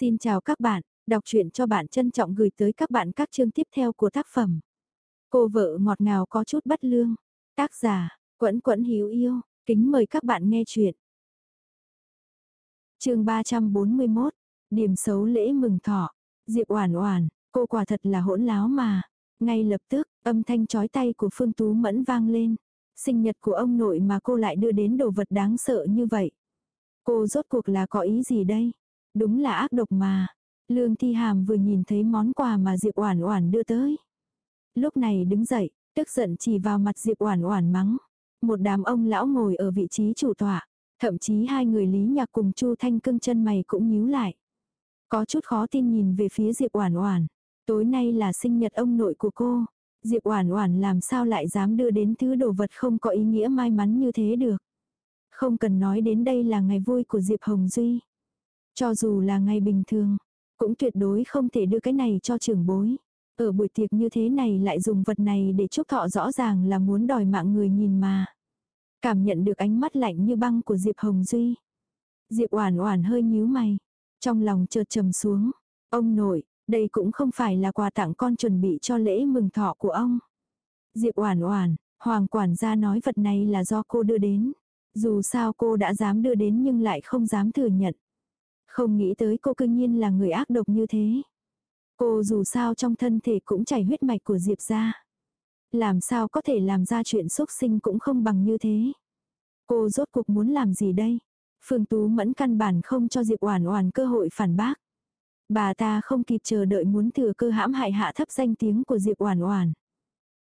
Xin chào các bạn, đọc truyện cho bạn trân trọng gửi tới các bạn các chương tiếp theo của tác phẩm. Cô vợ ngọt ngào có chút bất lương. Tác giả, Quẫn Quẫn Hiếu Yêu, kính mời các bạn nghe truyện. chương 341, Điểm xấu lễ mừng thọ. Diệp Oản Oản, cô quả thật là hỗn láo mà. Ngay lập tức, âm thanh chói tay của Phương Tú Mẫn vang lên. Sinh nhật của ông nội mà cô lại đưa đến đồ vật đáng sợ như vậy. Cô rốt cuộc là có ý gì đây? Đúng là ác độc mà. Lương Thi Hàm vừa nhìn thấy món quà mà Diệp Oản Oản đưa tới. Lúc này đứng dậy, tức giận chỉ vào mặt Diệp Oản Oản mắng. Một đám ông lão ngồi ở vị trí chủ tọa, thậm chí hai người Lý Nhạc cùng Chu Thanh Cưng chân mày cũng nhíu lại. Có chút khó tin nhìn về phía Diệp Oản Oản. Tối nay là sinh nhật ông nội của cô. Diệp Oản Oản làm sao lại dám đưa đến thứ đồ vật không có ý nghĩa may mắn như thế được. Không cần nói đến đây là ngày vui của Diệp Hồng Duy. Cho dù là ngày bình thường, cũng tuyệt đối không thể đưa cái này cho trưởng bối. Ở buổi tiệc như thế này lại dùng vật này để chúc thọ rõ ràng là muốn đòi mạng người nhìn mà. Cảm nhận được ánh mắt lạnh như băng của Diệp Hồng Duy. Diệp Oản Oản hơi nhíu mày, trong lòng chợt trầm xuống. Ông nội, đây cũng không phải là quà tặng con chuẩn bị cho lễ mừng thọ của ông. Diệp Oản Oản, hoàng quản gia nói vật này là do cô đưa đến. Dù sao cô đã dám đưa đến nhưng lại không dám thừa nhận. Không nghĩ tới cô cương nhiên là người ác độc như thế. Cô dù sao trong thân thể cũng chảy huyết mạch của Diệp ra. Làm sao có thể làm ra chuyện xúc sinh cũng không bằng như thế. Cô rốt cuộc muốn làm gì đây? Phương Tú Mẫn căn bản không cho Diệp Oản Oản cơ hội phản bác. Bà ta không kịp chờ đợi muốn thừa cơ hãm hại hạ thấp danh tiếng của Diệp Oản Oản.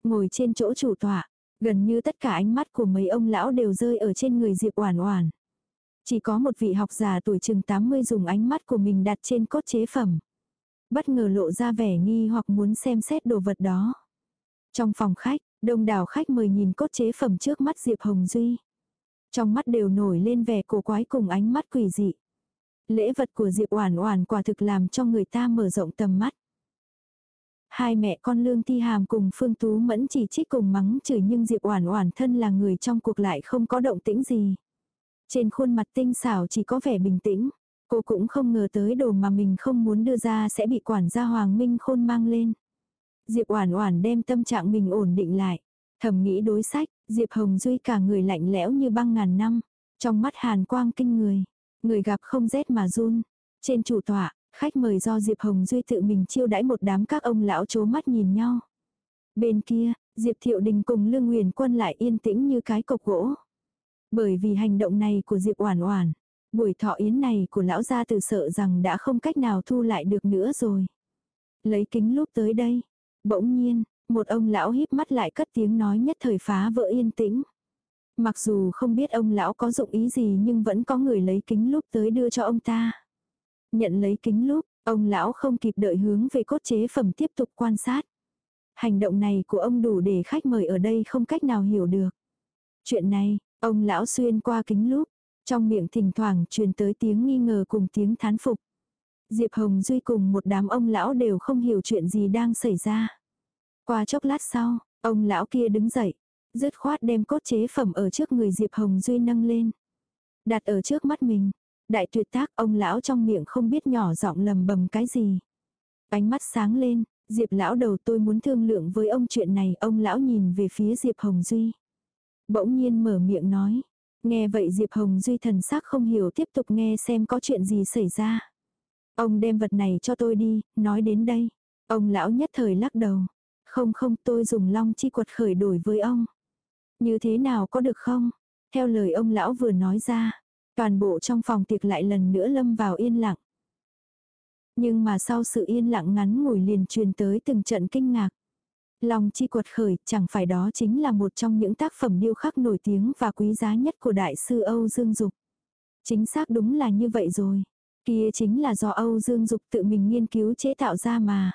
Ngồi trên chỗ chủ tọa, gần như tất cả ánh mắt của mấy ông lão đều rơi ở trên người Diệp Oản Oản. Chỉ có một vị học giả tuổi chừng 80 dùng ánh mắt của mình đặt trên cốt chế phẩm. Bất ngờ lộ ra vẻ nghi hoặc muốn xem xét đồ vật đó. Trong phòng khách, đông đảo khách mời nhìn cốt chế phẩm trước mắt Diệp Hồng Duy. Trong mắt đều nổi lên vẻ cổ quái cùng ánh mắt quỷ dị. Lễ vật của Diệp Oản Oản quả thực làm cho người ta mở rộng tầm mắt. Hai mẹ con Lương Thi Hàm cùng Phương Tú Mẫn chỉ trích cùng mắng chửi nhưng Diệp Oản Oản thân là người trong cuộc lại không có động tĩnh gì. Trên khuôn mặt tinh xảo chỉ có vẻ bình tĩnh. Cô cũng không ngờ tới đồ mà mình không muốn đưa ra sẽ bị quản gia Hoàng Minh Khôn mang lên. Diệp Oản Oản đem tâm trạng mình ổn định lại, thầm nghĩ đối sách, Diệp Hồng Duy cả người lạnh lẽo như băng ngàn năm, trong mắt hàn quang kinh người, người gặp không rét mà run. Trên chủ tọa, khách mời do Diệp Hồng Duy tự mình chiêu đãi một đám các ông lão chố mắt nhìn nhau. Bên kia, Diệp Thiệu Đình cùng Lương Huyền Quân lại yên tĩnh như cái cọc gỗ. Bởi vì hành động này của Diệp Oản Oản, buổi thọ yến này của lão gia tử sợ rằng đã không cách nào thu lại được nữa rồi. Lấy kính lúp tới đây. Bỗng nhiên, một ông lão híp mắt lại cất tiếng nói nhất thời phá vỡ yên tĩnh. Mặc dù không biết ông lão có dụng ý gì nhưng vẫn có người lấy kính lúp tới đưa cho ông ta. Nhận lấy kính lúp, ông lão không kịp đợi hướng về cốt chế phẩm tiếp tục quan sát. Hành động này của ông đủ để khách mời ở đây không cách nào hiểu được. Chuyện này, Ông lão xuyên qua kính lúp, trong miệng thỉnh thoảng truyền tới tiếng nghi ngờ cùng tiếng thán phục. Diệp Hồng Duy cùng một đám ông lão đều không hiểu chuyện gì đang xảy ra. Qua chốc lát sau, ông lão kia đứng dậy, dứt khoát đem cốt chế phẩm ở trước người Diệp Hồng Duy nâng lên. Đặt ở trước mắt mình. Đại tuyệt tác ông lão trong miệng không biết nhỏ giọng lầm bầm cái gì. Ánh mắt sáng lên, Diệp lão đầu tôi muốn thương lượng với ông chuyện này. Ông lão nhìn về phía Diệp Hồng Duy. Bỗng nhiên mở miệng nói. Nghe vậy Diệp Hồng Duy thần sắc không hiểu tiếp tục nghe xem có chuyện gì xảy ra. Ông đem vật này cho tôi đi, nói đến đây. Ông lão nhất thời lắc đầu. Không không tôi dùng long chi quật khởi đổi với ông. Như thế nào có được không? Theo lời ông lão vừa nói ra, toàn bộ trong phòng tiệc lại lần nữa lâm vào yên lặng. Nhưng mà sau sự yên lặng ngắn ngủi liền truyền tới từng trận kinh ngạc. Long chi quật khởi chẳng phải đó chính là một trong những tác phẩm điêu khắc nổi tiếng và quý giá nhất của đại sư Âu Dương Dục. Chính xác đúng là như vậy rồi. Kia chính là do Âu Dương Dục tự mình nghiên cứu chế tạo ra mà.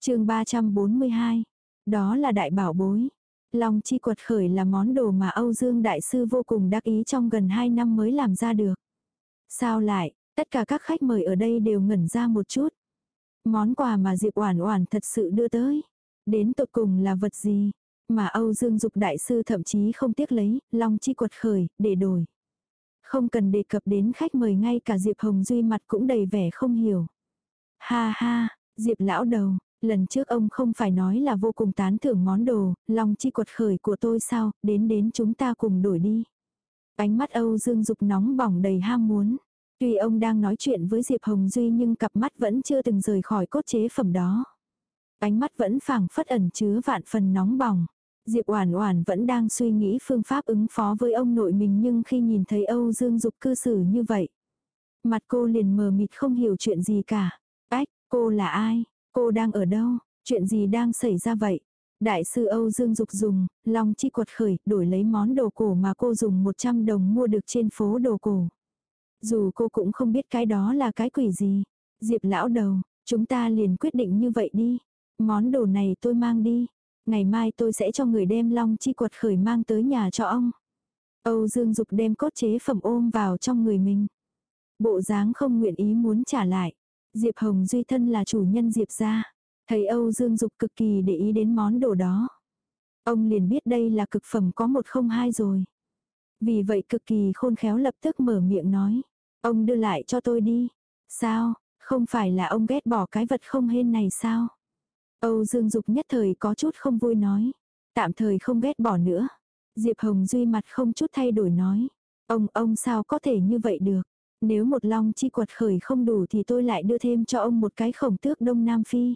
chương 342. Đó là đại bảo bối. Long chi quật khởi là món đồ mà Âu Dương Đại Sư vô cùng đắc ý trong gần 2 năm mới làm ra được. Sao lại, tất cả các khách mời ở đây đều ngẩn ra một chút. Món quà mà Diệp Oản Oản thật sự đưa tới, đến tột cùng là vật gì, mà Âu Dương Dục đại sư thậm chí không tiếc lấy Long chi quật khởi để đổi. Không cần đề cập đến khách mời ngay cả Diệp Hồng Duy mặt cũng đầy vẻ không hiểu. Ha ha, Diệp lão đầu, lần trước ông không phải nói là vô cùng tán thưởng món đồ, long chi quật khởi của tôi sao, đến đến chúng ta cùng đổi đi. Ánh mắt Âu Dương Dục nóng bỏng đầy ham muốn. Tuy ông đang nói chuyện với Diệp Hồng Duy nhưng cặp mắt vẫn chưa từng rời khỏi cốt chế phẩm đó. Ánh mắt vẫn phảng phất ẩn chứa vạn phần nóng bỏng. Diệp Oản Oản vẫn đang suy nghĩ phương pháp ứng phó với ông nội mình nhưng khi nhìn thấy Âu Dương Dục cư xử như vậy, mặt cô liền mờ mịt không hiểu chuyện gì cả. Ách, cô là ai? Cô đang ở đâu? Chuyện gì đang xảy ra vậy? Đại sư Âu Dương Dục dùng, lòng chi quật khởi, đổi lấy món đồ cổ mà cô dùng 100 đồng mua được trên phố đồ cổ. Dù cô cũng không biết cái đó là cái quỷ gì. Diệp lão đầu, chúng ta liền quyết định như vậy đi. Món đồ này tôi mang đi. Ngày mai tôi sẽ cho người đem long chi quật khởi mang tới nhà cho ông. Âu Dương Dục đem cốt chế phẩm ôm vào trong người mình. Bộ dáng không nguyện ý muốn trả lại. Diệp Hồng Duy thân là chủ nhân Diệp gia. Thấy Âu Dương Dục cực kỳ để ý đến món đồ đó. Ông liền biết đây là cực phẩm có một không hai rồi. Vì vậy cực kỳ khôn khéo lập tức mở miệng nói. Ông đưa lại cho tôi đi. Sao, không phải là ông ghét bỏ cái vật không hên này sao? Âu Dương Dục nhất thời có chút không vui nói. Tạm thời không ghét bỏ nữa. Diệp Hồng Duy mặt không chút thay đổi nói. Ông, ông sao có thể như vậy được? Nếu một long chi quật khởi không đủ thì tôi lại đưa thêm cho ông một cái khổng tước Đông Nam Phi.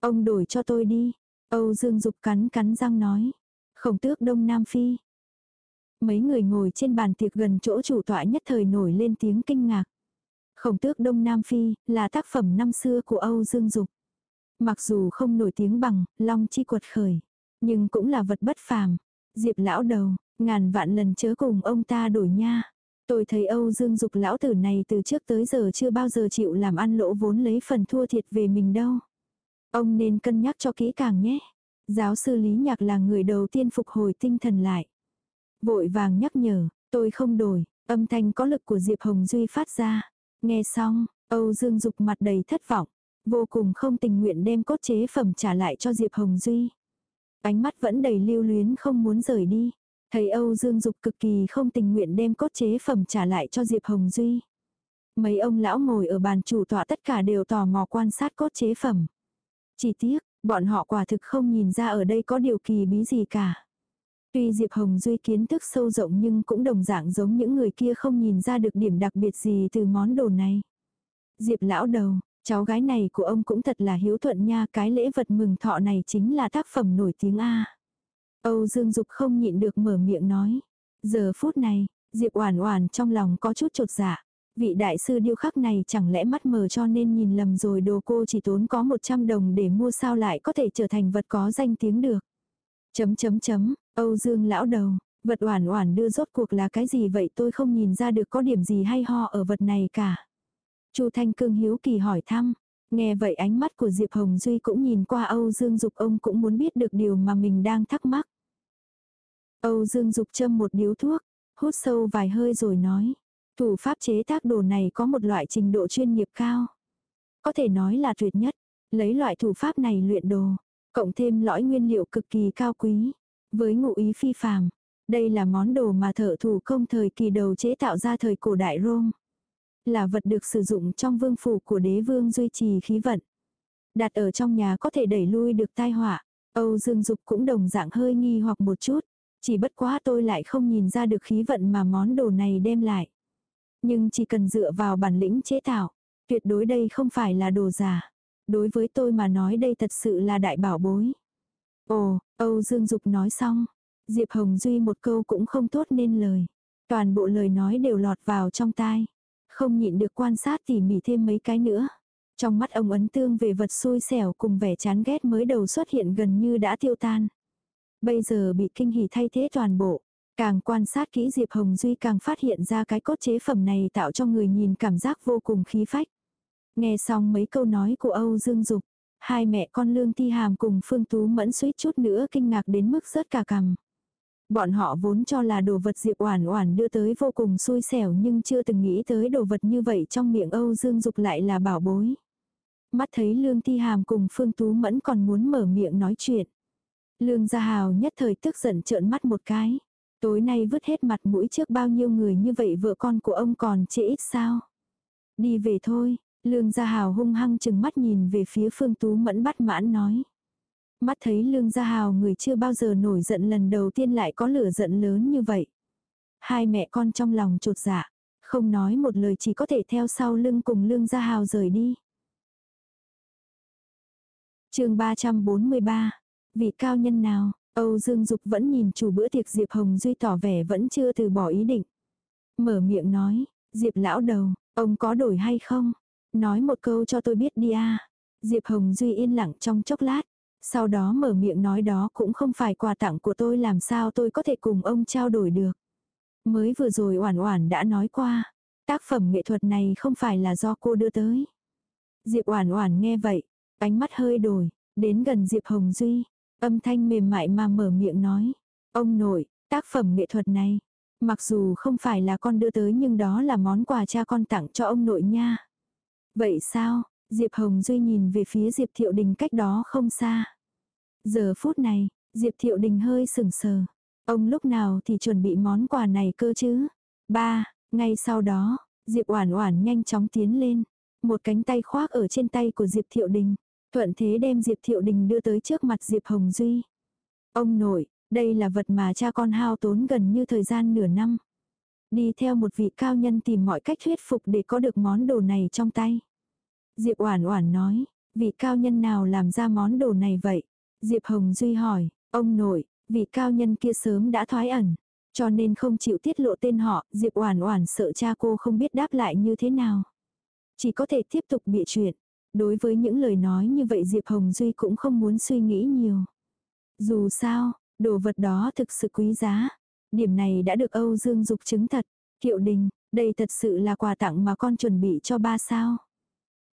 Ông đổi cho tôi đi. Âu Dương Dục cắn cắn răng nói. Khổng tước Đông Nam Phi. Mấy người ngồi trên bàn tiệc gần chỗ chủ tọa nhất thời nổi lên tiếng kinh ngạc. Khổng tước Đông Nam Phi là tác phẩm năm xưa của Âu Dương Dục. Mặc dù không nổi tiếng bằng Long Chi quật khởi, nhưng cũng là vật bất phàm. Diệp lão đầu, ngàn vạn lần chớ cùng ông ta đổi nha. Tôi thấy Âu Dương Dục lão tử này từ trước tới giờ chưa bao giờ chịu làm ăn lỗ vốn lấy phần thua thiệt về mình đâu. Ông nên cân nhắc cho kỹ càng nhé. Giáo sư Lý Nhạc là người đầu tiên phục hồi tinh thần lại. Vội vàng nhắc nhở, tôi không đổi, âm thanh có lực của Diệp Hồng Duy phát ra. Nghe xong, Âu Dương Dục mặt đầy thất vọng, vô cùng không tình nguyện đem cốt chế phẩm trả lại cho Diệp Hồng Duy. Ánh mắt vẫn đầy lưu luyến không muốn rời đi. Thấy Âu Dương Dục cực kỳ không tình nguyện đem cốt chế phẩm trả lại cho Diệp Hồng Duy. Mấy ông lão ngồi ở bàn chủ tọa tất cả đều tò mò quan sát cốt chế phẩm. Chỉ tiếc, bọn họ quả thực không nhìn ra ở đây có điều kỳ bí gì cả. Tuy Diệp Hồng Duy kiến thức sâu rộng nhưng cũng đồng dạng giống những người kia không nhìn ra được điểm đặc biệt gì từ món đồ này. Diệp lão đầu, cháu gái này của ông cũng thật là hiếu thuận nha, cái lễ vật mừng thọ này chính là tác phẩm nổi tiếng A. Âu Dương Dục không nhịn được mở miệng nói. Giờ phút này, Diệp Oản Oản trong lòng có chút chột dạ. Vị đại sư điêu khắc này chẳng lẽ mắt mờ cho nên nhìn lầm rồi đồ cô chỉ tốn có 100 đồng để mua sao lại có thể trở thành vật có danh tiếng được. Chấm chấm chấm, Âu Dương lão đầu, vật oản oản đưa rốt cuộc là cái gì vậy tôi không nhìn ra được có điểm gì hay ho ở vật này cả. Chu Thanh Cương hiếu kỳ hỏi thăm. Nghe vậy ánh mắt của Diệp Hồng Duy cũng nhìn qua Âu Dương Dục ông cũng muốn biết được điều mà mình đang thắc mắc. Âu Dương Dục châm một điếu thuốc, hút sâu vài hơi rồi nói. Thủ pháp chế tác đồ này có một loại trình độ chuyên nghiệp cao. Có thể nói là tuyệt nhất. Lấy loại thủ pháp này luyện đồ, cộng thêm lõi nguyên liệu cực kỳ cao quý. Với ngụ ý phi phàm, đây là món đồ mà thợ thủ công thời kỳ đầu chế tạo ra thời cổ đại Rome. Là vật được sử dụng trong vương phủ của đế vương duy trì khí vận. Đặt ở trong nhà có thể đẩy lui được tai họa. Âu Dương Dục cũng đồng dạng hơi nghi hoặc một chút. Chỉ bất quá tôi lại không nhìn ra được khí vận mà món đồ này đem lại. Nhưng chỉ cần dựa vào bản lĩnh chế tạo, tuyệt đối đây không phải là đồ giả. Đối với tôi mà nói đây thật sự là đại bảo bối. Ồ, Âu Dương Dục nói xong. Diệp Hồng Duy một câu cũng không tốt nên lời. Toàn bộ lời nói đều lọt vào trong tai. Không nhịn được quan sát tỉ mỉ thêm mấy cái nữa. Trong mắt ông ấn tương về vật xui xẻo cùng vẻ chán ghét mới đầu xuất hiện gần như đã tiêu tan. Bây giờ bị kinh hỉ thay thế toàn bộ. Càng quan sát kỹ Diệp Hồng Duy càng phát hiện ra cái cốt chế phẩm này tạo cho người nhìn cảm giác vô cùng khí phách. Nghe xong mấy câu nói của Âu Dương Dục, hai mẹ con Lương Thi Hàm cùng Phương Tú Mẫn suýt chút nữa kinh ngạc đến mức rớt cả cằm. Bọn họ vốn cho là đồ vật Diệp Oản Oản đưa tới vô cùng xui xẻo nhưng chưa từng nghĩ tới đồ vật như vậy trong miệng Âu Dương Dục lại là bảo bối. Mắt thấy Lương Thi Hàm cùng Phương Tú Mẫn còn muốn mở miệng nói chuyện. Lương Gia Hào nhất thời tức giận trợn mắt một cái. Tối nay vứt hết mặt mũi trước bao nhiêu người như vậy vợ con của ông còn chê ít sao. Đi về thôi, Lương Gia Hào hung hăng chừng mắt nhìn về phía Phương Tú Mẫn bắt mãn nói. Mắt thấy Lương Gia Hào người chưa bao giờ nổi giận lần đầu tiên lại có lửa giận lớn như vậy. Hai mẹ con trong lòng trột dạ, không nói một lời chỉ có thể theo sau lưng cùng Lương Gia Hào rời đi. chương 343, vị cao nhân nào, Âu Dương Dục vẫn nhìn chủ bữa tiệc Diệp Hồng Duy tỏ vẻ vẫn chưa từ bỏ ý định. Mở miệng nói, Diệp lão đầu, ông có đổi hay không? Nói một câu cho tôi biết đi a Diệp Hồng Duy yên lặng trong chốc lát. Sau đó mở miệng nói đó cũng không phải quà tặng của tôi làm sao tôi có thể cùng ông trao đổi được. Mới vừa rồi Oản Oản đã nói qua, tác phẩm nghệ thuật này không phải là do cô đưa tới. Diệp Oản Oản nghe vậy, ánh mắt hơi đổi, đến gần Diệp Hồng Duy, âm thanh mềm mại mà mở miệng nói, "Ông nội, tác phẩm nghệ thuật này, mặc dù không phải là con đưa tới nhưng đó là món quà cha con tặng cho ông nội nha." Vậy sao? Diệp Hồng Duy nhìn về phía Diệp Thiệu Đình cách đó không xa. Giờ phút này, Diệp Thiệu Đình hơi sừng sờ. Ông lúc nào thì chuẩn bị món quà này cơ chứ? Ba, ngay sau đó, Diệp Oản Oản nhanh chóng tiến lên, một cánh tay khoác ở trên tay của Diệp Thiệu Đình, thuận thế đem Diệp Thiệu Đình đưa tới trước mặt Diệp Hồng Duy. Ông nội, đây là vật mà cha con hao tốn gần như thời gian nửa năm. Đi theo một vị cao nhân tìm mọi cách thuyết phục để có được món đồ này trong tay. Diệp Oản Oản nói, vị cao nhân nào làm ra món đồ này vậy? Diệp Hồng Duy hỏi, ông nội, vị cao nhân kia sớm đã thoái ẩn, cho nên không chịu tiết lộ tên họ, Diệp Oản Oản sợ cha cô không biết đáp lại như thế nào. Chỉ có thể tiếp tục bịa chuyện. Đối với những lời nói như vậy Diệp Hồng Duy cũng không muốn suy nghĩ nhiều. Dù sao, đồ vật đó thực sự quý giá. Điểm này đã được Âu Dương Dục chứng thật. Kiệu Đình, đây thật sự là quà tặng mà con chuẩn bị cho ba sao.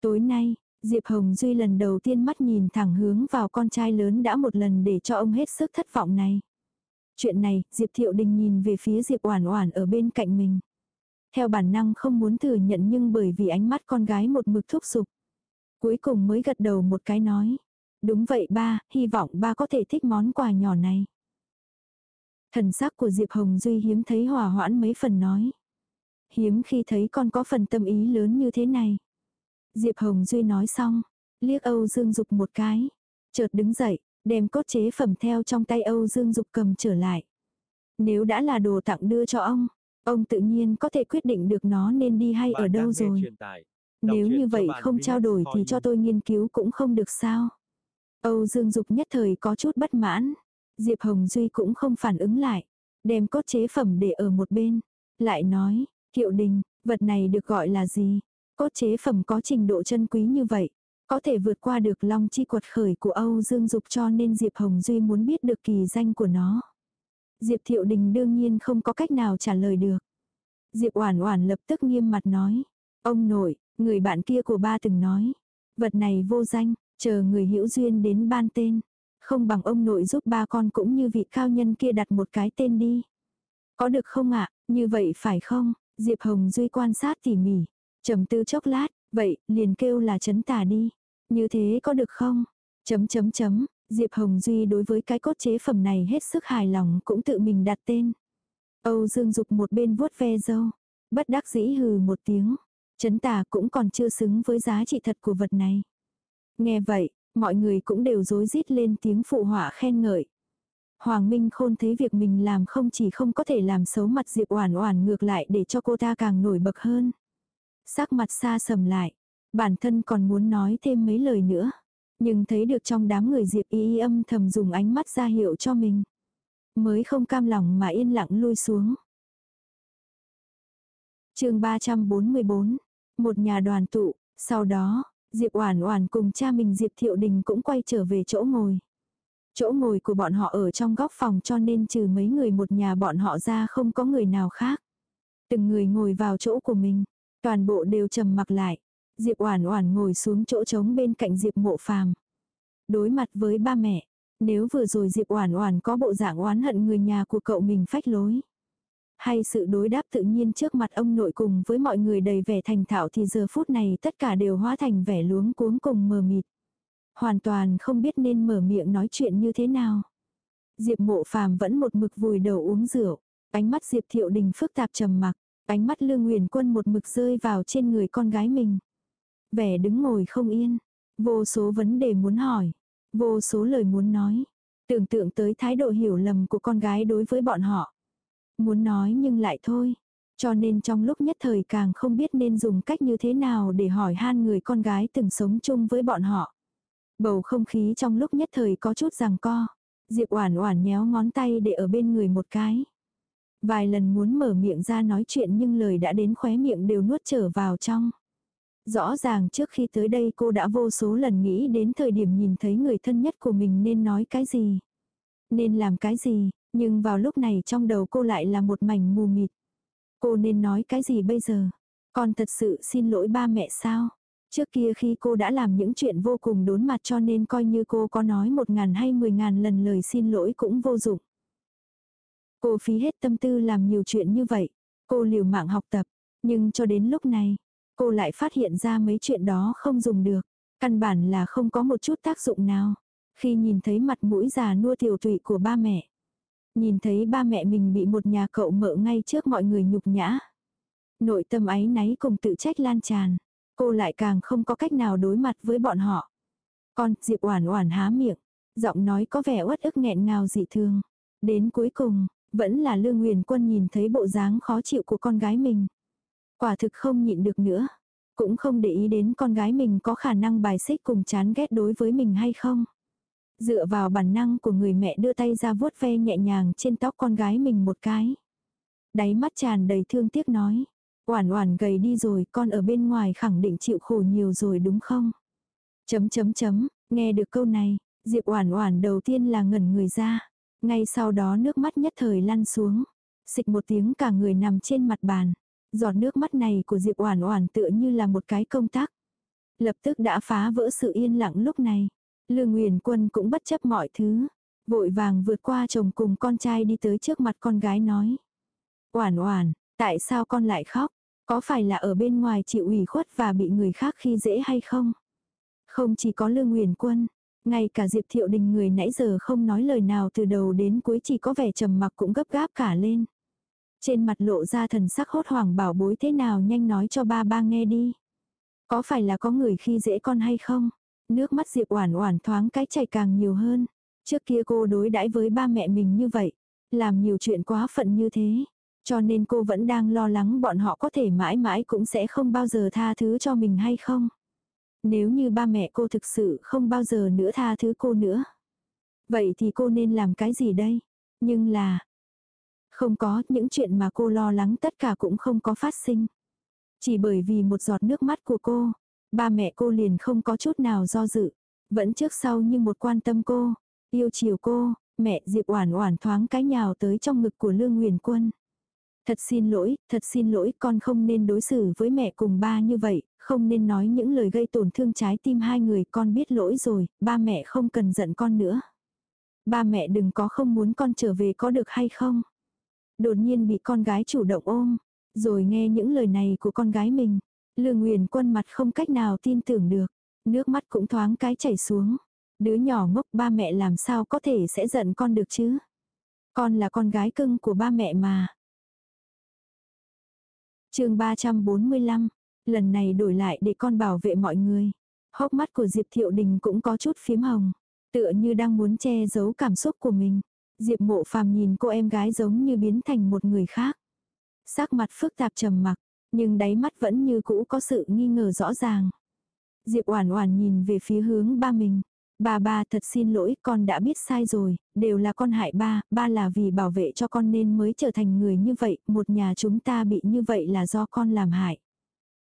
Tối nay, Diệp Hồng Duy lần đầu tiên mắt nhìn thẳng hướng vào con trai lớn đã một lần để cho ông hết sức thất vọng này. Chuyện này, Diệp Thiệu Đình nhìn về phía Diệp Oản Oản ở bên cạnh mình. Theo bản năng không muốn thừa nhận nhưng bởi vì ánh mắt con gái một mực thúc giục. Cuối cùng mới gật đầu một cái nói. Đúng vậy ba, hy vọng ba có thể thích món quà nhỏ này. Thần sắc của Diệp Hồng Duy hiếm thấy hòa hoãn mấy phần nói. Hiếm khi thấy con có phần tâm ý lớn như thế này. Diệp Hồng Duy nói xong, liếc Âu Dương Dục một cái, chợt đứng dậy, đem cốt chế phẩm theo trong tay Âu Dương Dục cầm trở lại. Nếu đã là đồ tặng đưa cho ông, ông tự nhiên có thể quyết định được nó nên đi hay ở đâu rồi. Nếu như vậy không trao đổi thì cho tôi nghiên cứu cũng không được sao. Âu Dương Dục nhất thời có chút bất mãn. Diệp Hồng Duy cũng không phản ứng lại. Đem cốt chế phẩm để ở một bên. Lại nói, Kiệu Đình, vật này được gọi là gì? Cốt chế phẩm có trình độ chân quý như vậy, có thể vượt qua được long chi quật khởi của Âu Dương Dục cho nên Diệp Hồng Duy muốn biết được kỳ danh của nó. Diệp Thiệu Đình đương nhiên không có cách nào trả lời được. Diệp Oản Oản lập tức nghiêm mặt nói, "Ông nội, người bạn kia của ba từng nói, vật này vô danh, chờ người hữu duyên đến ban tên, không bằng ông nội giúp ba con cũng như vị cao nhân kia đặt một cái tên đi." Có được không ạ? Như vậy phải không? Diệp Hồng Duy quan sát tỉ mỉ, trầm tư chốc lát, vậy, liền kêu là chấn tà đi. Như thế có được không? Chấm chấm chấm, Diệp Hồng Duy đối với cái cốt chế phẩm này hết sức hài lòng cũng tự mình đặt tên. Âu Dương Dục một bên vuốt ve dâu, bất đắc dĩ hừ một tiếng. Chấn tà cũng còn chưa xứng với giá trị thật của vật này. Nghe vậy, mọi người cũng đều rối rít lên tiếng phụ họa khen ngợi. Hoàng Minh Khôn thấy việc mình làm không chỉ không có thể làm xấu mặt Diệp Oản Oản ngược lại để cho cô ta càng nổi bật hơn. Sắc mặt xa sầm lại. Bản thân còn muốn nói thêm mấy lời nữa. Nhưng thấy được trong đám người Diệp y âm thầm dùng ánh mắt ra hiệu cho mình. Mới không cam lòng mà yên lặng lui xuống. chương 344. Một nhà đoàn tụ. Sau đó, Diệp Oản Oản cùng cha mình Diệp Thiệu Đình cũng quay trở về chỗ ngồi. Chỗ ngồi của bọn họ ở trong góc phòng cho nên trừ mấy người một nhà bọn họ ra không có người nào khác. Từng người ngồi vào chỗ của mình. Toàn bộ đều trầm mặc lại. Diệp Oản Oản ngồi xuống chỗ trống bên cạnh Diệp Mộ Phàm. Đối mặt với ba mẹ, nếu vừa rồi Diệp Oản Oản có bộ dạng oán hận người nhà của cậu mình phách lối, hay sự đối đáp tự nhiên trước mặt ông nội cùng với mọi người đầy vẻ thành thạo thì giờ phút này tất cả đều hóa thành vẻ luống cuống cùng mờ mịt. Hoàn toàn không biết nên mở miệng nói chuyện như thế nào. Diệp Mộ Phàm vẫn một mực vùi đầu uống rượu, Ánh mắt Diệp Thiệu Đình phức tạp trầm mặc, ánh mắt Lương Nguyền Quân một mực rơi vào trên người con gái mình. Vẻ đứng ngồi không yên, vô số vấn đề muốn hỏi, vô số lời muốn nói. Tưởng tượng tới thái độ hiểu lầm của con gái đối với bọn họ. Muốn nói nhưng lại thôi. Cho nên trong lúc nhất thời càng không biết nên dùng cách như thế nào để hỏi han người con gái từng sống chung với bọn họ. Bầu không khí trong lúc nhất thời có chút rằng co. Diệp Oản Oản nhéo ngón tay để ở bên người một cái. Vài lần muốn mở miệng ra nói chuyện nhưng lời đã đến khóe miệng đều nuốt trở vào trong. Rõ ràng trước khi tới đây cô đã vô số lần nghĩ đến thời điểm nhìn thấy người thân nhất của mình nên nói cái gì. Nên làm cái gì, nhưng vào lúc này trong đầu cô lại là một mảnh mù mịt. Cô nên nói cái gì bây giờ? Con thật sự xin lỗi ba mẹ sao? Trước kia khi cô đã làm những chuyện vô cùng đốn mặt cho nên coi như cô có nói một ngàn hay mười ngàn lần lời xin lỗi cũng vô dụng. Cô phí hết tâm tư làm nhiều chuyện như vậy. Cô liều mạng học tập. Nhưng cho đến lúc này, cô lại phát hiện ra mấy chuyện đó không dùng được. Căn bản là không có một chút tác dụng nào. Khi nhìn thấy mặt mũi già nua tiểu tụy của ba mẹ. Nhìn thấy ba mẹ mình bị một nhà cậu mợ ngay trước mọi người nhục nhã. Nội tâm ấy náy cùng tự trách lan tràn. Cô lại càng không có cách nào đối mặt với bọn họ. Con, Diệp Oản Oản há miệng, giọng nói có vẻ uất ức nghẹn ngào dị thường. Đến cuối cùng, vẫn là Lương Nguyền Quân nhìn thấy bộ dáng khó chịu của con gái mình. Quả thực không nhịn được nữa. Cũng không để ý đến con gái mình có khả năng bài xích cùng chán ghét đối với mình hay không. Dựa vào bản năng của người mẹ đưa tay ra vuốt ve nhẹ nhàng trên tóc con gái mình một cái. Đáy mắt tràn đầy thương tiếc nói. Oản oản gầy đi rồi, con ở bên ngoài khẳng định chịu khổ nhiều rồi đúng không? Chấm chấm chấm, nghe được câu này, Diệp Oản Oản đầu tiên là ngẩn người ra, ngay sau đó nước mắt nhất thời lăn xuống, xịch một tiếng cả người nằm trên mặt bàn. Giọt nước mắt này của Diệp Oản Oản tựa như là một cái công tắc, lập tức đã phá vỡ sự yên lặng lúc này. Lương Nguyền Quân cũng bất chấp mọi thứ, vội vàng vượt qua chồng cùng con trai đi tới trước mặt con gái nói: "Oản Oản, tại sao con lại khóc? Có phải là ở bên ngoài chịu ủy khuất và bị người khác khi dễ hay không? Không chỉ có Lương Nguyền Quân, ngay cả Diệp Thiệu Đình người nãy giờ không nói lời nào từ đầu đến cuối chỉ có vẻ trầm mặc cũng gấp gáp cả lên. Trên mặt lộ ra thần sắc hốt hoảng bảo bối thế nào nhanh nói cho ba ba nghe đi. Có phải là có người khi dễ con hay không? Nước mắt Diệp Oản Oản thoáng cái chảy càng nhiều hơn. Trước kia cô đối đãi với ba mẹ mình như vậy, làm nhiều chuyện quá phận như thế, cho nên cô vẫn đang lo lắng bọn họ có thể mãi mãi cũng sẽ không bao giờ tha thứ cho mình hay không. Nếu như ba mẹ cô thực sự không bao giờ nữa tha thứ cô nữa. Vậy thì cô nên làm cái gì đây? Nhưng là... Không có, những chuyện mà cô lo lắng tất cả cũng không có phát sinh. Chỉ bởi vì một giọt nước mắt của cô, ba mẹ cô liền không có chút nào do dự. Vẫn trước sau như một quan tâm cô, yêu chiều cô, mẹ Diệp Oản Oản thoáng cái nhào tới trong ngực của Lương Nguyền Quân. Thật xin lỗi, thật xin lỗi, con không nên đối xử với mẹ cùng ba như vậy, không nên nói những lời gây tổn thương trái tim hai người, con biết lỗi rồi, ba mẹ không cần giận con nữa. Ba mẹ đừng có không muốn con trở về có được hay không. Đột nhiên bị con gái chủ động ôm, rồi nghe những lời này của con gái mình. Lương Nguyền quân mặt không cách nào tin tưởng được, nước mắt cũng thoáng cái chảy xuống. Đứa nhỏ ngốc ba mẹ làm sao có thể sẽ giận con được chứ. Con là con gái cưng của ba mẹ mà chương 345, lần này đổi lại để con bảo vệ mọi người. Hốc mắt của Diệp Thiệu Đình cũng có chút phím hồng, tựa như đang muốn che giấu cảm xúc của mình. Diệp mộ phàm nhìn cô em gái giống như biến thành một người khác. Sắc mặt phức tạp trầm mặc, nhưng đáy mắt vẫn như cũ có sự nghi ngờ rõ ràng. Diệp oản oản nhìn về phía hướng ba mình. Ba ba thật xin lỗi con đã biết sai rồi, đều là con hại ba, ba là vì bảo vệ cho con nên mới trở thành người như vậy, một nhà chúng ta bị như vậy là do con làm hại.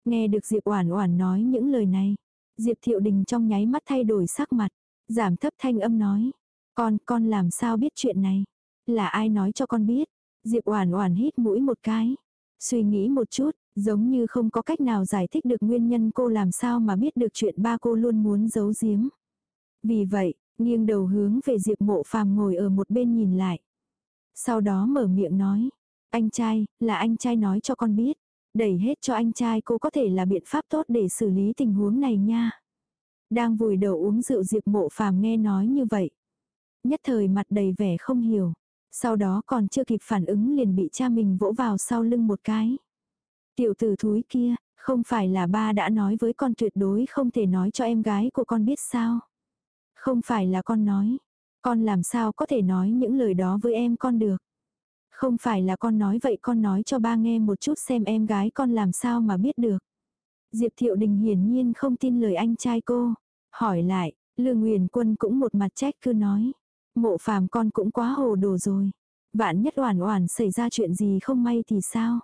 Nghe được Diệp Oản Oản nói những lời này, Diệp Thiệu Đình trong nháy mắt thay đổi sắc mặt, giảm thấp thanh âm nói, "Con, con làm sao biết chuyện này? Là ai nói cho con biết?" Diệp Oản Oản hít mũi một cái, suy nghĩ một chút, giống như không có cách nào giải thích được nguyên nhân cô làm sao mà biết được chuyện ba cô luôn muốn giấu giếm. Vì vậy, nghiêng đầu hướng về Diệp Mộ Phàm ngồi ở một bên nhìn lại. Sau đó mở miệng nói, anh trai, là anh trai nói cho con biết, đẩy hết cho anh trai cô có thể là biện pháp tốt để xử lý tình huống này nha. Đang vùi đầu uống rượu Diệp Mộ Phàm nghe nói như vậy. Nhất thời mặt đầy vẻ không hiểu. Sau đó còn chưa kịp phản ứng liền bị cha mình vỗ vào sau lưng một cái. Tiểu tử thúi kia, không phải là ba đã nói với con tuyệt đối không thể nói cho em gái của con biết sao. Không phải là con nói. Con làm sao có thể nói những lời đó với em con được. Không phải là con nói vậy con nói cho ba nghe một chút xem em gái con làm sao mà biết được. Diệp Thiệu Đình hiển nhiên không tin lời anh trai cô. Hỏi lại, Lương Nguyền Quân cũng một mặt trách cứ nói. Mộ phàm con cũng quá hồ đồ rồi. Vạn nhất oản oản xảy ra chuyện gì không may thì sao?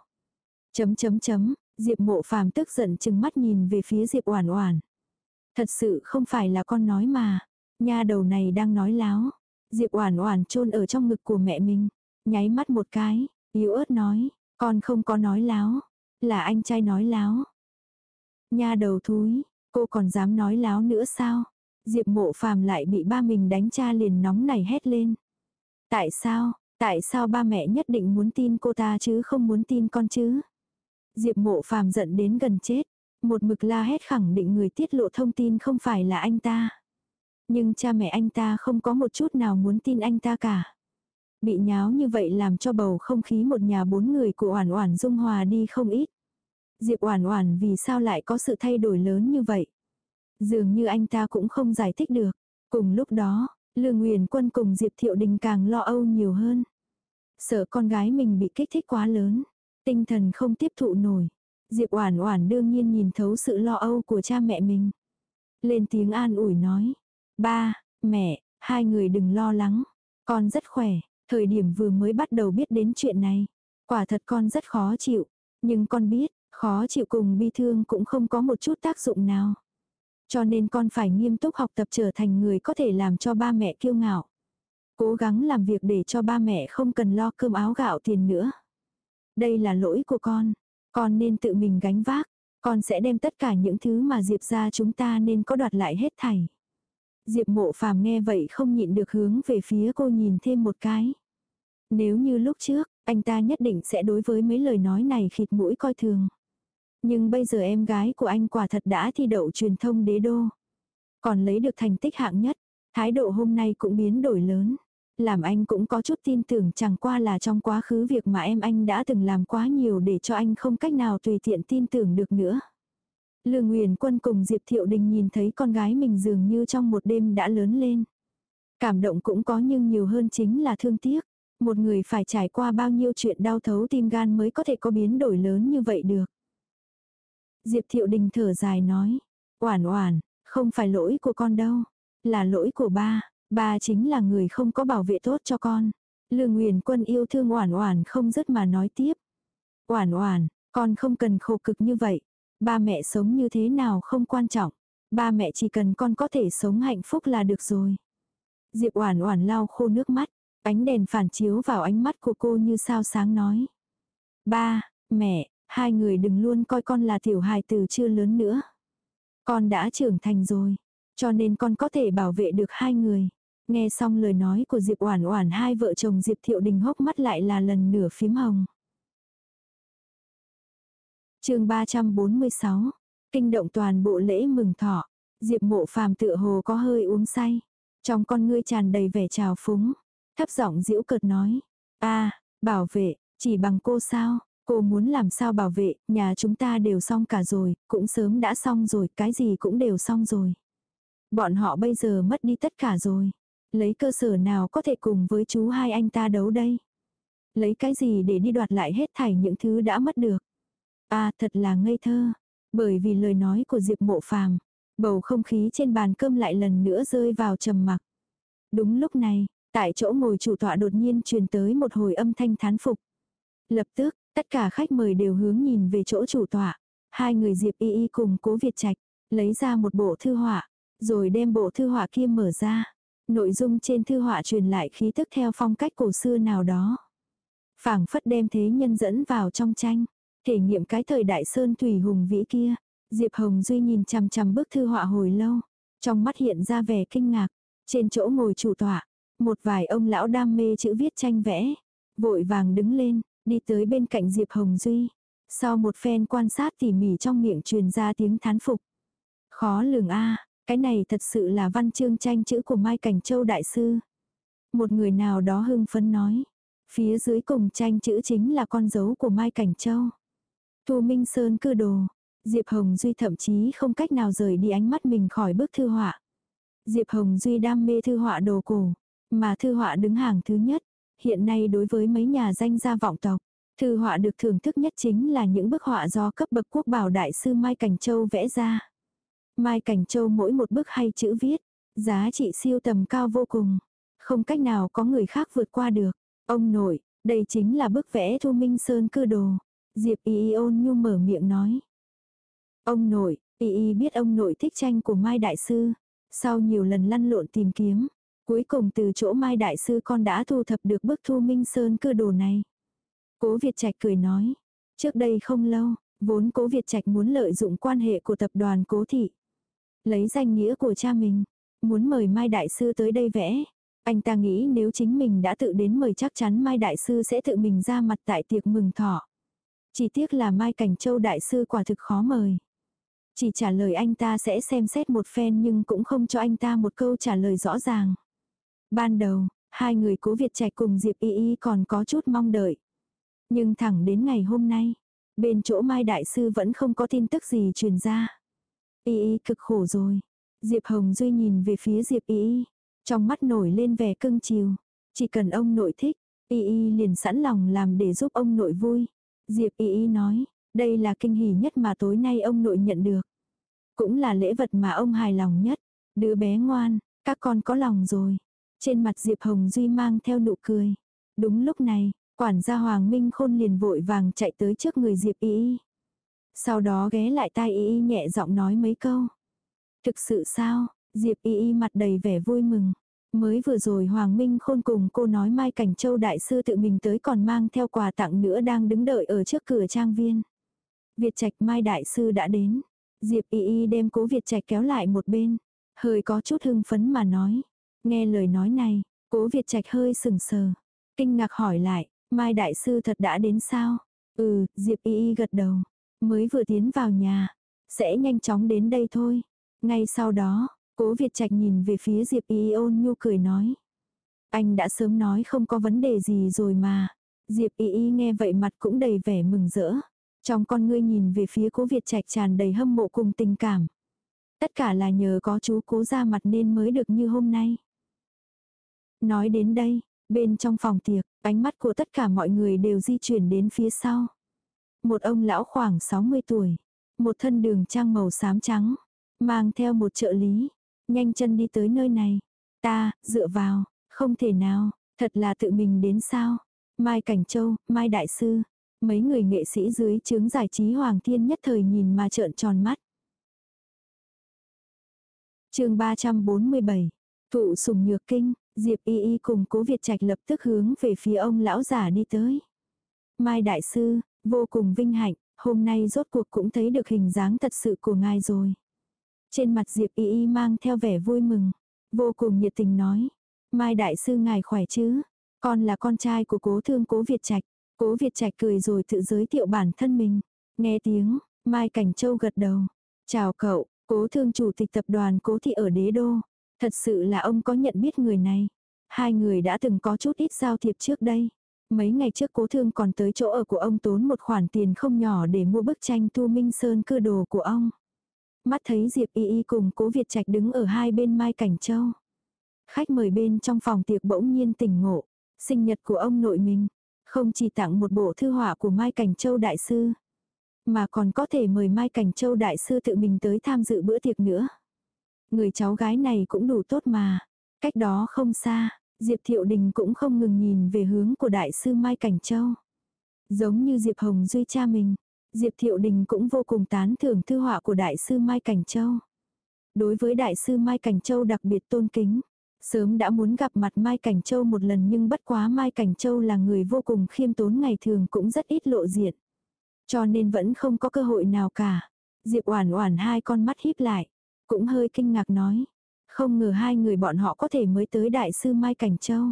Chấm chấm chấm, Diệp mộ phàm tức giận chừng mắt nhìn về phía Diệp oản oản. Thật sự không phải là con nói mà. Nha đầu này đang nói láo. Diệp oản oản chôn ở trong ngực của mẹ mình. Nháy mắt một cái, yếu ớt nói. Con không có nói láo. Là anh trai nói láo. Nha đầu thúi, cô còn dám nói láo nữa sao? Diệp mộ phàm lại bị ba mình đánh cha liền nóng nảy hét lên. Tại sao, tại sao ba mẹ nhất định muốn tin cô ta chứ không muốn tin con chứ? Diệp mộ phàm giận đến gần chết. Một mực la hét khẳng định người tiết lộ thông tin không phải là anh ta. Nhưng cha mẹ anh ta không có một chút nào muốn tin anh ta cả. Bị nháo như vậy làm cho bầu không khí một nhà bốn người của Oản Oản dung hòa đi không ít. Diệp Oản Oản vì sao lại có sự thay đổi lớn như vậy? Dường như anh ta cũng không giải thích được. Cùng lúc đó, Lương Nguyền Quân cùng Diệp Thiệu Đình càng lo âu nhiều hơn. Sợ con gái mình bị kích thích quá lớn, tinh thần không tiếp thụ nổi. Diệp Oản Oản đương nhiên nhìn thấu sự lo âu của cha mẹ mình. Lên tiếng an ủi nói, "Ba, mẹ, hai người đừng lo lắng, con rất khỏe." Thời điểm vừa mới bắt đầu biết đến chuyện này, quả thật con rất khó chịu, nhưng con biết, khó chịu cùng bi thương cũng không có một chút tác dụng nào. Cho nên con phải nghiêm túc học tập trở thành người có thể làm cho ba mẹ kiêu ngạo. Cố gắng làm việc để cho ba mẹ không cần lo cơm áo gạo tiền nữa. Đây là lỗi của con. Con nên tự mình gánh vác. Con sẽ đem tất cả những thứ mà Diệp ra chúng ta nên có đoạt lại hết thảy. Diệp mộ phàm nghe vậy không nhịn được hướng về phía cô nhìn thêm một cái. Nếu như lúc trước, anh ta nhất định sẽ đối với mấy lời nói này khịt mũi coi thường. Nhưng bây giờ em gái của anh quả thật đã thi đậu truyền thông đế đô. Còn lấy được thành tích hạng nhất, thái độ hôm nay cũng biến đổi lớn. Làm anh cũng có chút tin tưởng chẳng qua là trong quá khứ việc mà em anh đã từng làm quá nhiều để cho anh không cách nào tùy tiện tin tưởng được nữa. Lương Nguyền Quân cùng Diệp Thiệu Đình nhìn thấy con gái mình dường như trong một đêm đã lớn lên. Cảm động cũng có nhưng nhiều hơn chính là thương tiếc. Một người phải trải qua bao nhiêu chuyện đau thấu tim gan mới có thể có biến đổi lớn như vậy được. Diệp Thiệu Đình thở dài nói. Oản oản, không phải lỗi của con đâu. Là lỗi của ba. Ba chính là người không có bảo vệ tốt cho con. Lương Nguyền Quân yêu thương Oản Oản không dứt mà nói tiếp. Oản Oản, con không cần khổ cực như vậy. Ba mẹ sống như thế nào không quan trọng. Ba mẹ chỉ cần con có thể sống hạnh phúc là được rồi. Diệp Oản Oản lau khô nước mắt, ánh đèn phản chiếu vào ánh mắt của cô như sao sáng nói. Ba, mẹ, hai người đừng luôn coi con là tiểu hài tử chưa lớn nữa. Con đã trưởng thành rồi, cho nên con có thể bảo vệ được hai người. Nghe xong lời nói của Diệp Oản Oản hai vợ chồng Diệp Thiệu Đình hốc mắt lại là lần nửa phím hồng. Chương 346. Kinh động toàn bộ lễ mừng thọ. Diệp Mộ Phàm tựa hồ có hơi uống say, trong con ngươi tràn đầy vẻ trào phúng, thấp giọng giễu cợt nói: "A, bảo vệ, chỉ bằng cô sao? Cô muốn làm sao bảo vệ, nhà chúng ta đều xong cả rồi, cũng sớm đã xong rồi, cái gì cũng đều xong rồi. Bọn họ bây giờ mất đi tất cả rồi. Lấy cơ sở nào có thể cùng với chú hai anh ta đấu đây? Lấy cái gì để đi đoạt lại hết thảy những thứ đã mất được? À thật là ngây thơ. Bởi vì lời nói của Diệp Mộ Phàm, bầu không khí trên bàn cơm lại lần nữa rơi vào trầm mặc. Đúng lúc này, tại chỗ ngồi chủ tọa đột nhiên truyền tới một hồi âm thanh thán phục. Lập tức, tất cả khách mời đều hướng nhìn về chỗ chủ tọa. Hai người Diệp Y Y cùng Cố Việt Trạch lấy ra một bộ thư họa, rồi đem bộ thư họa kia mở ra. Nội dung trên thư họa truyền lại khí tức theo phong cách cổ xưa nào đó. phảng phất đem thế nhân dẫn vào trong tranh, thể nghiệm cái thời đại sơn thủy hùng vĩ kia. Diệp Hồng Duy nhìn chằm chằm bức thư họa hồi lâu, trong mắt hiện ra vẻ kinh ngạc. Trên chỗ ngồi chủ tọa, một vài ông lão đam mê chữ viết tranh vẽ, vội vàng đứng lên, đi tới bên cạnh Diệp Hồng Duy. Sau một phen quan sát tỉ mỉ trong miệng truyền ra tiếng thán phục. Khó lường a, cái này thật sự là văn chương tranh chữ của Mai Cảnh Châu đại sư. Một người nào đó hưng phấn nói, Phía dưới cùng tranh chữ chính là con dấu của Mai Cảnh Châu. Thu Minh Sơn cư đồ. Diệp Hồng Duy thậm chí không cách nào rời đi ánh mắt mình khỏi bức thư họa. Diệp Hồng Duy đam mê thư họa đồ cổ, mà thư họa đứng hàng thứ nhất. Hiện nay đối với mấy nhà danh gia vọng tộc, thư họa được thưởng thức nhất chính là những bức họa do cấp bậc quốc bảo đại sư Mai Cảnh Châu vẽ ra. Mai Cảnh Châu mỗi một bức hay chữ viết, giá trị siêu tầm cao vô cùng. Không cách nào có người khác vượt qua được. Ông nội, đây chính là bức vẽ Thu Minh Sơn cư đồ. Diệp Y ôn nhu mở miệng nói. Ông nội, Y Y biết ông nội thích tranh của Mai Đại Sư. Sau nhiều lần lăn lộn tìm kiếm, cuối cùng từ chỗ Mai Đại Sư con đã thu thập được bức Thu Minh Sơn cư đồ này. Cố Việt Trạch cười nói. Trước đây không lâu, vốn Cố Việt Trạch muốn lợi dụng quan hệ của tập đoàn Cố Thị. Lấy danh nghĩa của cha mình, muốn mời Mai Đại Sư tới đây vẽ. Anh ta nghĩ nếu chính mình đã tự đến mời chắc chắn Mai Đại Sư sẽ tự mình ra mặt tại tiệc mừng thọ. Chỉ tiếc là Mai Cảnh Châu Đại Sư quả thực khó mời. Chỉ trả lời anh ta sẽ xem xét một phen nhưng cũng không cho anh ta một câu trả lời rõ ràng. Ban đầu, hai người cố Việt Trạch cùng Diệp Y Y còn có chút mong đợi. Nhưng thẳng đến ngày hôm nay, bên chỗ Mai Đại Sư vẫn không có tin tức gì truyền ra. Y Y cực khổ rồi. Diệp Hồng Duy nhìn về phía Diệp Y Y. Trong mắt nổi lên vẻ cưng chiều. Chỉ cần ông nội thích, Y Y liền sẵn lòng làm để giúp ông nội vui. Diệp Y Y nói, đây là kinh hỉ nhất mà tối nay ông nội nhận được. Cũng là lễ vật mà ông hài lòng nhất. Đứa bé ngoan, các con có lòng rồi. Trên mặt Diệp Hồng Duy mang theo nụ cười. Đúng lúc này, quản gia Hoàng Minh Khôn liền vội vàng chạy tới trước người Diệp Y Y. Sau đó ghé lại tai Y Y nhẹ giọng nói mấy câu. Thực sự sao, Diệp Y Y mặt đầy vẻ vui mừng. Mới vừa rồi Hoàng Minh Khôn cùng cô nói Mai Cảnh Châu Đại Sư tự mình tới còn mang theo quà tặng nữa đang đứng đợi ở trước cửa trang viên. Việt Trạch Mai Đại Sư đã đến. Diệp Y Y đem cố Việt Trạch kéo lại một bên. Hơi có chút hưng phấn mà nói. Nghe lời nói này, cố Việt Trạch hơi sừng sờ. Kinh ngạc hỏi lại, Mai Đại Sư thật đã đến sao? Ừ, Diệp Y Y gật đầu. Mới vừa tiến vào nhà. Sẽ nhanh chóng đến đây thôi. Ngay sau đó, cố Việt Trạch nhìn về phía Diệp Y ôn nhu cười nói. Anh đã sớm nói không có vấn đề gì rồi mà. Diệp Y Y nghe vậy mặt cũng đầy vẻ mừng rỡ. Trong con ngươi nhìn về phía cố Việt Trạch tràn đầy hâm mộ cùng tình cảm. Tất cả là nhờ có chú cố ra mặt nên mới được như hôm nay. Nói đến đây, bên trong phòng tiệc, ánh mắt của tất cả mọi người đều di chuyển đến phía sau. Một ông lão khoảng 60 tuổi, một thân đường trang màu xám trắng, mang theo một trợ lý, nhanh chân đi tới nơi này. Ta, dựa vào, không thể nào, thật là tự mình đến sao. Mai Cảnh Châu, Mai Đại Sư, mấy người nghệ sĩ dưới chướng giải trí Hoàng Thiên nhất thời nhìn mà trợn tròn mắt. chương 347, Thụ sùng nhược kinh, Diệp Y Y cùng cố Việt Trạch lập tức hướng về phía ông lão giả đi tới. Mai Đại Sư, vô cùng vinh hạnh, hôm nay rốt cuộc cũng thấy được hình dáng thật sự của ngài rồi. Trên mặt Diệp Y Y mang theo vẻ vui mừng, vô cùng nhiệt tình nói. Mai Đại Sư ngài khỏe chứ? Con là con trai của cố thương cố Việt Trạch. Cố Việt Trạch cười rồi tự giới thiệu bản thân mình. Nghe tiếng, Mai Cảnh Châu gật đầu. Chào cậu, cố thương chủ tịch tập đoàn cố thị ở đế đô. Thật sự là ông có nhận biết người này. Hai người đã từng có chút ít giao thiệp trước đây. Mấy ngày trước cố thương còn tới chỗ ở của ông tốn một khoản tiền không nhỏ để mua bức tranh Thu Minh Sơn cư đồ của ông. Mắt thấy Diệp Y Y cùng cố Việt Trạch đứng ở hai bên Mai Cảnh Châu. Khách mời bên trong phòng tiệc bỗng nhiên tỉnh ngộ. Sinh nhật của ông nội mình. Không chỉ tặng một bộ thư họa của Mai Cảnh Châu Đại Sư. Mà còn có thể mời Mai Cảnh Châu Đại Sư tự mình tới tham dự bữa tiệc nữa. Người cháu gái này cũng đủ tốt mà. Cách đó không xa, Diệp Thiệu Đình cũng không ngừng nhìn về hướng của Đại sư Mai Cảnh Châu. Giống như Diệp Hồng Duy cha mình, Diệp Thiệu Đình cũng vô cùng tán thưởng thư họa của Đại sư Mai Cảnh Châu. Đối với Đại sư Mai Cảnh Châu đặc biệt tôn kính. Sớm đã muốn gặp mặt Mai Cảnh Châu một lần nhưng bất quá Mai Cảnh Châu là người vô cùng khiêm tốn ngày thường cũng rất ít lộ diện. Cho nên vẫn không có cơ hội nào cả. Diệp Oản Oản hai con mắt híp lại, cũng hơi kinh ngạc nói, không ngờ hai người bọn họ có thể mới tới đại sư Mai Cảnh Châu.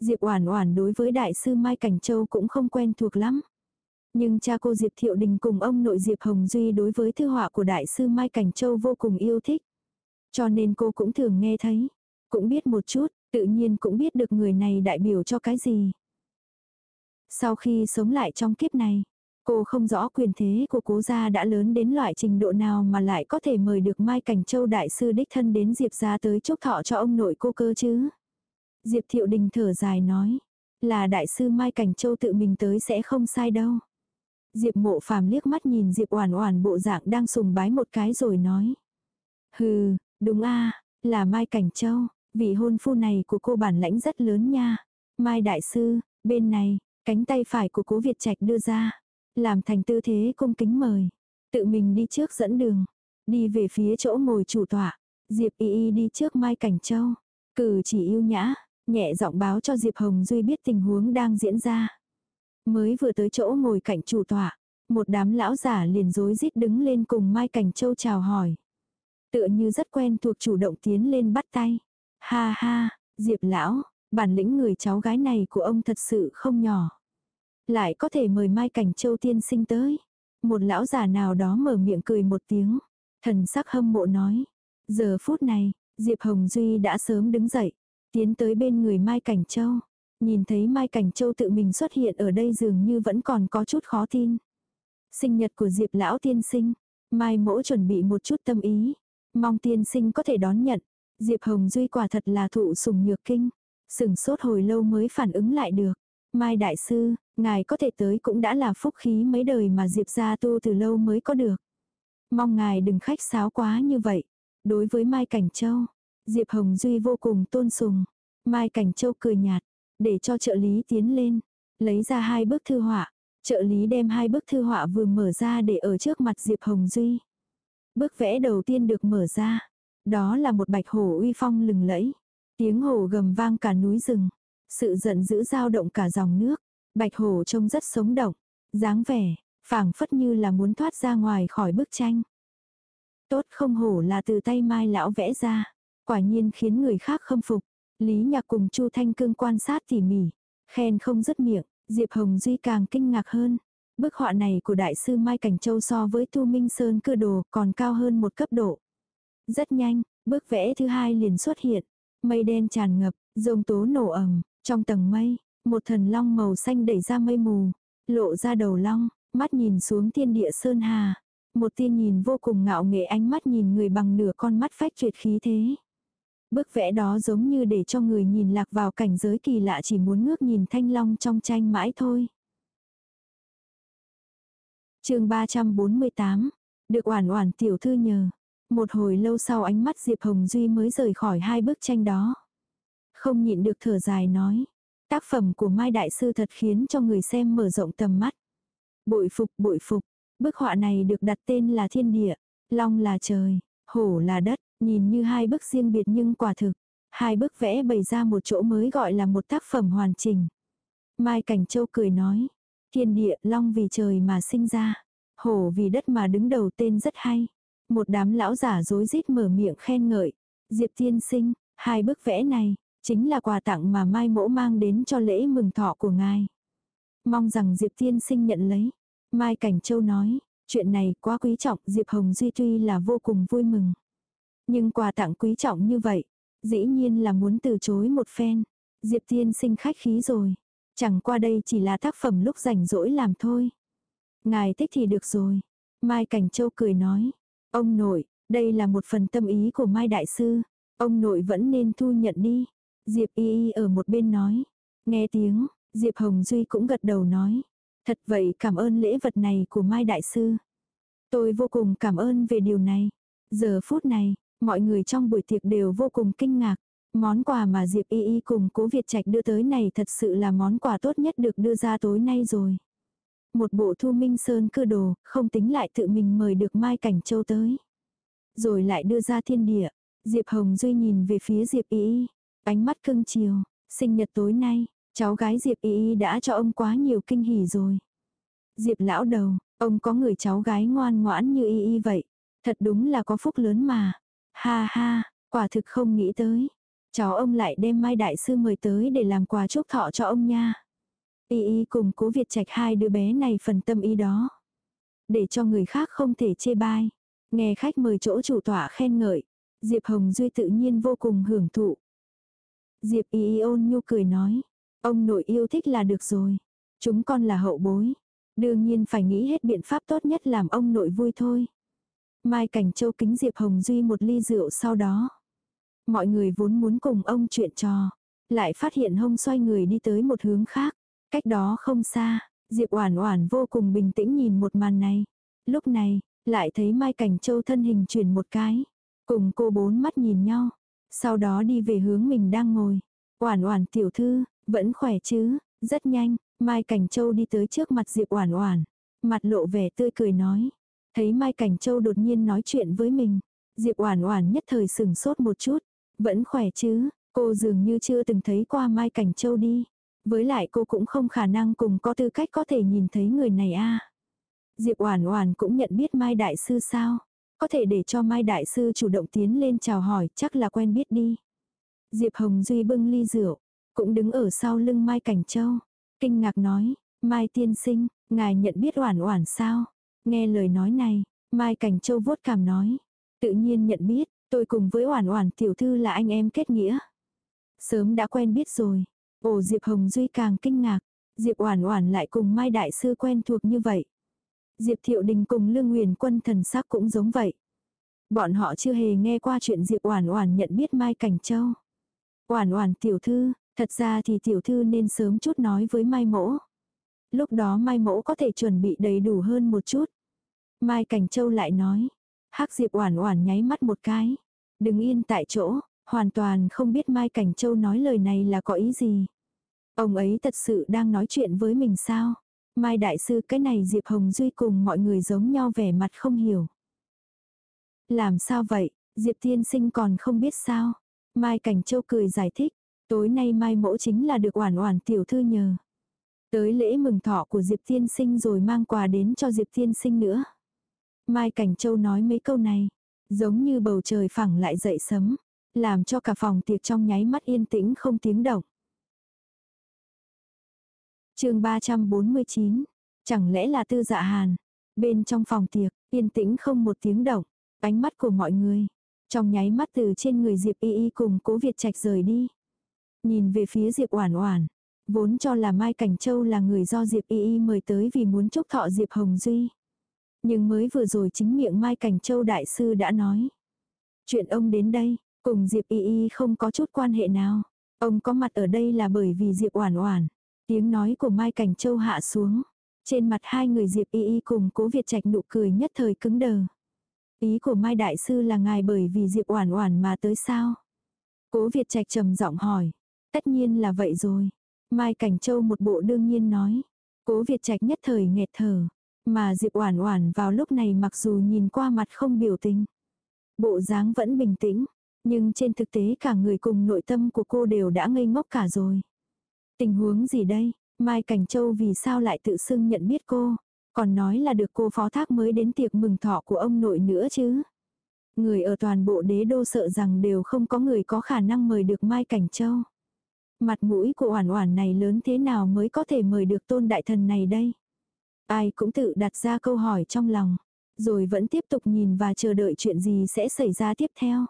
Diệp Oản Oản đối với đại sư Mai Cảnh Châu cũng không quen thuộc lắm. Nhưng cha cô Diệp Thiệu Đình cùng ông nội Diệp Hồng Duy đối với thư họa của đại sư Mai Cảnh Châu vô cùng yêu thích. Cho nên cô cũng thường nghe thấy, cũng biết một chút, tự nhiên cũng biết được người này đại biểu cho cái gì. Sau khi sống lại trong kiếp này, cô không rõ quyền thế của cố gia đã lớn đến loại trình độ nào mà lại có thể mời được Mai Cảnh Châu đại sư đích thân đến Diệp gia tới chúc thọ cho ông nội cô cơ chứ. Diệp Thiệu Đình thở dài nói, là đại sư Mai Cảnh Châu tự mình tới sẽ không sai đâu. Diệp mộ phàm liếc mắt nhìn Diệp oản oản bộ dạng đang sùng bái một cái rồi nói. Hừ, đúng a là Mai Cảnh Châu, vị hôn phu này của cô bản lãnh rất lớn nha. Mai Đại Sư, bên này, cánh tay phải của cố Việt Trạch đưa ra. Làm thành tư thế cung kính mời. Tự mình đi trước dẫn đường. Đi về phía chỗ ngồi chủ tọa. Diệp Y Y đi trước Mai Cảnh Châu. Cử chỉ yêu nhã, nhẹ giọng báo cho Diệp Hồng Duy biết tình huống đang diễn ra. Mới vừa tới chỗ ngồi cạnh chủ tọa, một đám lão giả liền rối rít đứng lên cùng Mai Cảnh Châu chào hỏi. Tựa như rất quen thuộc chủ động tiến lên bắt tay. Ha ha, Diệp lão, bản lĩnh người cháu gái này của ông thật sự không nhỏ. Lại có thể mời Mai Cảnh Châu tiên sinh tới. Một lão già nào đó mở miệng cười một tiếng. Thần sắc hâm mộ nói. Giờ phút này, Diệp Hồng Duy đã sớm đứng dậy. Tiến tới bên người Mai Cảnh Châu. Nhìn thấy Mai Cảnh Châu tự mình xuất hiện ở đây dường như vẫn còn có chút khó tin. Sinh nhật của Diệp Lão tiên sinh. Mai mỗ chuẩn bị một chút tâm ý. Mong tiên sinh có thể đón nhận. Diệp Hồng Duy quả thật là thụ sùng nhược kinh. Sừng sốt hồi lâu mới phản ứng lại được. Mai Đại Sư, ngài có thể tới cũng đã là phúc khí mấy đời mà Diệp gia tu từ lâu mới có được. Mong ngài đừng khách sáo quá như vậy. Đối với Mai Cảnh Châu, Diệp Hồng Duy vô cùng tôn sùng. Mai Cảnh Châu cười nhạt, để cho trợ lý tiến lên, lấy ra hai bức thư họa. Trợ lý đem hai bức thư họa vừa mở ra để ở trước mặt Diệp Hồng Duy. Bức vẽ đầu tiên được mở ra. Đó là một bạch hổ uy phong lừng lẫy. Tiếng hổ gầm vang cả núi rừng. Sự giận dữ dao động cả dòng nước. Bạch hổ trông rất sống động. dáng vẻ, phảng phất như là muốn thoát ra ngoài khỏi bức tranh. Tốt không hổ là từ tay mai lão vẽ ra. Quả nhiên khiến người khác khâm phục. Lý nhạc cùng Chu Thanh Cương quan sát tỉ mỉ. Khen không dứt miệng. Diệp Hồng Duy càng kinh ngạc hơn. Bức họa này của đại sư Mai Cảnh Châu so với Tu Minh Sơn cưa đồ còn cao hơn một cấp độ. Rất nhanh, bức vẽ thứ hai liền xuất hiện. Mây đen tràn ngập, rông tố nổ ầm trong tầng mây, một thần long màu xanh đẩy ra mây mù, lộ ra đầu long, mắt nhìn xuống thiên địa sơn hà. Một tia nhìn vô cùng ngạo nghệ ánh mắt nhìn người bằng nửa con mắt phách tuyệt khí thế. Bức vẽ đó giống như để cho người nhìn lạc vào cảnh giới kỳ lạ chỉ muốn ngước nhìn thanh long trong tranh mãi thôi. chương 348, được oản oản tiểu thư nhờ. Một hồi lâu sau ánh mắt Diệp Hồng Duy mới rời khỏi hai bức tranh đó. Không nhịn được thở dài nói. Tác phẩm của Mai Đại Sư thật khiến cho người xem mở rộng tầm mắt. Bội phục, bội phục. Bức họa này được đặt tên là thiên địa, long là trời, hổ là đất, nhìn như hai bức riêng biệt nhưng quả thực. Hai bức vẽ bày ra một chỗ mới gọi là một tác phẩm hoàn chỉnh. Mai Cảnh Châu cười nói. Thiên địa, long vì trời mà sinh ra. Hổ vì đất mà đứng đầu tên rất hay. Một đám lão giả rối rít mở miệng khen ngợi. Diệp tiên sinh, hai bức vẽ này, chính là quà tặng mà Mai Mỗ mang đến cho lễ mừng thọ của ngài. Mong rằng Diệp tiên sinh nhận lấy. Mai Cảnh Châu nói, chuyện này quá quý trọng, Diệp Hồng Duy tuy là vô cùng vui mừng. Nhưng quà tặng quý trọng như vậy, dĩ nhiên là muốn từ chối một phen. Diệp tiên sinh khách khí rồi. Chẳng qua đây chỉ là tác phẩm lúc rảnh rỗi làm thôi. Ngài thích thì được rồi. Mai Cảnh Châu cười nói. Ông nội, đây là một phần tâm ý của Mai Đại Sư. Ông nội vẫn nên thu nhận đi. Diệp Y Y ở một bên nói. Nghe tiếng, Diệp Hồng Duy cũng gật đầu nói. Thật vậy cảm ơn lễ vật này của Mai Đại Sư. Tôi vô cùng cảm ơn về điều này. Giờ phút này, mọi người trong buổi tiệc đều vô cùng kinh ngạc. Món quà mà Diệp Y Y cùng cố Việt Trạch đưa tới này thật sự là món quà tốt nhất được đưa ra tối nay rồi. Một bộ thu minh sơn cưa đồ, không tính lại tự mình mời được Mai Cảnh Châu tới. Rồi lại đưa ra thiên địa. Diệp Hồng Duy nhìn về phía Diệp Y Y. Ánh mắt cưng chiều. Sinh nhật tối nay, cháu gái Diệp Y Y đã cho ông quá nhiều kinh hỉ rồi. Diệp lão đầu, ông có người cháu gái ngoan ngoãn như Y Y vậy. Thật đúng là có phúc lớn mà. Ha ha, quả thực không nghĩ tới. Cháu ông lại đem Mai Đại Sư mời tới để làm quà chúc thọ cho ông nha. Y y cùng cố Việt Trạch hai đứa bé này phần tâm ý đó. Để cho người khác không thể chê bai. Nghe khách mời chỗ chủ tọa khen ngợi. Diệp Hồng Duy tự nhiên vô cùng hưởng thụ. Diệp y y ôn nhu cười nói. Ông nội yêu thích là được rồi. Chúng con là hậu bối. Đương nhiên phải nghĩ hết biện pháp tốt nhất làm ông nội vui thôi. Mai Cảnh Châu kính Diệp Hồng Duy một ly rượu sau đó. Mọi người vốn muốn cùng ông chuyện trò. Lại phát hiện hông xoay người đi tới một hướng khác. Cách đó không xa, Diệp Oản Oản vô cùng bình tĩnh nhìn một màn này. Lúc này, lại thấy Mai Cảnh Châu thân hình chuyển một cái, cùng cô bốn mắt nhìn nhau, sau đó đi về hướng mình đang ngồi. Oản Oản tiểu thư, vẫn khỏe chứ? Rất nhanh, Mai Cảnh Châu đi tới trước mặt Diệp Oản Oản, mặt lộ vẻ tươi cười nói. Thấy Mai Cảnh Châu đột nhiên nói chuyện với mình, Diệp Oản Oản nhất thời sững sốt một chút, vẫn khỏe chứ? Cô dường như chưa từng thấy qua Mai Cảnh Châu đi. Với lại cô cũng không khả năng cùng có tư cách có thể nhìn thấy người này a. Diệp Oản Oản cũng nhận biết Mai đại sư sao? Có thể để cho Mai đại sư chủ động tiến lên chào hỏi, chắc là quen biết đi. Diệp Hồng Duy bưng ly rượu, cũng đứng ở sau lưng Mai Cảnh Châu, kinh ngạc nói: "Mai tiên sinh, ngài nhận biết Oản Oản sao?" Nghe lời nói này, Mai Cảnh Châu vuốt cằm nói: "Tự nhiên nhận biết, tôi cùng với Oản Oản tiểu thư là anh em kết nghĩa." Sớm đã quen biết rồi. Ồ Diệp Hồng Duy càng kinh ngạc, Diệp Oản Oản lại cùng Mai đại sư quen thuộc như vậy. Diệp Thiệu Đình cùng Lương Nguyền Quân thần sắc cũng giống vậy. Bọn họ chưa hề nghe qua chuyện Diệp Oản Oản nhận biết Mai Cảnh Châu. Oản Oản tiểu thư, thật ra thì tiểu thư nên sớm chút nói với Mai Mỗ. Lúc đó Mai Mỗ có thể chuẩn bị đầy đủ hơn một chút. Mai Cảnh Châu lại nói. Hắc Diệp Oản Oản nháy mắt một cái, đứng yên tại chỗ, hoàn toàn không biết Mai Cảnh Châu nói lời này là có ý gì. Ông ấy thật sự đang nói chuyện với mình sao? Mai Đại Sư cái này Diệp Hồng Duy cùng mọi người giống nhau vẻ mặt không hiểu. Làm sao vậy, Diệp thiên Sinh còn không biết sao? Mai Cảnh Châu cười giải thích, tối nay Mai Mỗ chính là được oản oản tiểu thư nhờ. Tới lễ mừng thọ của Diệp thiên Sinh rồi mang quà đến cho Diệp thiên Sinh nữa. Mai Cảnh Châu nói mấy câu này, giống như bầu trời phẳng lại dậy sấm, làm cho cả phòng tiệc trong nháy mắt yên tĩnh không tiếng động chương 349, chẳng lẽ là tư dạ hàn. Bên trong phòng tiệc, yên tĩnh không một tiếng động, ánh mắt của mọi người. Trong nháy mắt từ trên người Diệp Y Y cùng cố Việt Trạch rời đi. Nhìn về phía Diệp Oản Oản, vốn cho là Mai Cảnh Châu là người do Diệp Y Y mời tới vì muốn chúc thọ Diệp Hồng Duy. Nhưng mới vừa rồi chính miệng Mai Cảnh Châu đại sư đã nói. Chuyện ông đến đây, Cùng Diệp Y Y không có chút quan hệ nào. Ông có mặt ở đây là bởi vì Diệp Oản Oản. Tiếng nói của Mai Cảnh Châu hạ xuống. Trên mặt hai người Diệp Y Y cùng Cố Việt Trạch nụ cười nhất thời cứng đờ. Ý của Mai đại sư là ngài bởi vì Diệp Oản Oản mà tới sao? Cố Việt Trạch trầm giọng hỏi. Tất nhiên là vậy rồi. Mai Cảnh Châu một bộ đương nhiên nói. Cố Việt Trạch nhất thời nghẹt thở, mà Diệp Oản Oản vào lúc này mặc dù nhìn qua mặt không biểu tình, bộ dáng vẫn bình tĩnh, nhưng trên thực tế cả người cùng nội tâm của cô đều đã ngây ngốc cả rồi. Tình huống gì đây? Mai Cảnh Châu vì sao lại tự xưng nhận biết cô? Còn nói là được cô phó thác mới đến tiệc mừng thọ của ông nội nữa chứ? Người ở toàn bộ đế đô sợ rằng đều không có người có khả năng mời được Mai Cảnh Châu. Mặt mũi của oản oản này lớn thế nào mới có thể mời được tôn đại thần này đây? Ai cũng tự đặt ra câu hỏi trong lòng, rồi vẫn tiếp tục nhìn và chờ đợi chuyện gì sẽ xảy ra tiếp theo.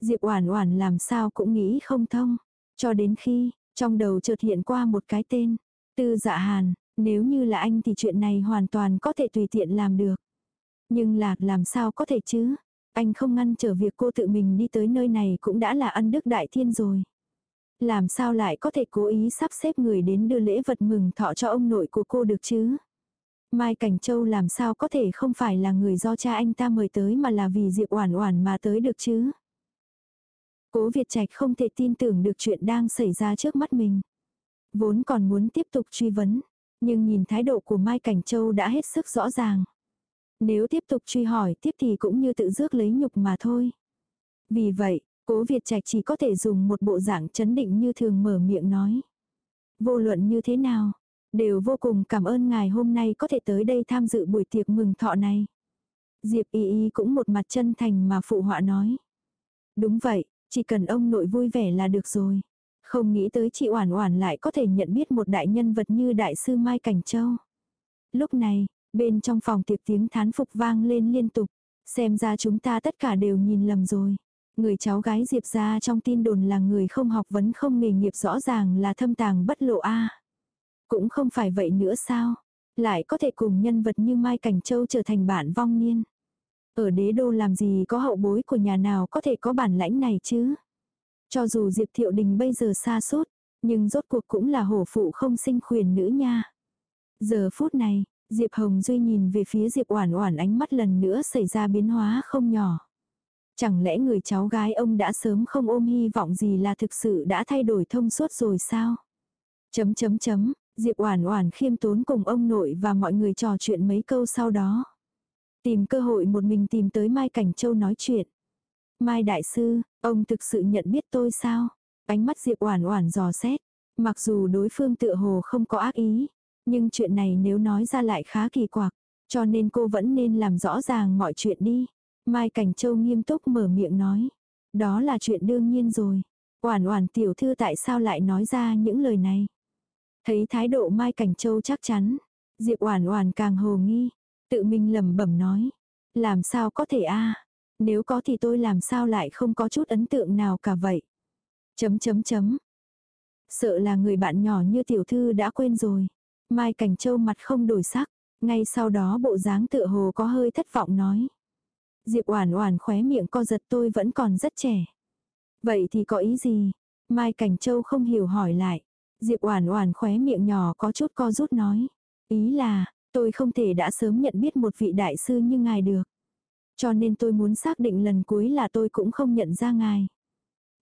Diệp Oản Oản làm sao cũng nghĩ không thông, cho đến khi trong đầu chợt hiện qua một cái tên, Tư Dạ Hàn, nếu như là anh thì chuyện này hoàn toàn có thể tùy tiện làm được. Nhưng Lạc làm sao có thể chứ? Anh không ngăn trở việc cô tự mình đi tới nơi này cũng đã là ân đức đại thiên rồi. Làm sao lại có thể cố ý sắp xếp người đến đưa lễ vật mừng thọ cho ông nội của cô được chứ? Mai Cảnh Châu làm sao có thể không phải là người do cha anh ta mời tới mà là vì Diệp Oản Oản mà tới được chứ? Cố Việt Trạch không thể tin tưởng được chuyện đang xảy ra trước mắt mình. Vốn còn muốn tiếp tục truy vấn, nhưng nhìn thái độ của Mai Cảnh Châu đã hết sức rõ ràng. Nếu tiếp tục truy hỏi tiếp thì cũng như tự rước lấy nhục mà thôi. Vì vậy, cố Việt Trạch chỉ có thể dùng một bộ dạng chấn định như thường mở miệng nói. Vô luận như thế nào, đều vô cùng cảm ơn ngài hôm nay có thể tới đây tham dự buổi tiệc mừng thọ này. Diệp Y Y cũng một mặt chân thành mà phụ họa nói. Đúng vậy, chỉ cần ông nội vui vẻ là được rồi. Không nghĩ tới chị Oản Oản lại có thể nhận biết một đại nhân vật như đại sư Mai Cảnh Châu. Lúc này, bên trong phòng tiệc tiếng thán phục vang lên liên tục. Xem ra chúng ta tất cả đều nhìn lầm rồi. Người cháu gái Diệp gia trong tin đồn là người không học vấn không nghề nghiệp rõ ràng là thâm tàng bất lộ a. Cũng không phải vậy nữa sao? Lại có thể cùng nhân vật như Mai Cảnh Châu trở thành bạn vong niên. Ở đế đô làm gì có hậu bối của nhà nào có thể có bản lãnh này chứ? Cho dù Diệp Thiệu Đình bây giờ xa suốt, nhưng rốt cuộc cũng là hổ phụ không sinh khuyển nữ nha. Giờ phút này, Diệp Hồng Duy nhìn về phía Diệp Oản Oản ánh mắt lần nữa xảy ra biến hóa không nhỏ. Chẳng lẽ người cháu gái ông đã sớm không ôm hy vọng gì là thực sự đã thay đổi thông suốt rồi sao? Chấm chấm chấm, Diệp Oản Oản khiêm tốn cùng ông nội và mọi người trò chuyện mấy câu sau đó. Tìm cơ hội một mình tìm tới Mai Cảnh Châu nói chuyện. Mai Đại Sư, ông thực sự nhận biết tôi sao? Ánh mắt Diệp Oản Oản dò xét. Mặc dù đối phương tựa hồ không có ác ý, nhưng chuyện này nếu nói ra lại khá kỳ quặc, cho nên cô vẫn nên làm rõ ràng mọi chuyện đi. Mai Cảnh Châu nghiêm túc mở miệng nói. Đó là chuyện đương nhiên rồi. Oản oản tiểu thư tại sao lại nói ra những lời này? Thấy thái độ Mai Cảnh Châu chắc chắn. Diệp oản oản càng hồ nghi. Tự mình lẩm bẩm nói. Làm sao có thể a Nếu có thì tôi làm sao lại không có chút ấn tượng nào cả vậy? Chấm chấm chấm. Sợ là người bạn nhỏ như tiểu thư đã quên rồi. Mai Cảnh Châu mặt không đổi sắc. Ngay sau đó bộ dáng tựa hồ có hơi thất vọng nói. Diệp Oản Oản khóe miệng co giật tôi vẫn còn rất trẻ. Vậy thì có ý gì? Mai Cảnh Châu không hiểu hỏi lại. Diệp Oản Oản khóe miệng nhỏ có chút co rút nói, ý là, tôi không thể đã sớm nhận biết một vị đại sư như ngài được. Cho nên tôi muốn xác định lần cuối là tôi cũng không nhận ra ngài.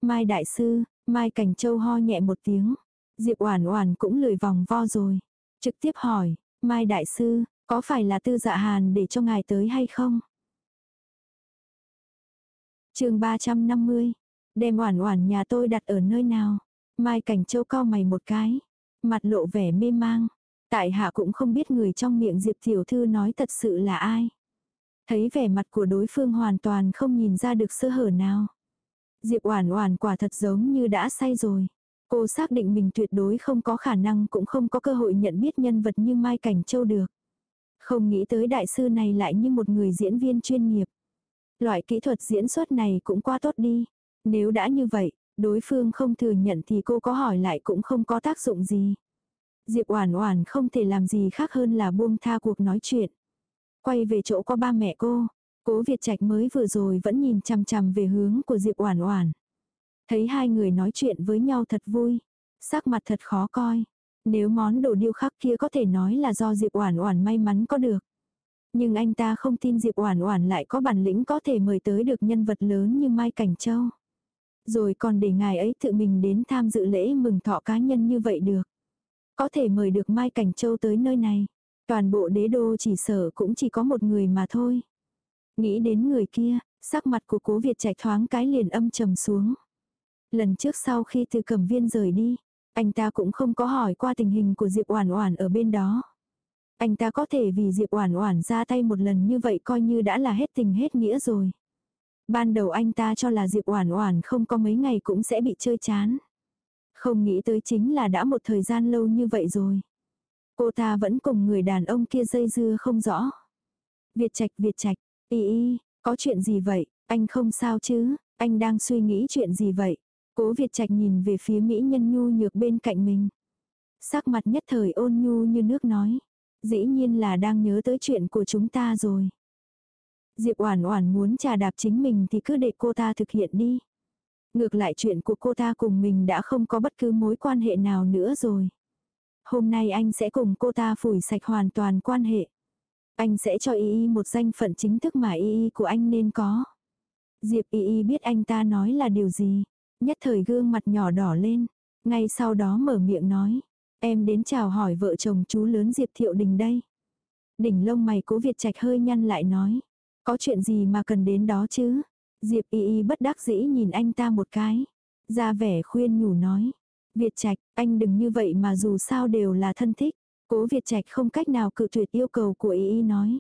Mai đại sư, Mai Cảnh Châu ho nhẹ một tiếng. Diệp Oản Oản cũng lười vòng vo rồi, trực tiếp hỏi, "Mai đại sư, có phải là Tư Dạ Hàn để cho ngài tới hay không?" chương 350. Đem oản oản nhà tôi đặt ở nơi nào? Mai Cảnh Châu cau mày một cái. Mặt lộ vẻ mê mang. Tại hạ cũng không biết người trong miệng Diệp Tiểu Thư nói thật sự là ai. Thấy vẻ mặt của đối phương hoàn toàn không nhìn ra được sơ hở nào. Diệp Oản Oản quả thật giống như đã say rồi. Cô xác định mình tuyệt đối không có khả năng cũng không có cơ hội nhận biết nhân vật như Mai Cảnh Châu được. Không nghĩ tới đại sư này lại như một người diễn viên chuyên nghiệp. Loại kỹ thuật diễn xuất này cũng quá tốt đi. Nếu đã như vậy, đối phương không thừa nhận thì cô có hỏi lại cũng không có tác dụng gì. Diệp Oản Oản không thể làm gì khác hơn là buông tha cuộc nói chuyện. Quay về chỗ có ba mẹ cô, Cố Việt Trạch mới vừa rồi vẫn nhìn chằm chằm về hướng của Diệp Oản Oản. Thấy hai người nói chuyện với nhau thật vui, sắc mặt thật khó coi. Nếu món đồ điêu khắc kia có thể nói là do Diệp Oản Oản may mắn có được. Nhưng anh ta không tin Diệp Oản Oản lại có bản lĩnh có thể mời tới được nhân vật lớn như Mai Cảnh Châu. Rồi còn để ngài ấy tự mình đến tham dự lễ mừng thọ cá nhân như vậy được. Có thể mời được Mai Cảnh Châu tới nơi này. Toàn bộ đế đô chỉ sở cũng chỉ có một người mà thôi. Nghĩ đến người kia, sắc mặt của cố Việt chạy thoáng cái liền âm trầm xuống. Lần trước sau khi từ cẩm viên rời đi, anh ta cũng không có hỏi qua tình hình của Diệp Oản Oản ở bên đó. Anh ta có thể vì Diệp Oản Oản ra tay một lần như vậy coi như đã là hết tình hết nghĩa rồi. Ban đầu anh ta cho là Diệp Oản Oản không có mấy ngày cũng sẽ bị chơi chán. Không nghĩ tới chính là đã một thời gian lâu như vậy rồi. Cô ta vẫn cùng người đàn ông kia dây dưa không rõ. Việt Trạch, Việt Trạch, y y, có chuyện gì vậy, anh không sao chứ, anh đang suy nghĩ chuyện gì vậy? Cố Việt Trạch nhìn về phía mỹ nhân nhu nhược bên cạnh mình. Sắc mặt nhất thời ôn nhu như nước nói. Dĩ nhiên là đang nhớ tới chuyện của chúng ta rồi. Diệp Oản Oản muốn trà đạp chính mình thì cứ để cô ta thực hiện đi. Ngược lại chuyện của cô ta cùng mình đã không có bất cứ mối quan hệ nào nữa rồi. Hôm nay anh sẽ cùng cô ta phủi sạch hoàn toàn quan hệ. Anh sẽ cho Y Y một danh phận chính thức mà Y Y của anh nên có. Diệp Y Y biết anh ta nói là điều gì. Nhất thời gương mặt nhỏ đỏ lên. Ngay sau đó mở miệng nói. Em đến chào hỏi vợ chồng chú lớn Diệp Thiệu Đình đây. Đỉnh lông mày cố Việt Trạch hơi nhăn lại nói. Có chuyện gì mà cần đến đó chứ? Diệp y y bất đắc dĩ nhìn anh ta một cái. Ra vẻ khuyên nhủ nói. Việt Trạch, anh đừng như vậy mà dù sao đều là thân thích. Cố Việt Trạch không cách nào cự tuyệt yêu cầu của y y nói.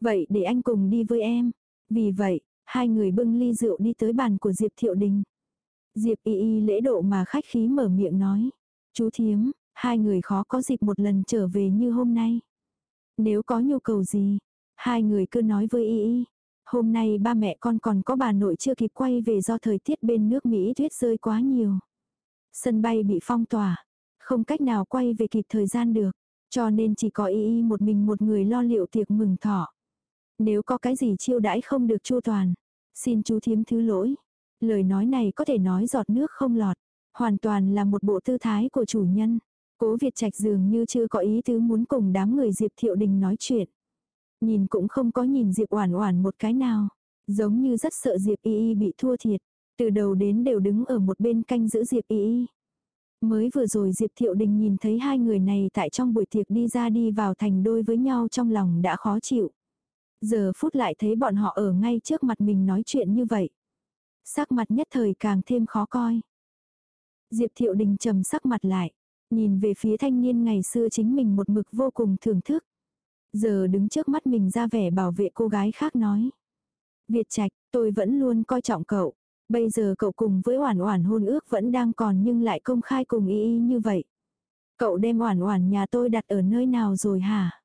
Vậy để anh cùng đi với em. Vì vậy, hai người bưng ly rượu đi tới bàn của Diệp Thiệu Đình. Diệp y y lễ độ mà khách khí mở miệng nói. Chú thiếm, hai người khó có dịp một lần trở về như hôm nay. Nếu có nhu cầu gì, hai người cứ nói với y y. Hôm nay ba mẹ con còn có bà nội chưa kịp quay về do thời tiết bên nước Mỹ tuyết rơi quá nhiều. Sân bay bị phong tỏa. Không cách nào quay về kịp thời gian được. Cho nên chỉ có y y một mình một người lo liệu tiệc mừng thọ. Nếu có cái gì chiêu đãi không được chu toàn. Xin chú thiếm thứ lỗi. Lời nói này có thể nói giọt nước không lọt. Hoàn toàn là một bộ tư thái của chủ nhân. Cố Việt Trạch dường như chưa có ý tứ muốn cùng đám người Diệp Thiệu Đình nói chuyện. Nhìn cũng không có nhìn Diệp Oản Oản một cái nào, giống như rất sợ Diệp Y Y bị thua thiệt, từ đầu đến đều đứng ở một bên canh giữ Diệp Y Y. Mới vừa rồi Diệp Thiệu Đình nhìn thấy hai người này tại trong buổi tiệc đi ra đi vào thành đôi với nhau trong lòng đã khó chịu. Giờ phút lại thấy bọn họ ở ngay trước mặt mình nói chuyện như vậy. Sắc mặt nhất thời càng thêm khó coi. Diệp Thiệu Đình trầm sắc mặt lại, nhìn về phía thanh niên ngày xưa chính mình một mực vô cùng thưởng thức. Giờ đứng trước mắt mình ra vẻ bảo vệ cô gái khác nói. Việt Trạch, tôi vẫn luôn coi trọng cậu. Bây giờ cậu cùng với Oản Oản hôn ước vẫn đang còn nhưng lại công khai cùng y y như vậy. Cậu đem Oản Oản nhà tôi đặt ở nơi nào rồi hả?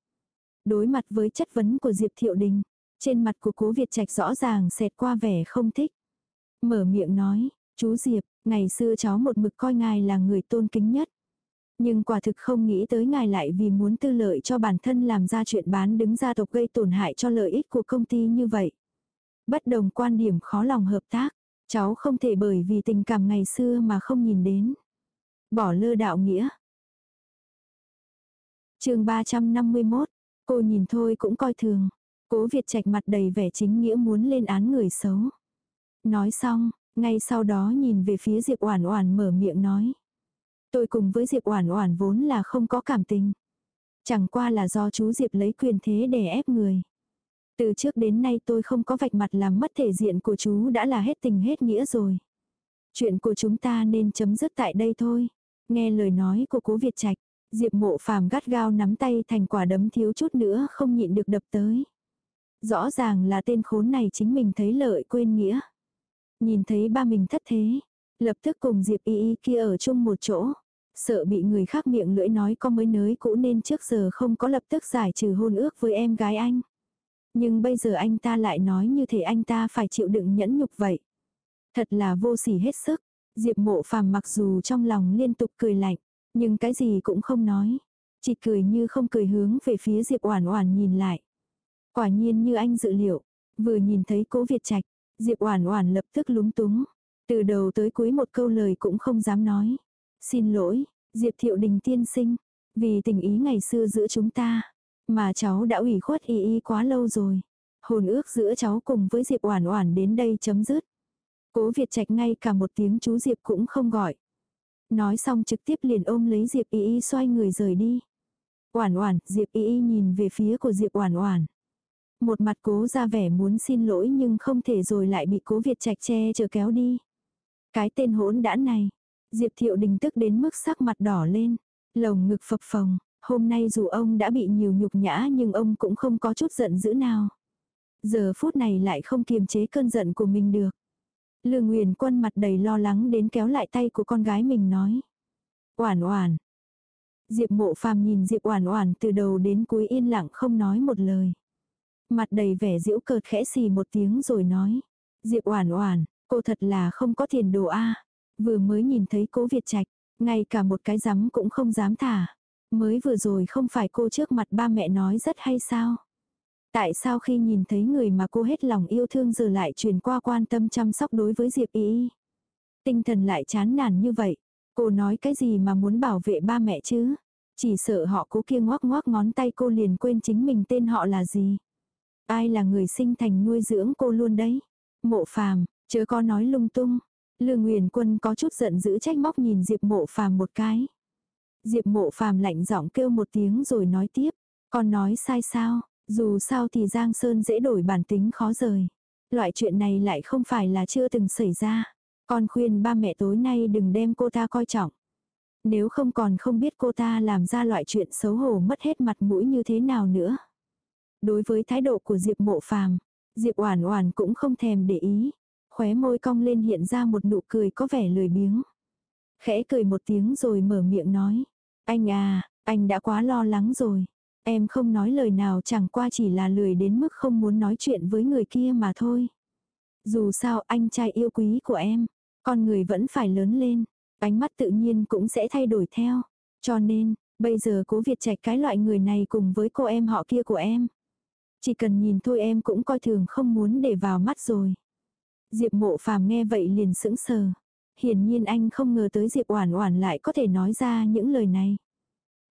Đối mặt với chất vấn của Diệp Thiệu Đình, trên mặt của Cố Việt Trạch rõ ràng xẹt qua vẻ không thích. Mở miệng nói, chú Diệp, ngày xưa cháu một mực coi ngài là người tôn kính nhất. Nhưng quả thực không nghĩ tới ngài lại vì muốn tư lợi cho bản thân làm ra chuyện bán đứng gia tộc gây tổn hại cho lợi ích của công ty như vậy. Bất đồng quan điểm khó lòng hợp tác, cháu không thể bởi vì tình cảm ngày xưa mà không nhìn đến. Bỏ lơ đạo nghĩa. chương 351, cô nhìn thôi cũng coi thường. Cố Việt Trạch mặt đầy vẻ chính nghĩa muốn lên án người xấu. Nói xong, ngay sau đó nhìn về phía Diệp Oản Oản mở miệng nói. Tôi cùng với Diệp Oản Oản vốn là không có cảm tình. Chẳng qua là do chú Diệp lấy quyền thế để ép người. Từ trước đến nay tôi không có vạch mặt làm mất thể diện của chú đã là hết tình hết nghĩa rồi. Chuyện của chúng ta nên chấm dứt tại đây thôi. Nghe lời nói của cố Việt Trạch, Diệp mộ phàm gắt gao nắm tay thành quả đấm thiếu chút nữa không nhịn được đập tới. Rõ ràng là tên khốn này chính mình thấy lợi quên nghĩa. Nhìn thấy ba mình thất thế, lập tức cùng Diệp y y kia ở chung một chỗ. Sợ bị người khác miệng lưỡi nói có mới nới cũ nên trước giờ không có lập tức giải trừ hôn ước với em gái anh. Nhưng bây giờ anh ta lại nói như thế anh ta phải chịu đựng nhẫn nhục vậy. Thật là vô sỉ hết sức. Diệp mộ phàm mặc dù trong lòng liên tục cười lạnh, nhưng cái gì cũng không nói. Chỉ cười như không cười hướng về phía Diệp Oản Oản nhìn lại. Quả nhiên như anh dự liệu, vừa nhìn thấy Cố Việt Trạch, Diệp Oản Oản lập tức lúng túng, từ đầu tới cuối một câu lời cũng không dám nói. Xin lỗi, Diệp Thiệu Đình tiên sinh, vì tình ý ngày xưa giữa chúng ta, mà cháu đã ủy khuất y y quá lâu rồi. Hồn ước giữa cháu cùng với Diệp Oản Oản đến đây chấm dứt. Cố Việt Trạch ngay cả một tiếng chú Diệp cũng không gọi. Nói xong trực tiếp liền ôm lấy Diệp Y Y xoay người rời đi. Oản Oản, Diệp Y Y nhìn về phía của Diệp Oản Oản. Một mặt cố ra vẻ muốn xin lỗi nhưng không thể rồi lại bị Cố Việt Trạch che chở kéo đi. Cái tên hỗn đã này. Diệp Thiệu Đình tức đến mức sắc mặt đỏ lên, lồng ngực phập phồng, hôm nay dù ông đã bị nhiều nhục nhã nhưng ông cũng không có chút giận dữ nào. Giờ phút này lại không kiềm chế cơn giận của mình được. Lương Nguyền Quân mặt đầy lo lắng đến kéo lại tay của con gái mình nói. Oản oản. Diệp mộ phàm nhìn Diệp oản oản từ đầu đến cuối yên lặng không nói một lời. Mặt đầy vẻ giễu cợt khẽ xì một tiếng rồi nói. Diệp oản oản, cô thật là không có tiền đồ a Vừa mới nhìn thấy cố Việt Trạch, ngay cả một cái rắm cũng không dám thả. Mới vừa rồi không phải cô trước mặt ba mẹ nói rất hay sao? Tại sao khi nhìn thấy người mà cô hết lòng yêu thương giờ lại truyền qua quan tâm chăm sóc đối với Diệp Ý? Tinh thần lại chán nản như vậy. Cô nói cái gì mà muốn bảo vệ ba mẹ chứ? Chỉ sợ họ cố kia ngoác ngoác ngón tay cô liền quên chính mình tên họ là gì. Ai là người sinh thành nuôi dưỡng cô luôn đấy. Mộ phàm, chớ có nói lung tung. Lương Nguyền Quân có chút giận dữ trách móc nhìn Diệp Mộ Phàm một cái. Diệp Mộ Phàm lạnh giọng kêu một tiếng rồi nói tiếp, con nói sai sao, dù sao thì Giang Sơn dễ đổi bản tính khó rời. Loại chuyện này lại không phải là chưa từng xảy ra. Con khuyên ba mẹ tối nay đừng đem cô ta coi trọng. Nếu không còn không biết cô ta làm ra loại chuyện xấu hổ mất hết mặt mũi như thế nào nữa. Đối với thái độ của Diệp Mộ Phàm, Diệp Oản Oản cũng không thèm để ý, khóe môi cong lên hiện ra một nụ cười có vẻ lười biếng. Khẽ cười một tiếng rồi mở miệng nói. Anh à, anh đã quá lo lắng rồi. Em không nói lời nào chẳng qua chỉ là lười đến mức không muốn nói chuyện với người kia mà thôi. Dù sao anh trai yêu quý của em, con người vẫn phải lớn lên, ánh mắt tự nhiên cũng sẽ thay đổi theo. Cho nên, bây giờ cố Việt Trạch cái loại người này cùng với cô em họ kia của em. Chỉ cần nhìn thôi em cũng coi thường không muốn để vào mắt rồi. Diệp mộ phàm nghe vậy liền sững sờ. Hiển nhiên anh không ngờ tới Diệp Oản Oản lại có thể nói ra những lời này.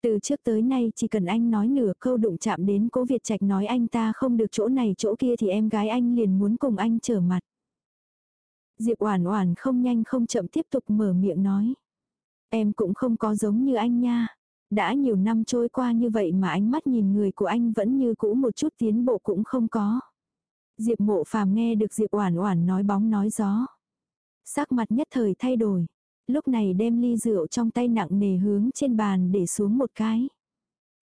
Từ trước tới nay chỉ cần anh nói nửa câu đụng chạm đến cố Việt Trạch nói anh ta không được chỗ này chỗ kia thì em gái anh liền muốn cùng anh trở mặt. Diệp Oản Oản không nhanh không chậm tiếp tục mở miệng nói. Em cũng không có giống như anh nha. Đã nhiều năm trôi qua như vậy mà ánh mắt nhìn người của anh vẫn như cũ một chút tiến bộ cũng không có. Diệp mộ phàm nghe được Diệp Oản Oản nói bóng nói gió. Sắc mặt nhất thời thay đổi. Lúc này đem ly rượu trong tay nặng nề hướng trên bàn để xuống một cái.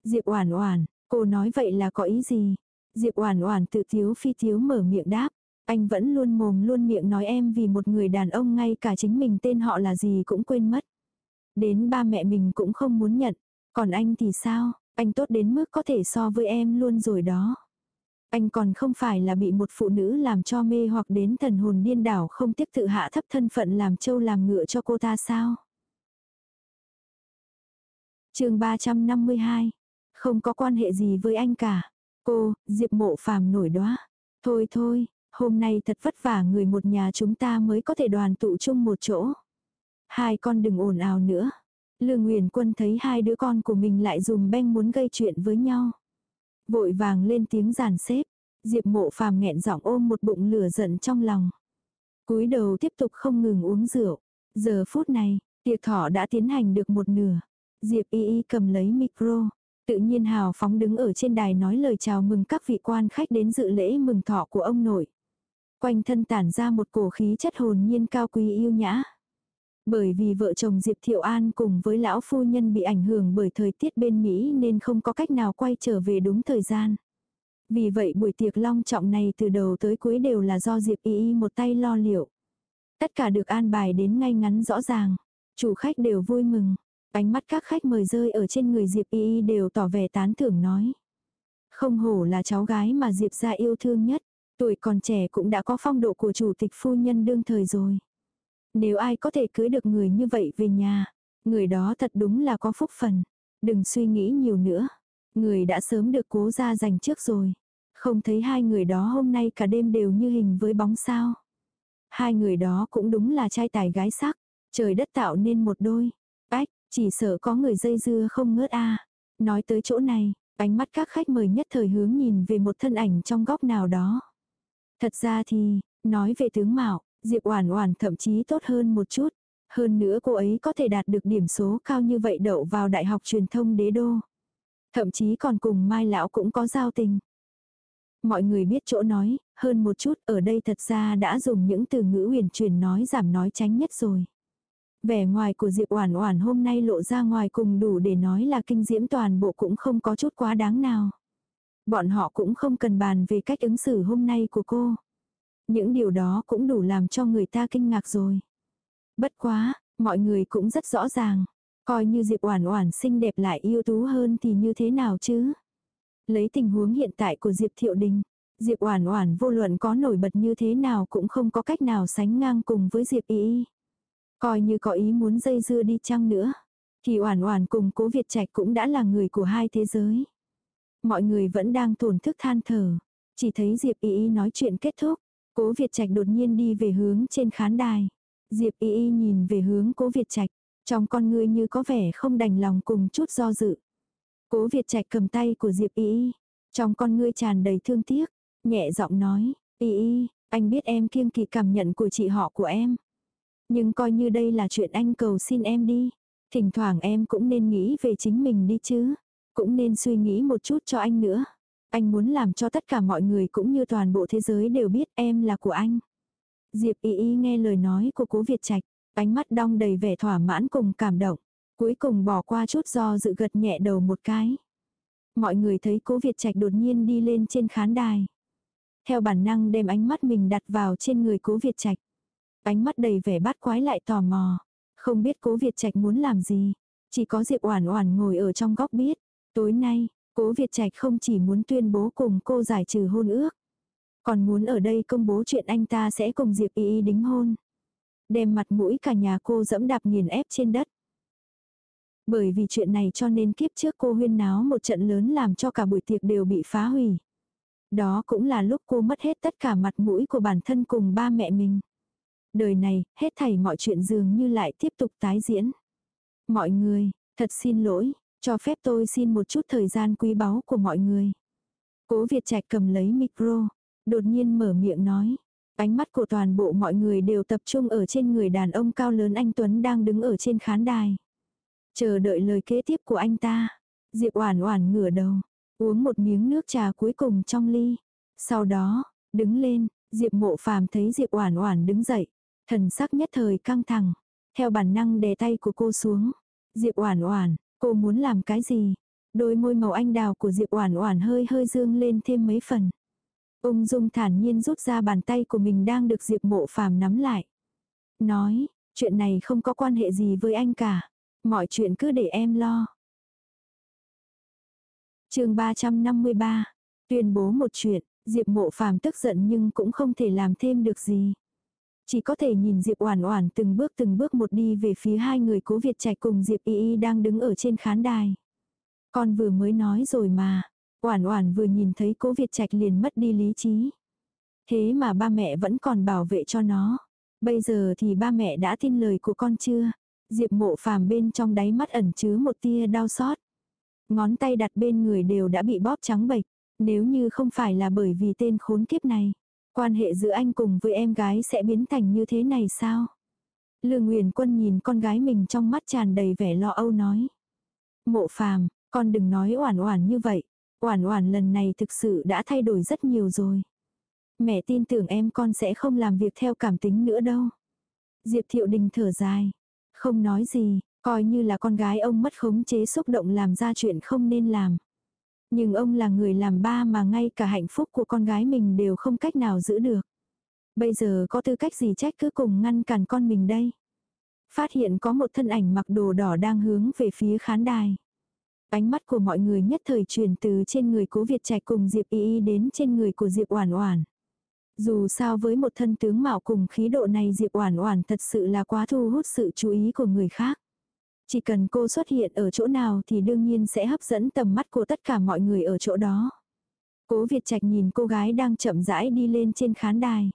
Diệp Oản Oản, cô nói vậy là có ý gì? Diệp Oản Oản tự thiếu phi thiếu mở miệng đáp. Anh vẫn luôn mồm luôn miệng nói em vì một người đàn ông ngay cả chính mình tên họ là gì cũng quên mất. Đến ba mẹ mình cũng không muốn nhận. Còn anh thì sao? Anh tốt đến mức có thể so với em luôn rồi đó. Anh còn không phải là bị một phụ nữ làm cho mê hoặc đến thần hồn điên đảo không tiếc tự hạ thấp thân phận làm trâu làm ngựa cho cô ta sao? chương 352. Không có quan hệ gì với anh cả. Cô, Diệp mộ phàm nổi đóa. Thôi thôi, hôm nay thật vất vả người một nhà chúng ta mới có thể đoàn tụ chung một chỗ. Hai con đừng ồn ào nữa. Lương Nguyền Quân thấy hai đứa con của mình lại dùng beng muốn gây chuyện với nhau. Vội vàng lên tiếng giàn xếp. Diệp mộ phàm nghẹn giọng ôm một bụng lửa giận trong lòng. cúi đầu tiếp tục không ngừng uống rượu. Giờ phút này, tiệc thọ đã tiến hành được một nửa. Diệp y y cầm lấy micro. Tự nhiên hào phóng đứng ở trên đài nói lời chào mừng các vị quan khách đến dự lễ mừng thọ của ông nội. Quanh thân tản ra một cổ khí chất hồn nhiên cao quý yêu nhã. Bởi vì vợ chồng Diệp Thiệu An cùng với lão phu nhân bị ảnh hưởng bởi thời tiết bên Mỹ nên không có cách nào quay trở về đúng thời gian. Vì vậy buổi tiệc long trọng này từ đầu tới cuối đều là do Diệp Y Y một tay lo liệu. Tất cả được an bài đến ngay ngắn rõ ràng. Chủ khách đều vui mừng. Ánh mắt các khách mời rơi ở trên người Diệp Y Y đều tỏ vẻ tán thưởng nói. Không hổ là cháu gái mà Diệp gia yêu thương nhất. Tuổi còn trẻ cũng đã có phong độ của chủ tịch phu nhân đương thời rồi. Nếu ai có thể cưới được người như vậy về nhà, người đó thật đúng là có phúc phần. Đừng suy nghĩ nhiều nữa. Người đã sớm được cố ra dành trước rồi. Không thấy hai người đó hôm nay cả đêm đều như hình với bóng sao. Hai người đó cũng đúng là trai tài gái sắc. Trời đất tạo nên một đôi. Ách, chỉ sợ có người dây dưa không ngớt a Nói tới chỗ này, ánh mắt các khách mời nhất thời hướng nhìn về một thân ảnh trong góc nào đó. Thật ra thì, nói về tướng mạo, Diệp Oản Oản thậm chí tốt hơn một chút. Hơn nữa cô ấy có thể đạt được điểm số cao như vậy đậu vào Đại học Truyền thông Đế Đô. Thậm chí còn cùng Mai Lão cũng có giao tình. Mọi người biết chỗ nói, hơn một chút ở đây thật ra đã dùng những từ ngữ huyền truyền nói giảm nói tránh nhất rồi. Vẻ ngoài của Diệp Oản Oản hôm nay lộ ra ngoài cùng đủ để nói là kinh diễm toàn bộ cũng không có chút quá đáng nào. Bọn họ cũng không cần bàn về cách ứng xử hôm nay của cô. Những điều đó cũng đủ làm cho người ta kinh ngạc rồi. Bất quá, mọi người cũng rất rõ ràng. Coi như Diệp Oản Oản xinh đẹp lại yêu tú hơn thì như thế nào chứ? Lấy tình huống hiện tại của Diệp Thiệu Đình, Diệp Oản Oản vô luận có nổi bật như thế nào cũng không có cách nào sánh ngang cùng với Diệp Y. Coi như có ý muốn dây dưa đi chăng nữa, thì Oản Oản cùng Cố Việt Trạch cũng đã là người của hai thế giới. Mọi người vẫn đang thổn thức than thở, chỉ thấy Diệp Y nói chuyện kết thúc, Cố Việt Trạch đột nhiên đi về hướng trên khán đài. Diệp Y Y nhìn về hướng Cố Việt Trạch, trong con ngươi như có vẻ không đành lòng cùng chút do dự. Cố Việt Trạch cầm tay của Diệp Y Y, trong con ngươi tràn đầy thương tiếc, nhẹ giọng nói, "Y Y, anh biết em kiêng kỵ cảm nhận của chị họ của em, nhưng coi như đây là chuyện anh cầu xin em đi, thỉnh thoảng em cũng nên nghĩ về chính mình đi chứ, cũng nên suy nghĩ một chút cho anh nữa." Anh muốn làm cho tất cả mọi người cũng như toàn bộ thế giới đều biết em là của anh. Diệp Y Y nghe lời nói của cố Việt Trạch, ánh mắt đong đầy vẻ thỏa mãn cùng cảm động. Cuối cùng bỏ qua chút do dự gật nhẹ đầu một cái. Mọi người thấy cố Việt Trạch đột nhiên đi lên trên khán đài. Theo bản năng đem ánh mắt mình đặt vào trên người cố Việt Trạch. Ánh mắt đầy vẻ bát quái lại tò mò. Không biết cố Việt Trạch muốn làm gì. Chỉ có Diệp Oản Oản ngồi ở trong góc biết. Tối nay, Cố Việt Trạch không chỉ muốn tuyên bố cùng cô giải trừ hôn ước, còn muốn ở đây công bố chuyện anh ta sẽ cùng Diệp Y Y đính hôn. Đem mặt mũi cả nhà cô dẫm đạp nghiền ép trên đất. Bởi vì chuyện này cho nên kiếp trước cô huyên náo một trận lớn làm cho cả buổi tiệc đều bị phá hủy. Đó cũng là lúc cô mất hết tất cả mặt mũi của bản thân cùng ba mẹ mình. Đời này, hết thảy mọi chuyện dường như lại tiếp tục tái diễn. Mọi người, thật xin lỗi, cho phép tôi xin một chút thời gian quý báu của mọi người. Cố Việt Trạch cầm lấy micro, đột nhiên mở miệng nói. Ánh mắt của toàn bộ mọi người đều tập trung ở trên người đàn ông cao lớn anh Tuấn đang đứng ở trên khán đài. Chờ đợi lời kế tiếp của anh ta. Diệp Oản Oản ngửa đầu, uống một miếng nước trà cuối cùng trong ly. Sau đó, đứng lên, Diệp Mộ Phàm thấy Diệp Oản Oản đứng dậy, thần sắc nhất thời căng thẳng, theo bản năng đè tay của cô xuống. Diệp Oản Oản, cô muốn làm cái gì? Đôi môi màu anh đào của Diệp Oản Oản hơi hơi dương lên thêm mấy phần. Ung dung thản nhiên rút ra bàn tay của mình đang được Diệp Mộ Phàm nắm lại. Nói, chuyện này không có quan hệ gì với anh cả. Mọi chuyện cứ để em lo. chương 353. Tuyên bố một chuyện, Diệp Mộ Phàm tức giận nhưng cũng không thể làm thêm được gì. Chỉ có thể nhìn Diệp Oản Oản từng bước từng bước một đi về phía hai người Cố Việt Trạch cùng Diệp Y Y đang đứng ở trên khán đài. Con vừa mới nói rồi mà, Oản Oản vừa nhìn thấy Cố Việt Trạch liền mất đi lý trí. Thế mà ba mẹ vẫn còn bảo vệ cho nó. Bây giờ thì ba mẹ đã tin lời của con chưa? Diệp Mộ Phàm bên trong đáy mắt ẩn chứa một tia đau xót. Ngón tay đặt bên người đều đã bị bóp trắng bệch, nếu như không phải là bởi vì tên khốn kiếp này, quan hệ giữa anh cùng với em gái sẽ biến thành như thế này sao? Lương Nguyền Quân nhìn con gái mình trong mắt tràn đầy vẻ lo âu nói. Mộ Phàm, con đừng nói oản oản như vậy, Oản oản lần này thực sự đã thay đổi rất nhiều rồi. Mẹ tin tưởng em con sẽ không làm việc theo cảm tính nữa đâu. Diệp Thiệu Đình thở dài. Không nói gì, coi như là con gái ông mất khống chế xúc động làm ra chuyện không nên làm. Nhưng ông là người làm ba mà ngay cả hạnh phúc của con gái mình đều không cách nào giữ được. Bây giờ có tư cách gì trách cứ cùng ngăn cản con mình đây. Phát hiện có một thân ảnh mặc đồ đỏ đang hướng về phía khán đài. Ánh mắt của mọi người nhất thời chuyển từ trên người cố Việt Trạch cùng Diệp Y Y đến trên người của Diệp Oản Oản. Dù sao với một thân tướng mạo cùng khí độ này Diệp Oản Oản thật sự là quá thu hút sự chú ý của người khác. Chỉ cần cô xuất hiện ở chỗ nào thì đương nhiên sẽ hấp dẫn tầm mắt của tất cả mọi người ở chỗ đó. Cố Việt Trạch nhìn cô gái đang chậm rãi đi lên trên khán đài.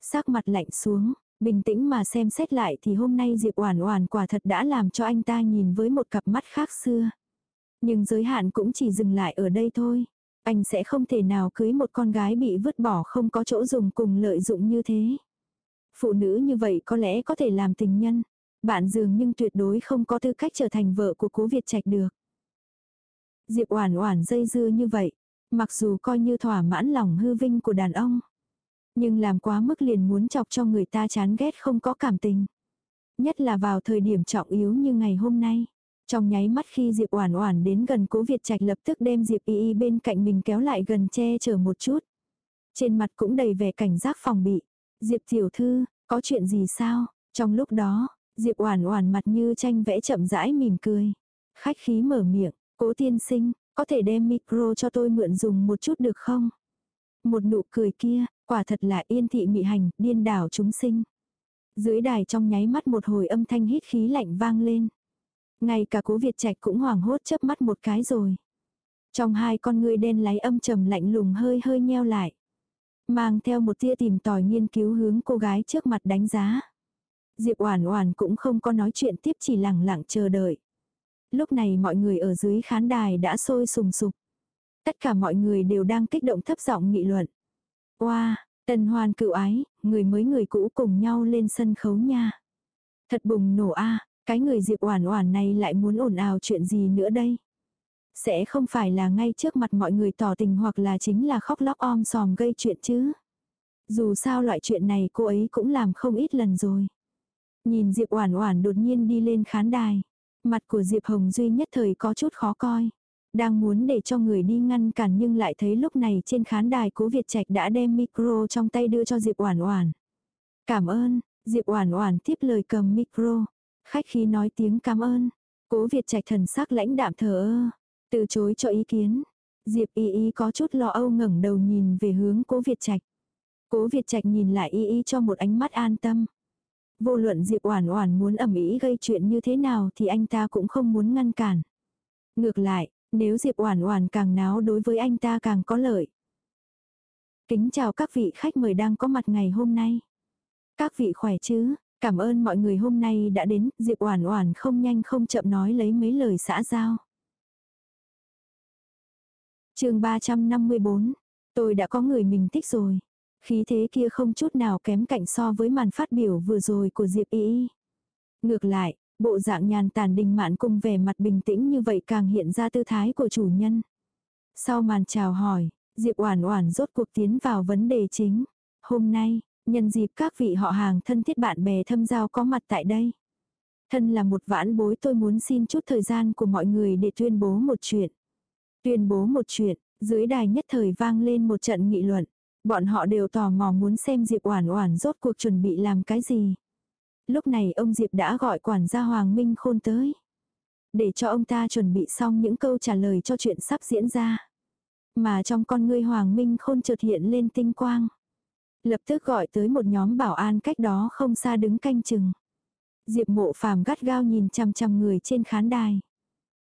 Sắc mặt lạnh xuống, bình tĩnh mà xem xét lại thì hôm nay Diệp Oản Oản quả thật đã làm cho anh ta nhìn với một cặp mắt khác xưa. Nhưng giới hạn cũng chỉ dừng lại ở đây thôi. Anh sẽ không thể nào cưới một con gái bị vứt bỏ không có chỗ dùng cùng lợi dụng như thế. Phụ nữ như vậy có lẽ có thể làm tình nhân. Bạn dường nhưng tuyệt đối không có tư cách trở thành vợ của cố Việt Trạch được. Diệp Oản Oản dây dưa như vậy, mặc dù coi như thỏa mãn lòng hư vinh của đàn ông, nhưng làm quá mức liền muốn chọc cho người ta chán ghét không có cảm tình. Nhất là vào thời điểm trọng yếu như ngày hôm nay. Trong nháy mắt khi Diệp Oản Oản đến gần Cố Việt Trạch lập tức đem Diệp Y Y bên cạnh mình kéo lại gần che chở một chút. Trên mặt cũng đầy vẻ cảnh giác phòng bị. Diệp tiểu thư, có chuyện gì sao? Trong lúc đó, Diệp Oản Oản mặt như tranh vẽ chậm rãi mỉm cười. Khách khí mở miệng, "Cố tiên sinh, có thể đem micro cho tôi mượn dùng một chút được không?" Một nụ cười kia, quả thật là yên thị mị hành, điên đảo chúng sinh. Dưới đài trong nháy mắt một hồi âm thanh hít khí lạnh vang lên. Ngay cả cố Việt Trạch cũng hoảng hốt chớp mắt một cái rồi. Trong hai con người đen láy âm trầm lạnh lùng hơi hơi nheo lại. Mang theo một tia tìm tòi nghiên cứu hướng cô gái trước mặt đánh giá. Diệp Oản Oản cũng không có nói chuyện tiếp chỉ lặng lặng chờ đợi. Lúc này mọi người ở dưới khán đài đã sôi sùng sục. Tất cả mọi người đều đang kích động thấp giọng nghị luận. Oa, wow, Tần Hoan cựu ái, người mới người cũ cùng nhau lên sân khấu nha. Thật bùng nổ a, cái người Diệp Oản Oản này lại muốn ồn ào chuyện gì nữa đây? Sẽ không phải là ngay trước mặt mọi người tỏ tình hoặc là chính là khóc lóc om sòm gây chuyện chứ? Dù sao loại chuyện này cô ấy cũng làm không ít lần rồi. Nhìn Diệp Oản Oản đột nhiên đi lên khán đài, mặt của Diệp Hồng Duy nhất thời có chút khó coi. Đang muốn để cho người đi ngăn cản nhưng lại thấy lúc này trên khán đài Cố Việt Trạch đã đem micro trong tay đưa cho Diệp Oản Oản. "Cảm ơn." Diệp Oản Oản tiếp lời cầm micro, Khách khí nói tiếng cảm ơn. Cố Việt Trạch thần sắc lãnh đạm thờ ơ. Từ chối cho ý kiến. Diệp Y Y có chút lo âu ngẩng đầu nhìn về hướng Cố Việt Trạch. Cố Việt Trạch nhìn lại Y Y cho một ánh mắt an tâm. Vô luận Diệp Oản Oản muốn ầm ĩ gây chuyện như thế nào thì anh ta cũng không muốn ngăn cản. Ngược lại, nếu Diệp Oản Oản càng náo đối với anh ta càng có lợi. Kính chào các vị khách mời đang có mặt ngày hôm nay. Các vị khỏe chứ? Cảm ơn mọi người hôm nay đã đến, Diệp Oản Oản không nhanh không chậm nói lấy mấy lời xã giao. Chương 354. Tôi đã có người mình thích rồi. Khí thế kia không chút nào kém cạnh so với màn phát biểu vừa rồi của Diệp Y. Ngược lại, bộ dạng nhàn tản đình mạn cùng vẻ mặt bình tĩnh như vậy càng hiện ra tư thái của chủ nhân. Sau màn chào hỏi, Diệp Oản Oản rốt cuộc tiến vào vấn đề chính. Hôm nay, nhân dịp các vị họ hàng thân thiết bạn bè thâm giao có mặt tại đây. Thân là một vãn bối tôi muốn xin chút thời gian của mọi người để tuyên bố một chuyện. Tuyên bố một chuyện, dưới đài nhất thời vang lên một trận nghị luận. Bọn họ đều tò mò muốn xem Diệp Oản Oản rốt cuộc chuẩn bị làm cái gì. Lúc này ông Diệp đã gọi quản gia Hoàng Minh Khôn tới. Để cho ông ta chuẩn bị xong những câu trả lời cho chuyện sắp diễn ra. Mà trong con ngươi Hoàng Minh Khôn chợt hiện lên tinh quang. Lập tức gọi tới một nhóm bảo an cách đó không xa đứng canh chừng. Diệp mộ phàm gắt gao nhìn chằm chằm người trên khán đài.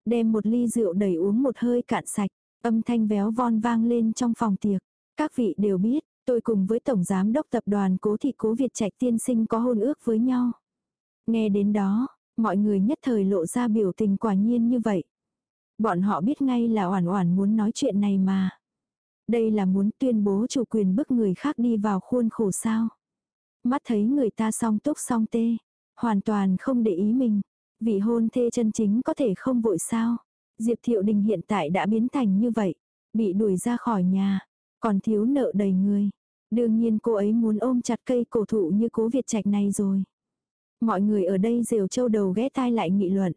Đem một ly rượu đầy uống một hơi cạn sạch, âm thanh véo von vang lên trong phòng tiệc. Các vị đều biết, tôi cùng với Tổng Giám đốc Tập đoàn Cố Thị Cố Việt Trạch tiên sinh có hôn ước với nhau. Nghe đến đó, mọi người nhất thời lộ ra biểu tình quả nhiên như vậy. Bọn họ biết ngay là Oản Oản muốn nói chuyện này mà. Đây là muốn tuyên bố chủ quyền bức người khác đi vào khuôn khổ sao. Mắt thấy người ta song túc song tê, hoàn toàn không để ý mình. Vị hôn thê chân chính có thể không vội sao. Diệp Thiệu Đình hiện tại đã biến thành như vậy, bị đuổi ra khỏi nhà, còn thiếu nợ đầy người. Đương nhiên cô ấy muốn ôm chặt cây cổ thụ như cố Việt Trạch này rồi. Mọi người ở đây rều châu đầu ghé tai lại nghị luận.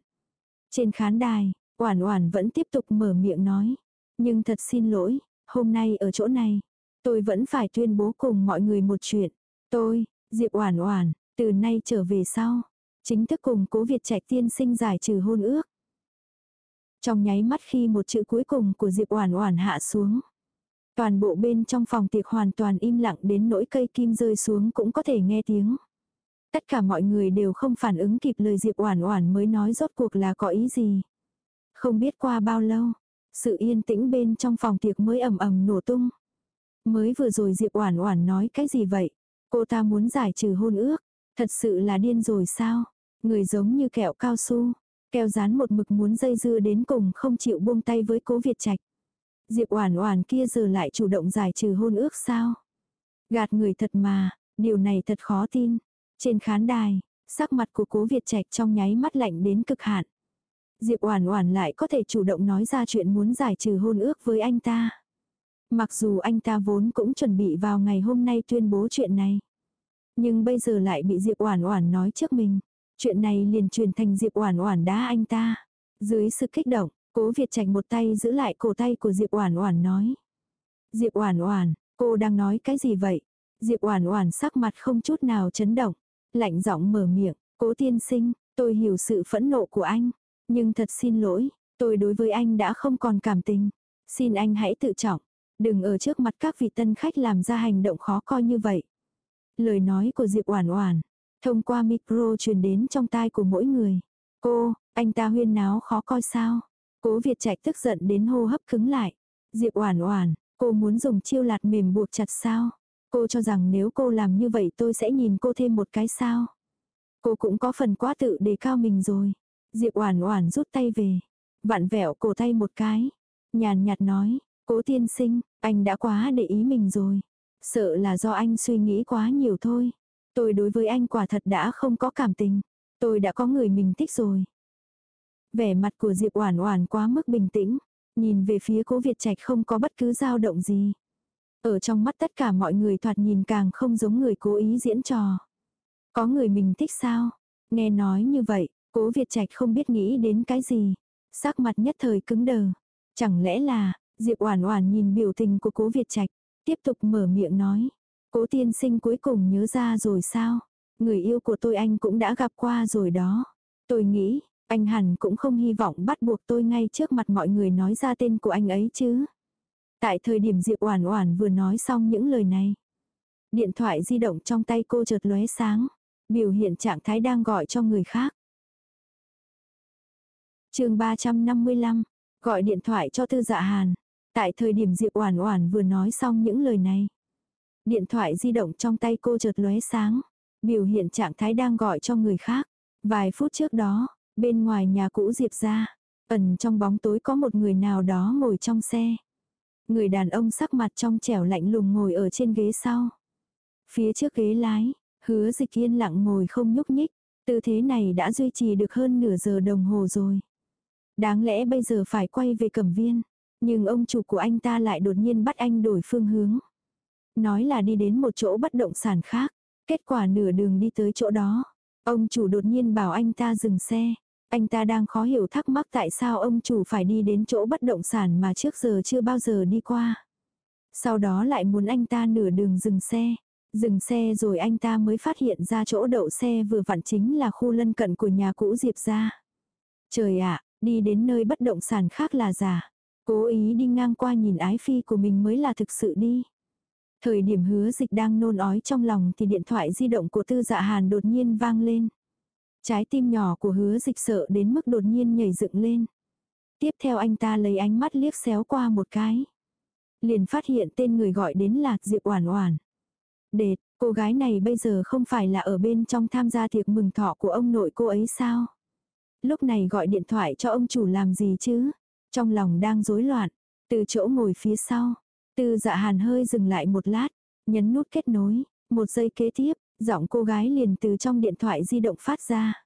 Trên khán đài, Oản Oản vẫn tiếp tục mở miệng nói, nhưng thật xin lỗi, hôm nay ở chỗ này, tôi vẫn phải tuyên bố cùng mọi người một chuyện. Tôi, Diệp Oản Oản, từ nay trở về sau, chính thức cùng Cố Việt Trạch tiên sinh giải trừ hôn ước. Trong nháy mắt khi một chữ cuối cùng của Diệp Oản Oản hạ xuống, toàn bộ bên trong phòng tiệc hoàn toàn im lặng đến nỗi cây kim rơi xuống cũng có thể nghe tiếng. Tất cả mọi người đều không phản ứng kịp lời Diệp Oản Oản mới nói rốt cuộc là có ý gì. Không biết qua bao lâu, sự yên tĩnh bên trong phòng tiệc mới ầm ầm nổ tung. Mới vừa rồi Diệp Oản Oản nói cái gì vậy? Cô ta muốn giải trừ hôn ước, thật sự là điên rồi sao? Người giống như kẹo cao su, keo dán một mực muốn dây dưa đến cùng không chịu buông tay với Cố Việt Trạch. Diệp Oản Oản kia giờ lại chủ động giải trừ hôn ước sao? Gạt người thật mà, điều này thật khó tin. Trên khán đài, sắc mặt của Cố Việt Trạch trong nháy mắt lạnh đến cực hạn. Diệp Oản Oản lại có thể chủ động nói ra chuyện muốn giải trừ hôn ước với anh ta. Mặc dù anh ta vốn cũng chuẩn bị vào ngày hôm nay tuyên bố chuyện này, nhưng bây giờ lại bị Diệp Oản Oản nói trước mình, chuyện này liền truyền thành Diệp Oản Oản đá anh ta. Dưới sự kích động, Cố Việt Trạch một tay giữ lại cổ tay của Diệp Oản Oản nói: "Diệp Oản Oản, cô đang nói cái gì vậy?" Diệp Oản Oản sắc mặt không chút nào chấn động, lạnh giọng mở miệng, "Cố tiên sinh, tôi hiểu sự phẫn nộ của anh, nhưng thật xin lỗi, tôi đối với anh đã không còn cảm tình. Xin anh hãy tự trọng, đừng ở trước mặt các vị tân khách làm ra hành động khó coi như vậy." Lời nói của Diệp Oản Oản thông qua micro truyền đến trong tai của mỗi người. "Cô, anh ta huyên náo khó coi sao?" Cố Việt Trạch tức giận đến hô hấp cứng lại. "Diệp Oản Oản, cô muốn dùng chiêu lạt mềm buộc chặt sao?" Cô cho rằng nếu cô làm như vậy tôi sẽ nhìn cô thêm một cái sao. Cô cũng có phần quá tự đề cao mình rồi. Diệp Oản Oản rút tay về, vặn vẹo cổ tay một cái, nhàn nhạt nói, "Cố tiên sinh, anh đã quá để ý mình rồi, sợ là do anh suy nghĩ quá nhiều thôi. Tôi đối với anh quả thật đã không có cảm tình, tôi đã có người mình thích rồi." Vẻ mặt của Diệp Oản Oản quá mức bình tĩnh, nhìn về phía Cố Việt Trạch không có bất cứ dao động gì. Ở trong mắt tất cả mọi người thoạt nhìn càng không giống người cố ý diễn trò. Có người mình thích sao? Nghe nói như vậy, cố Việt Trạch không biết nghĩ đến cái gì. Sắc mặt nhất thời cứng đờ. Chẳng lẽ là, Diệp Oản Oản nhìn biểu tình của cố Việt Trạch, tiếp tục mở miệng nói. Cố tiên sinh cuối cùng nhớ ra rồi sao? Người yêu của tôi anh cũng đã gặp qua rồi đó. Tôi nghĩ, anh hẳn cũng không hy vọng bắt buộc tôi ngay trước mặt mọi người nói ra tên của anh ấy chứ. Tại thời điểm Diệp Oản Oản vừa nói xong những lời này, điện thoại di động trong tay cô chợt lóe sáng. Biểu hiện trạng thái đang gọi cho người khác. chương 355, gọi điện thoại cho Tư Dạ Hàn. Tại thời điểm Diệp Oản Oản vừa nói xong những lời này, điện thoại di động trong tay cô chợt lóe sáng, biểu hiện trạng thái đang gọi cho người khác. Vài phút trước đó, bên ngoài nhà cũ Diệp gia, ẩn trong bóng tối có một người nào đó ngồi trong xe. Người đàn ông sắc mặt trong trẻo lạnh lùng ngồi ở trên ghế sau. Phía trước ghế lái, hứa dịch yên lặng ngồi không nhúc nhích. Tư thế này đã duy trì được hơn nửa giờ đồng hồ rồi. Đáng lẽ bây giờ phải quay về cẩm viên. Nhưng ông chủ của anh ta lại đột nhiên bắt anh đổi phương hướng. Nói là đi đến một chỗ bất động sản khác. Kết quả nửa đường đi tới chỗ đó. Ông chủ đột nhiên bảo anh ta dừng xe. Anh ta đang khó hiểu thắc mắc tại sao ông chủ phải đi đến chỗ bất động sản mà trước giờ chưa bao giờ đi qua. Sau đó lại muốn anh ta nửa đường dừng xe. Dừng xe rồi anh ta mới phát hiện ra chỗ đậu xe vừa vặn chính là khu lân cận của nhà cũ Diệp gia. Trời ạ, đi đến nơi bất động sản khác là giả. Cố ý đi ngang qua nhìn ái phi của mình mới là thực sự đi. Thời điểm hứa dịch đang nôn ói trong lòng thì điện thoại di động của tư dạ hàn đột nhiên vang lên. Trái tim nhỏ của hứa dịch sợ đến mức đột nhiên nhảy dựng lên. Tiếp theo anh ta lấy ánh mắt liếc xéo qua một cái. Liền phát hiện tên người gọi đến là Diệp Oản Oản. Đệt, cô gái này bây giờ không phải là ở bên trong tham gia tiệc mừng thọ của ông nội cô ấy sao? Lúc này gọi điện thoại cho ông chủ làm gì chứ? Trong lòng đang rối loạn, từ chỗ ngồi phía sau, tư dạ hàn hơi dừng lại một lát, nhấn nút kết nối, một giây kế tiếp, giọng cô gái liền từ trong điện thoại di động phát ra.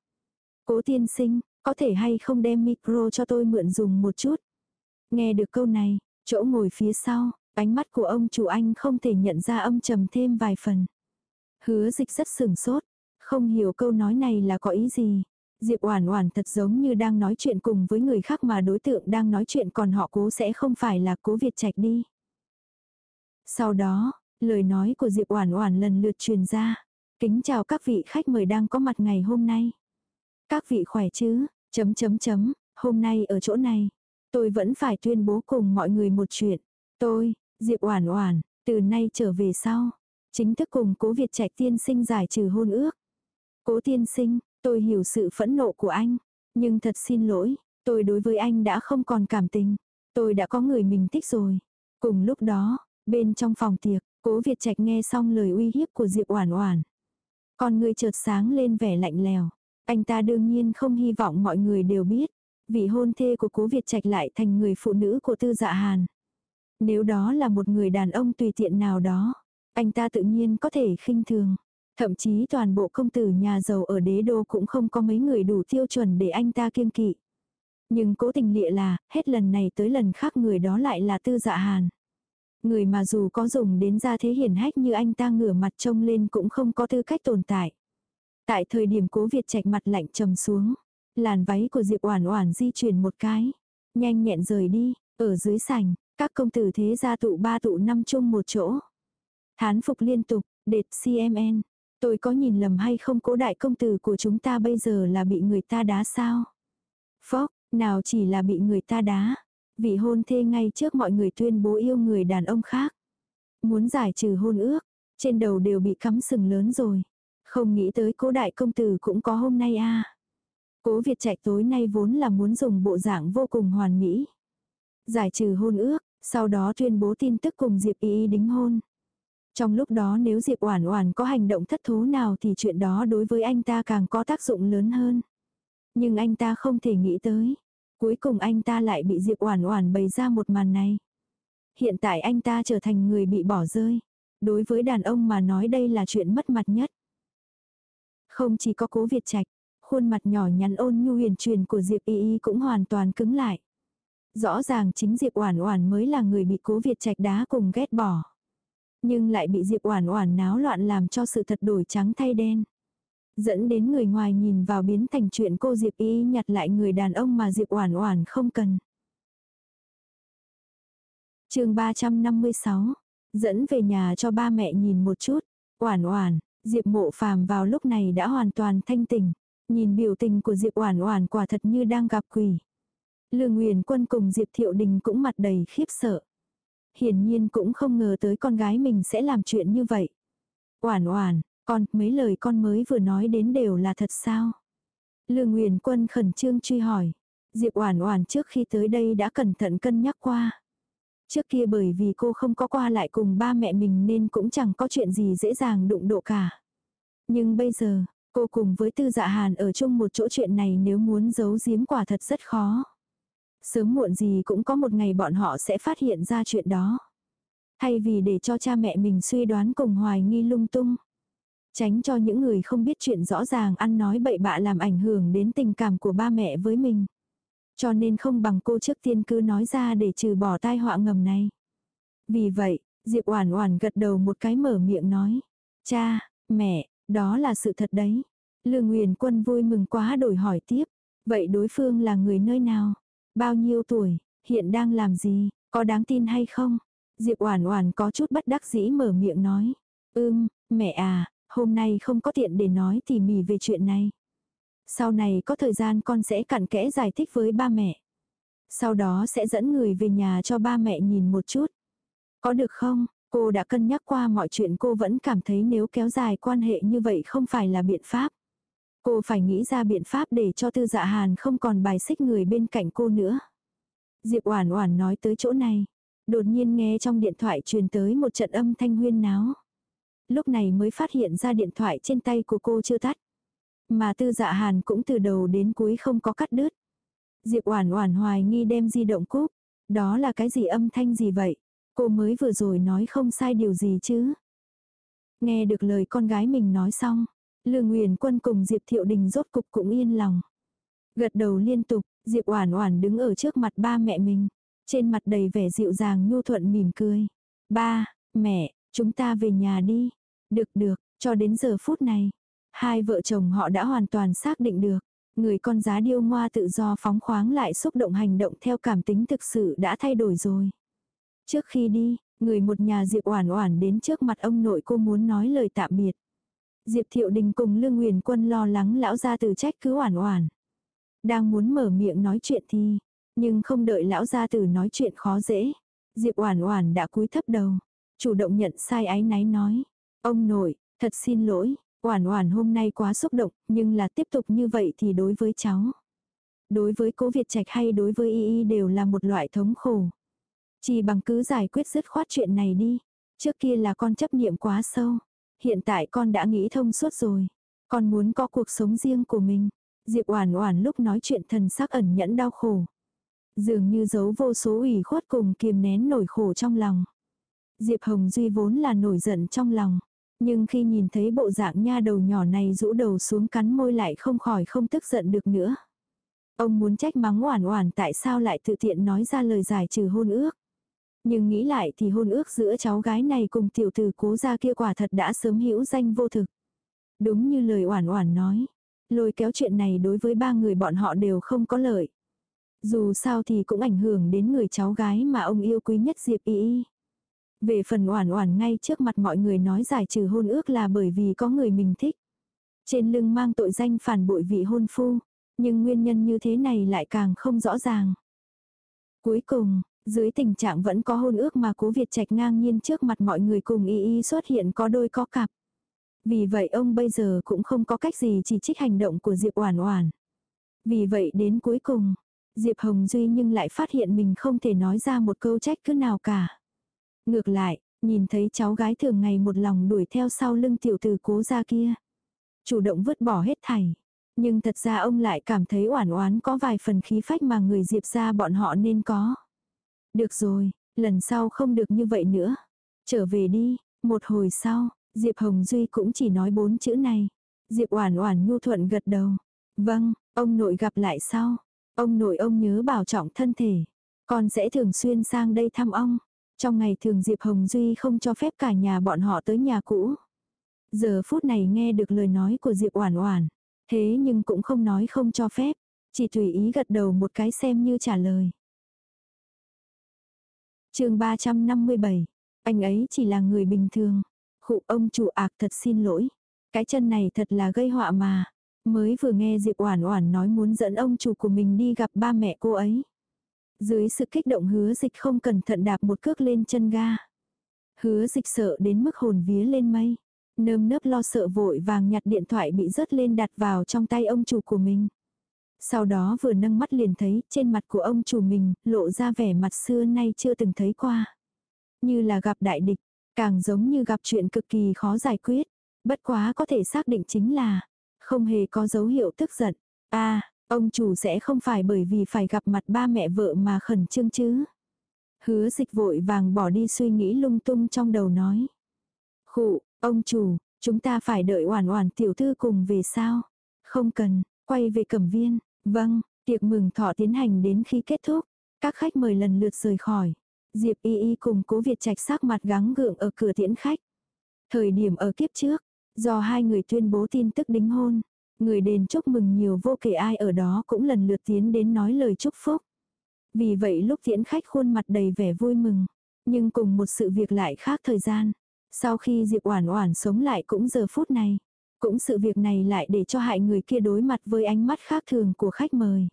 Cố tiên sinh, có thể hay không đem micro cho tôi mượn dùng một chút. Nghe được câu này, chỗ ngồi phía sau, ánh mắt của ông chủ anh không thể nhận ra âm trầm thêm vài phần. Hứa dịch rất sừng sốt, không hiểu câu nói này là có ý gì. Diệp Oản Oản thật giống như đang nói chuyện cùng với người khác mà đối tượng đang nói chuyện còn họ cố sẽ không phải là cố Việt Trạch đi. Sau đó, lời nói của Diệp Oản Oản lần lượt truyền ra. Kính chào các vị khách mời đang có mặt ngày hôm nay. Các vị khỏe chứ, chấm chấm chấm, hôm nay ở chỗ này, tôi vẫn phải tuyên bố cùng mọi người một chuyện. Tôi, Diệp Oản Oản, từ nay trở về sau, chính thức cùng Cố Việt Trạch tiên sinh giải trừ hôn ước. Cố tiên sinh, tôi hiểu sự phẫn nộ của anh, nhưng thật xin lỗi, tôi đối với anh đã không còn cảm tình. Tôi đã có người mình thích rồi. Cùng lúc đó, bên trong phòng tiệc, Cố Việt Trạch nghe xong lời uy hiếp của Diệp Oản Oản, con người chợt sáng lên vẻ lạnh lèo. Anh ta đương nhiên không hy vọng mọi người đều biết. Vị hôn thê của cố Việt Trạch lại thành người phụ nữ của tư dạ hàn. Nếu đó là một người đàn ông tùy tiện nào đó, anh ta tự nhiên có thể khinh thường. Thậm chí toàn bộ công tử nhà giàu ở đế đô cũng không có mấy người đủ tiêu chuẩn để anh ta kiêng kỵ. Nhưng cố tình lịa là, hết lần này tới lần khác người đó lại là tư dạ hàn. Người mà dù có dùng đến ra thế hiển hách như anh ta ngửa mặt trông lên cũng không có tư cách tồn tại. Tại thời điểm cố Việt Trạch mặt lạnh trầm xuống, làn váy của Diệp Oản Oản di chuyển một cái, nhanh nhẹn rời đi, ở dưới sảnh, các công tử thế gia tụ ba tụ năm chung một chỗ. Hán phục liên tục, đệt CMN, tôi có nhìn lầm hay không cố đại công tử của chúng ta bây giờ là bị người ta đá sao? Phốc, nào chỉ là bị người ta đá, vị hôn thê ngay trước mọi người tuyên bố yêu người đàn ông khác. Muốn giải trừ hôn ước, trên đầu đều bị cắm sừng lớn rồi. Không nghĩ tới cố đại công tử cũng có hôm nay a Cố Việt Trạch tối nay vốn là muốn dùng bộ dạng vô cùng hoàn mỹ. Giải trừ hôn ước, sau đó tuyên bố tin tức cùng Diệp Y Y đính hôn. Trong lúc đó nếu Diệp Oản Oản có hành động thất thố nào thì chuyện đó đối với anh ta càng có tác dụng lớn hơn. Nhưng anh ta không thể nghĩ tới, Cuối cùng anh ta lại bị Diệp Oản Oản bày ra một màn này. Hiện tại anh ta trở thành người bị bỏ rơi. Đối với đàn ông mà nói đây là chuyện mất mặt nhất. Không chỉ có Cố Việt Trạch, khuôn mặt nhỏ nhắn ôn nhu huyền truyền của Diệp Y Y cũng hoàn toàn cứng lại. Rõ ràng chính Diệp Oản Oản mới là người bị Cố Việt Trạch đá cùng ghét bỏ. Nhưng lại bị Diệp Oản Oản náo loạn làm cho sự thật đổi trắng thay đen dẫn đến người ngoài nhìn vào biến thành chuyện cô Diệp Y nhặt lại người đàn ông mà Diệp Oản Oản không cần. Chương 356. Dẫn về nhà cho ba mẹ nhìn một chút. Oản Oản, Diệp Mộ Phàm vào lúc này đã hoàn toàn thanh tỉnh, nhìn biểu tình của Diệp Oản Oản quả thật như đang gặp quỷ. Lương Uyển Quân cùng Diệp Thiệu Đình cũng mặt đầy khiếp sợ. Hiển nhiên cũng không ngờ tới con gái mình sẽ làm chuyện như vậy. Oản Oản, con, mấy lời con mới vừa nói đến đều là thật sao? Lương Nguyền Quân khẩn trương truy hỏi. Diệp Oản Oản trước khi tới đây đã cẩn thận cân nhắc qua. Trước kia bởi vì cô không có qua lại cùng ba mẹ mình nên cũng chẳng có chuyện gì dễ dàng đụng độ cả. Nhưng bây giờ, cô cùng với Tư Dạ Hàn ở chung một chỗ chuyện này nếu muốn giấu giếm quả thật rất khó. Sớm muộn gì cũng có một ngày bọn họ sẽ phát hiện ra chuyện đó. Thay vì để cho cha mẹ mình suy đoán cùng hoài nghi lung tung. Tránh cho những người không biết chuyện rõ ràng ăn nói bậy bạ làm ảnh hưởng đến tình cảm của ba mẹ với mình. Cho nên không bằng cô trước tiên cứ nói ra để trừ bỏ tai họa ngầm này. Vì vậy, Diệp Oản Oản gật đầu một cái mở miệng nói. Cha, mẹ, đó là sự thật đấy. Lương Nguyền Quân vui mừng quá đổi hỏi tiếp. Vậy đối phương là người nơi nào? Bao nhiêu tuổi? Hiện đang làm gì? Có đáng tin hay không? Diệp Oản Oản có chút bất đắc dĩ mở miệng nói. Ưm, mẹ à, hôm nay không có tiện để nói tỉ mỉ về chuyện này. Sau này có thời gian con sẽ cặn kẽ giải thích với ba mẹ. Sau đó sẽ dẫn người về nhà cho ba mẹ nhìn một chút. Có được không? Cô đã cân nhắc qua mọi chuyện, cô vẫn cảm thấy nếu kéo dài quan hệ như vậy không phải là biện pháp. Cô phải nghĩ ra biện pháp để cho tư dạ hàn không còn bài xích người bên cạnh cô nữa. Diệp Oản Oản nói tới chỗ này. Đột nhiên nghe trong điện thoại truyền tới một trận âm thanh huyên náo. Lúc này mới phát hiện ra điện thoại trên tay của cô chưa tắt. Mà tư dạ hàn cũng từ đầu đến cuối không có cắt đứt. Diệp Oản Oản hoài nghi đem di động cúp. Đó là cái gì âm thanh gì vậy? Cô mới vừa rồi nói không sai điều gì chứ? Nghe được lời con gái mình nói xong, Lương Nguyền Quân cùng Diệp Thiệu Đình rốt cục cũng yên lòng. Gật đầu liên tục, Diệp Oản Oản đứng ở trước mặt ba mẹ mình, trên mặt đầy vẻ dịu dàng nhu thuận mỉm cười. "Ba, mẹ, chúng ta về nhà đi." "Được được." Cho đến giờ phút này, hai vợ chồng họ đã hoàn toàn xác định được, người con giá điêu ngoa tự do phóng khoáng lại xúc động hành động theo cảm tính thực sự đã thay đổi rồi. Trước khi đi, người một nhà Diệp Oản Oản đến trước mặt ông nội cô muốn nói lời tạm biệt. Diệp Thiệu Đình cùng Lương Nguyền Quân lo lắng lão gia tử trách cứ Oản Oản. Đang muốn mở miệng nói chuyện thì, nhưng không đợi lão gia tử nói chuyện khó dễ, Diệp Oản Oản đã cúi thấp đầu, chủ động nhận sai ái náy nói: "Ông nội, thật xin lỗi, Oản Oản hôm nay quá xúc động, nhưng là tiếp tục như vậy thì đối với cháu, đối với Cố Việt Trạch hay đối với Y Y đều là một loại thống khổ. Chỉ bằng cứ giải quyết dứt khoát chuyện này đi. Trước kia là con chấp niệm quá sâu, hiện tại con đã nghĩ thông suốt rồi. Con muốn có cuộc sống riêng của mình. Diệp Oản Oản lúc nói chuyện thần sắc ẩn nhẫn đau khổ, dường như giấu vô số ủy khuất cùng kiềm nén nỗi khổ trong lòng. Diệp Hồng Duy vốn là nổi giận trong lòng, nhưng khi nhìn thấy bộ dạng nha đầu nhỏ này rũ đầu xuống cắn môi lại không khỏi không tức giận được nữa. Ông muốn trách mắng Oản Oản tại sao lại tự tiện nói ra lời giải trừ hôn ước. Nhưng nghĩ lại thì hôn ước giữa cháu gái này cùng tiểu tử cố gia kia quả thật đã sớm hữu danh vô thực. Đúng như lời Oản Oản nói, lôi kéo chuyện này đối với ba người bọn họ đều không có lợi. Dù sao thì cũng ảnh hưởng đến người cháu gái mà ông yêu quý nhất Diệp Y Y. Về phần oản oản ngay trước mặt mọi người nói giải trừ hôn ước là bởi vì có người mình thích. Trên lưng mang tội danh phản bội vị hôn phu, nhưng nguyên nhân như thế này lại càng không rõ ràng. Cuối cùng, dưới tình trạng vẫn có hôn ước mà cố Việt Trạch ngang nhiên trước mặt mọi người cùng y y xuất hiện có đôi có cặp. Vì vậy ông bây giờ cũng không có cách gì chỉ trích hành động của Diệp Oản Oản. Vì vậy đến cuối cùng, Diệp Hồng Duy nhưng lại phát hiện mình không thể nói ra một câu trách cứ nào cả. Ngược lại, nhìn thấy cháu gái thường ngày một lòng đuổi theo sau lưng tiểu tử cố ra kia. Chủ động vứt bỏ hết thảy. Nhưng thật ra ông lại cảm thấy oản oán có vài phần khí phách mà người Diệp ra bọn họ nên có. Được rồi, lần sau không được như vậy nữa. Trở về đi, một hồi sau, Diệp Hồng Duy cũng chỉ nói bốn chữ này. Diệp Oản Oản nhu thuận gật đầu. Vâng, ông nội gặp lại sau. Ông nội ông nhớ bảo trọng thân thể. Con sẽ thường xuyên sang đây thăm ông. Trong ngày thường Diệp Hồng Duy không cho phép cả nhà bọn họ tới nhà cũ. Giờ phút này nghe được lời nói của Diệp Oản Oản, thế nhưng cũng không nói không cho phép, chỉ tùy ý gật đầu một cái xem như trả lời. Chương 357. Anh ấy chỉ là người bình thường. Khụ ông chủ ạc thật xin lỗi. Cái chân này thật là gây họa mà. Mới vừa nghe Diệp Oản Oản nói muốn dẫn ông chủ của mình đi gặp ba mẹ cô ấy. Dưới sự kích động hứa dịch không cẩn thận đạp một cước lên chân ga. Hứa dịch sợ đến mức hồn vía lên mây. Nơm nớp lo sợ vội vàng nhặt điện thoại bị rớt lên đặt vào trong tay ông chủ của mình. Sau đó vừa nâng mắt liền thấy trên mặt của ông chủ mình lộ ra vẻ mặt xưa nay chưa từng thấy qua. Như là gặp đại địch, càng giống như gặp chuyện cực kỳ khó giải quyết. Bất quá có thể xác định chính là không hề có dấu hiệu tức giận. a ông chủ sẽ không phải bởi vì phải gặp mặt ba mẹ vợ mà khẩn trương chứ. Hứa dịch vội vàng bỏ đi suy nghĩ lung tung trong đầu nói. Khụ, ông chủ, chúng ta phải đợi oản oản tiểu thư cùng về sao? Không cần, quay về cẩm viên. Vâng, tiệc mừng thọ tiến hành đến khi kết thúc. Các khách mời lần lượt rời khỏi. Diệp y y cùng cố Việt Trạch sắc mặt gắng gượng ở cửa tiễn khách. Thời điểm ở kiếp trước, do hai người tuyên bố tin tức đính hôn, người đến chúc mừng nhiều vô kể ai ở đó cũng lần lượt tiến đến nói lời chúc phúc. Vì vậy lúc tiễn khách khuôn mặt đầy vẻ vui mừng, nhưng cùng một sự việc lại khác thời gian. Sau khi Diệp Oản Oản sống lại cũng giờ phút này, cũng sự việc này lại để cho hại người kia đối mặt với ánh mắt khác thường của khách mời.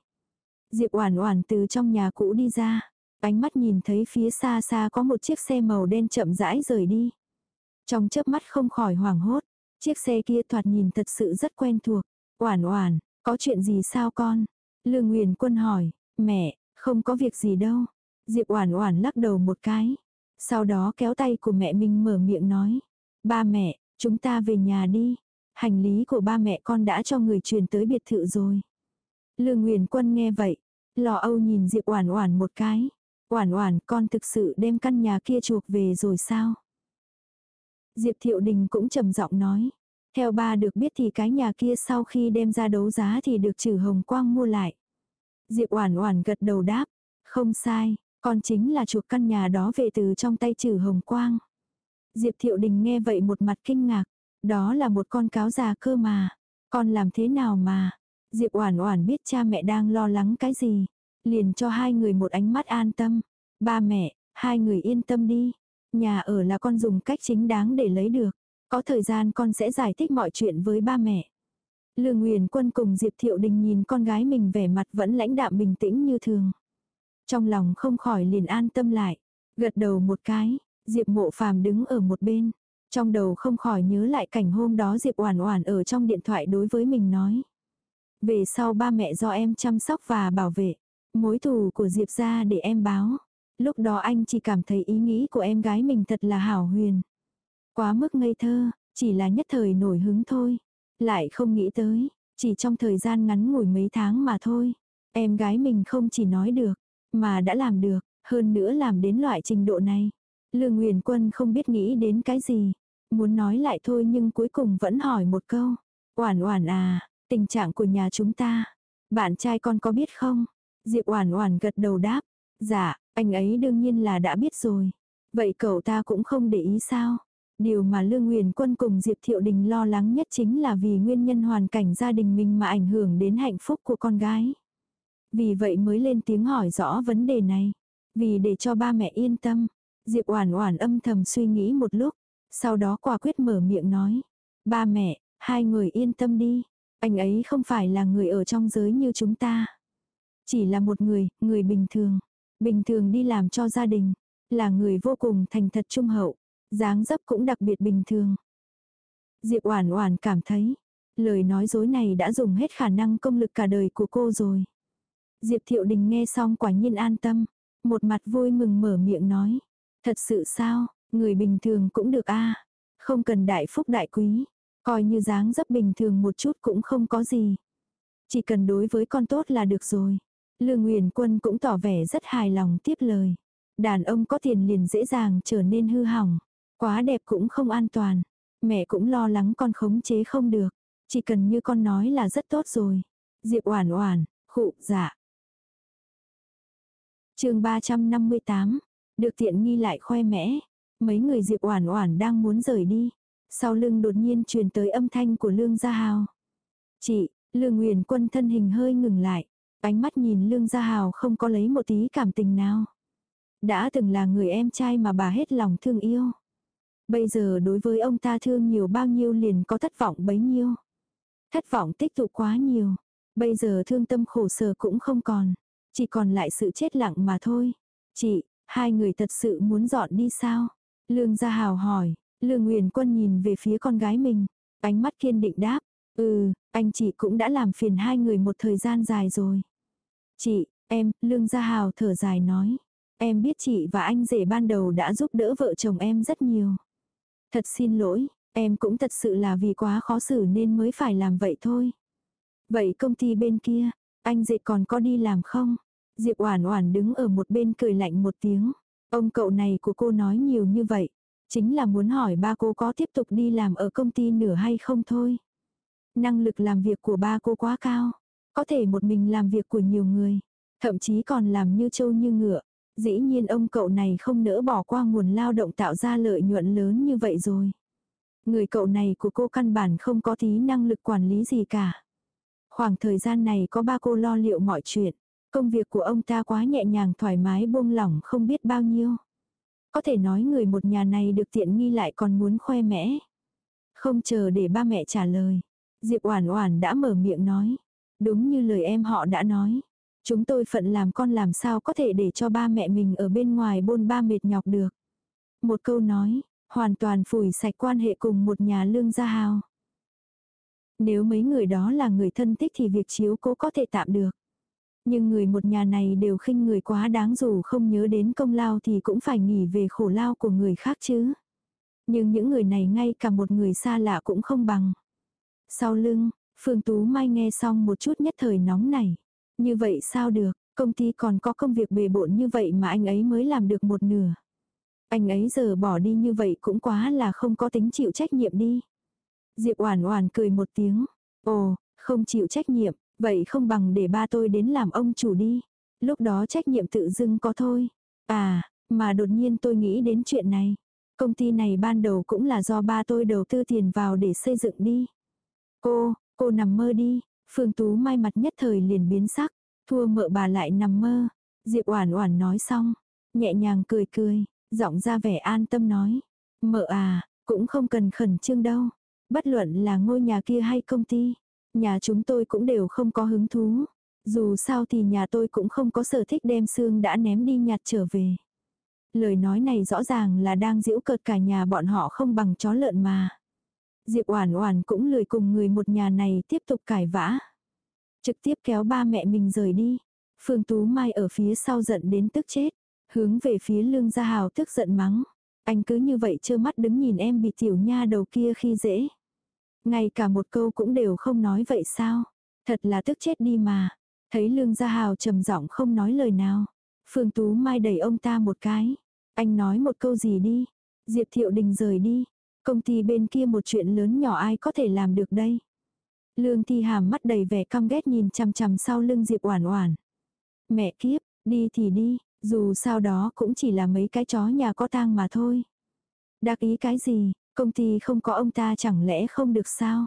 Diệp Oản Oản từ trong nhà cũ đi ra, ánh mắt nhìn thấy phía xa xa có một chiếc xe màu đen chậm rãi rời đi. Trong chớp mắt không khỏi hoảng hốt, chiếc xe kia thoạt nhìn thật sự rất quen thuộc. Oản Oản, có chuyện gì sao con? Lương Nguyền Quân hỏi, mẹ, không có việc gì đâu. Diệp Oản Oản lắc đầu một cái. Sau đó kéo tay của mẹ mình mở miệng nói, ba mẹ, chúng ta về nhà đi. Hành lý của ba mẹ con đã cho người truyền tới biệt thự rồi. Lương Nguyền Quân nghe vậy, lo âu nhìn Diệp Oản Oản một cái. Oản Oản, con thực sự đem căn nhà kia chuộc về rồi sao? Diệp Thiệu Đình cũng trầm giọng nói, theo ba được biết thì cái nhà kia sau khi đem ra đấu giá thì được Trử Hồng Quang mua lại. Diệp Oản Oản gật đầu đáp, không sai, con chính là chuộc căn nhà đó về từ trong tay Trử Hồng Quang. Diệp Thiệu Đình nghe vậy một mặt kinh ngạc, đó là một con cáo già cơ mà. Con làm thế nào mà? Diệp Oản Oản biết cha mẹ đang lo lắng cái gì, liền cho hai người một ánh mắt an tâm. Ba mẹ, hai người yên tâm đi. Nhà ở là con dùng cách chính đáng để lấy được. Có thời gian con sẽ giải thích mọi chuyện với ba mẹ. Lương Nguyền Quân cùng Diệp Thiệu Đình nhìn con gái mình vẻ mặt vẫn lãnh đạm bình tĩnh như thường. Trong lòng không khỏi liền an tâm lại. Gật đầu một cái, Diệp Mộ Phàm đứng ở một bên, trong đầu không khỏi nhớ lại cảnh hôm đó Diệp Oản Oản ở trong điện thoại đối với mình nói. Về sau ba mẹ do em chăm sóc và bảo vệ. Mối thù của Diệp gia để em báo. Lúc đó anh chỉ cảm thấy ý nghĩ của em gái mình thật là hảo huyền. Quá mức ngây thơ, chỉ là nhất thời nổi hứng thôi. Lại không nghĩ tới, chỉ trong thời gian ngắn ngủi mấy tháng mà thôi. Em gái mình không chỉ nói được, mà đã làm được, hơn nữa làm đến loại trình độ này. Lương Nguyền Quân không biết nghĩ đến cái gì. Muốn nói lại thôi nhưng cuối cùng vẫn hỏi một câu. Oản oản à, tình trạng của nhà chúng ta. Bạn trai con có biết không? Diệp oản oản gật đầu đáp. Dạ, anh ấy đương nhiên là đã biết rồi. Vậy cậu ta cũng không để ý sao? Điều mà Lương Nguyền Quân cùng Diệp Thiệu Đình lo lắng nhất chính là vì nguyên nhân hoàn cảnh gia đình mình mà ảnh hưởng đến hạnh phúc của con gái. Vì vậy mới lên tiếng hỏi rõ vấn đề này. Vì để cho ba mẹ yên tâm, Diệp Oản Oản âm thầm suy nghĩ một lúc, sau đó quả quyết mở miệng nói: "Ba mẹ, hai người yên tâm đi, anh ấy không phải là người ở trong giới như chúng ta, chỉ là một người, người bình thường, bình thường đi làm cho gia đình, là người vô cùng thành thật trung hậu, dáng dấp cũng đặc biệt bình thường." Diệp Oản Oản cảm thấy, lời nói dối này đã dùng hết khả năng công lực cả đời của cô rồi. Diệp Thiệu Đình nghe xong quả nhiên an tâm, một mặt vui mừng mở miệng nói, Thật sự sao, người bình thường cũng được a Không cần đại phúc đại quý. Coi như dáng dấp bình thường một chút cũng không có gì. Chỉ cần đối với con tốt là được rồi. Lương Nguyền Quân cũng tỏ vẻ rất hài lòng tiếp lời. Đàn ông có tiền liền dễ dàng trở nên hư hỏng. Quá đẹp cũng không an toàn. Mẹ cũng lo lắng con khống chế không được. Chỉ cần như con nói là rất tốt rồi. Diệp Oản Oản, khụ, dạ. Chương 358. Được tiện nghi lại khoe mẽ. Mấy người Diệp Oản Oản đang muốn rời đi. Sau lưng đột nhiên truyền tới âm thanh của Lương Gia Hào. Chị, Lương Nguyền Quân thân hình hơi ngừng lại. Ánh mắt nhìn Lương Gia Hào không có lấy một tí cảm tình nào. Đã từng là người em trai mà bà hết lòng thương yêu. Bây giờ đối với ông ta thương nhiều bao nhiêu liền có thất vọng bấy nhiêu. Thất vọng tích tụ quá nhiều. Bây giờ thương tâm khổ sở cũng không còn. Chỉ còn lại sự chết lặng mà thôi. Chị, Hai người thật sự muốn dọn đi sao? Lương Gia Hào hỏi, Lương Nguyền Quân nhìn về phía con gái mình, ánh mắt kiên định đáp, ừ, anh chị cũng đã làm phiền hai người một thời gian dài rồi. Chị, em, Lương Gia Hào thở dài nói, em biết chị và anh rể ban đầu đã giúp đỡ vợ chồng em rất nhiều. Thật xin lỗi, em cũng thật sự là vì quá khó xử nên mới phải làm vậy thôi. Vậy công ty bên kia, anh diệp còn có đi làm không? Diệp Oản Oản đứng ở một bên cười lạnh một tiếng. Ông cậu này của cô nói nhiều như vậy, chính là muốn hỏi ba cô có tiếp tục đi làm ở công ty nữa hay không thôi. Năng lực làm việc của ba cô quá cao, có thể một mình làm việc của nhiều người, thậm chí còn làm như trâu như ngựa. Dĩ nhiên ông cậu này không nỡ bỏ qua nguồn lao động tạo ra lợi nhuận lớn như vậy rồi. Người cậu này của cô căn bản không có tí năng lực quản lý gì cả. Khoảng thời gian này có ba cô lo liệu mọi chuyện. Công việc của ông ta quá nhẹ nhàng thoải mái buông lỏng không biết bao nhiêu. Có thể nói người một nhà này được tiện nghi lại còn muốn khoe mẽ. Không chờ để ba mẹ trả lời. Diệp Oản Oản đã mở miệng nói. Đúng như lời em họ đã nói. Chúng tôi phận làm con làm sao có thể để cho ba mẹ mình ở bên ngoài bôn ba mệt nhọc được. Một câu nói, hoàn toàn phủi sạch quan hệ cùng một nhà lương gia hào. Nếu mấy người đó là người thân thích thì việc chiếu cố có thể tạm được. Nhưng người một nhà này đều khinh người quá đáng dù không nhớ đến công lao thì cũng phải nghỉ về khổ lao của người khác chứ. Nhưng những người này ngay cả một người xa lạ cũng không bằng. Sau lưng, Phương Tú Mai nghe xong một chút nhất thời nóng này. Như vậy sao được, công ty còn có công việc bề bộn như vậy mà anh ấy mới làm được một nửa. Anh ấy giờ bỏ đi như vậy cũng quá là không có tính chịu trách nhiệm đi. Diệp Oản Oản cười một tiếng. Ồ, không chịu trách nhiệm, vậy không bằng để ba tôi đến làm ông chủ đi. Lúc đó trách nhiệm tự dưng có thôi. À, mà đột nhiên tôi nghĩ đến chuyện này. Công ty này ban đầu cũng là do ba tôi đầu tư tiền vào để xây dựng đi. Cô, cô nằm mơ đi. Phương Tú Mai mặt nhất thời liền biến sắc. Thua mợ bà lại nằm mơ. Diệp Oản Oản nói xong, nhẹ nhàng cười cười, giọng ra vẻ an tâm nói. Mợ à, cũng không cần khẩn trương đâu. Bất luận là ngôi nhà kia hay công ty, nhà chúng tôi cũng đều không có hứng thú. Dù sao thì nhà tôi cũng không có sở thích đem xương đã ném đi nhặt trở về. Lời nói này rõ ràng là đang giễu cợt cả nhà bọn họ không bằng chó lợn mà. Diệp Oản Oản cũng lười cùng người một nhà này tiếp tục cãi vã. Trực tiếp kéo ba mẹ mình rời đi. Phương Tú Mai ở phía sau giận đến tức chết, hướng về phía Lương Gia Hào tức giận mắng. Anh cứ như vậy trơ mắt đứng nhìn em bị tiểu nha đầu kia khi dễ. Ngay cả một câu cũng đều không nói vậy sao? Thật là tức chết đi mà. Thấy Lương Gia Hào trầm giọng không nói lời nào. Phương Tú Mai đẩy ông ta một cái. Anh nói một câu gì đi. Diệp Thiệu Đình rời đi. Công ty bên kia một chuyện lớn nhỏ ai có thể làm được đây. Lương Thi Hàm mắt đầy vẻ căm ghét nhìn chằm chằm sau lưng Diệp Oản Oản. Mẹ kiếp, đi thì đi, dù sao đó cũng chỉ là mấy cái chó nhà có tang mà thôi. Đắc ý cái gì, công ty không có ông ta chẳng lẽ không được sao?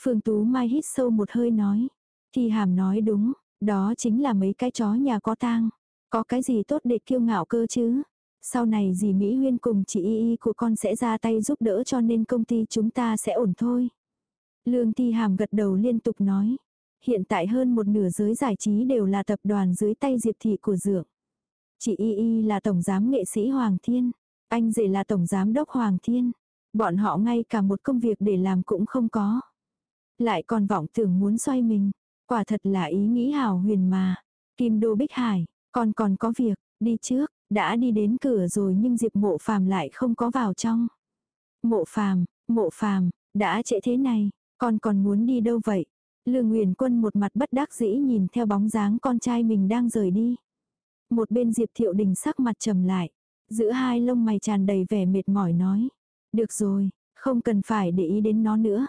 Phương Tú Mai hít sâu một hơi nói. Thi Hàm nói đúng, đó chính là mấy cái chó nhà có tang. Có cái gì tốt để kiêu ngạo cơ chứ? Sau này dì Mỹ Huyên cùng chị Y Y của con sẽ ra tay giúp đỡ cho nên công ty chúng ta sẽ ổn thôi. Lương Thi Hàm gật đầu liên tục nói. Hiện tại hơn một nửa giới giải trí đều là tập đoàn dưới tay Diệp Thị của Dượng. Chị Y Y là tổng giám nghệ sĩ Hoàng Thiên. Anh rể là tổng giám đốc Hoàng Thiên. Bọn họ ngay cả một công việc để làm cũng không có. Lại còn vọng tưởng muốn xoay mình. Quả thật là ý nghĩ hào huyền mà. Kim Đô Bích Hải, con còn có việc, đi trước, đã đi đến cửa rồi nhưng Diệp Mộ Phàm lại không có vào trong. Mộ Phàm, Mộ Phàm, đã trễ thế này, con còn muốn đi đâu vậy? Lương Nguyền Quân một mặt bất đắc dĩ nhìn theo bóng dáng con trai mình đang rời đi. Một bên Diệp Thiệu Đình sắc mặt trầm lại, giữa hai lông mày tràn đầy vẻ mệt mỏi nói. Được rồi, không cần phải để ý đến nó nữa.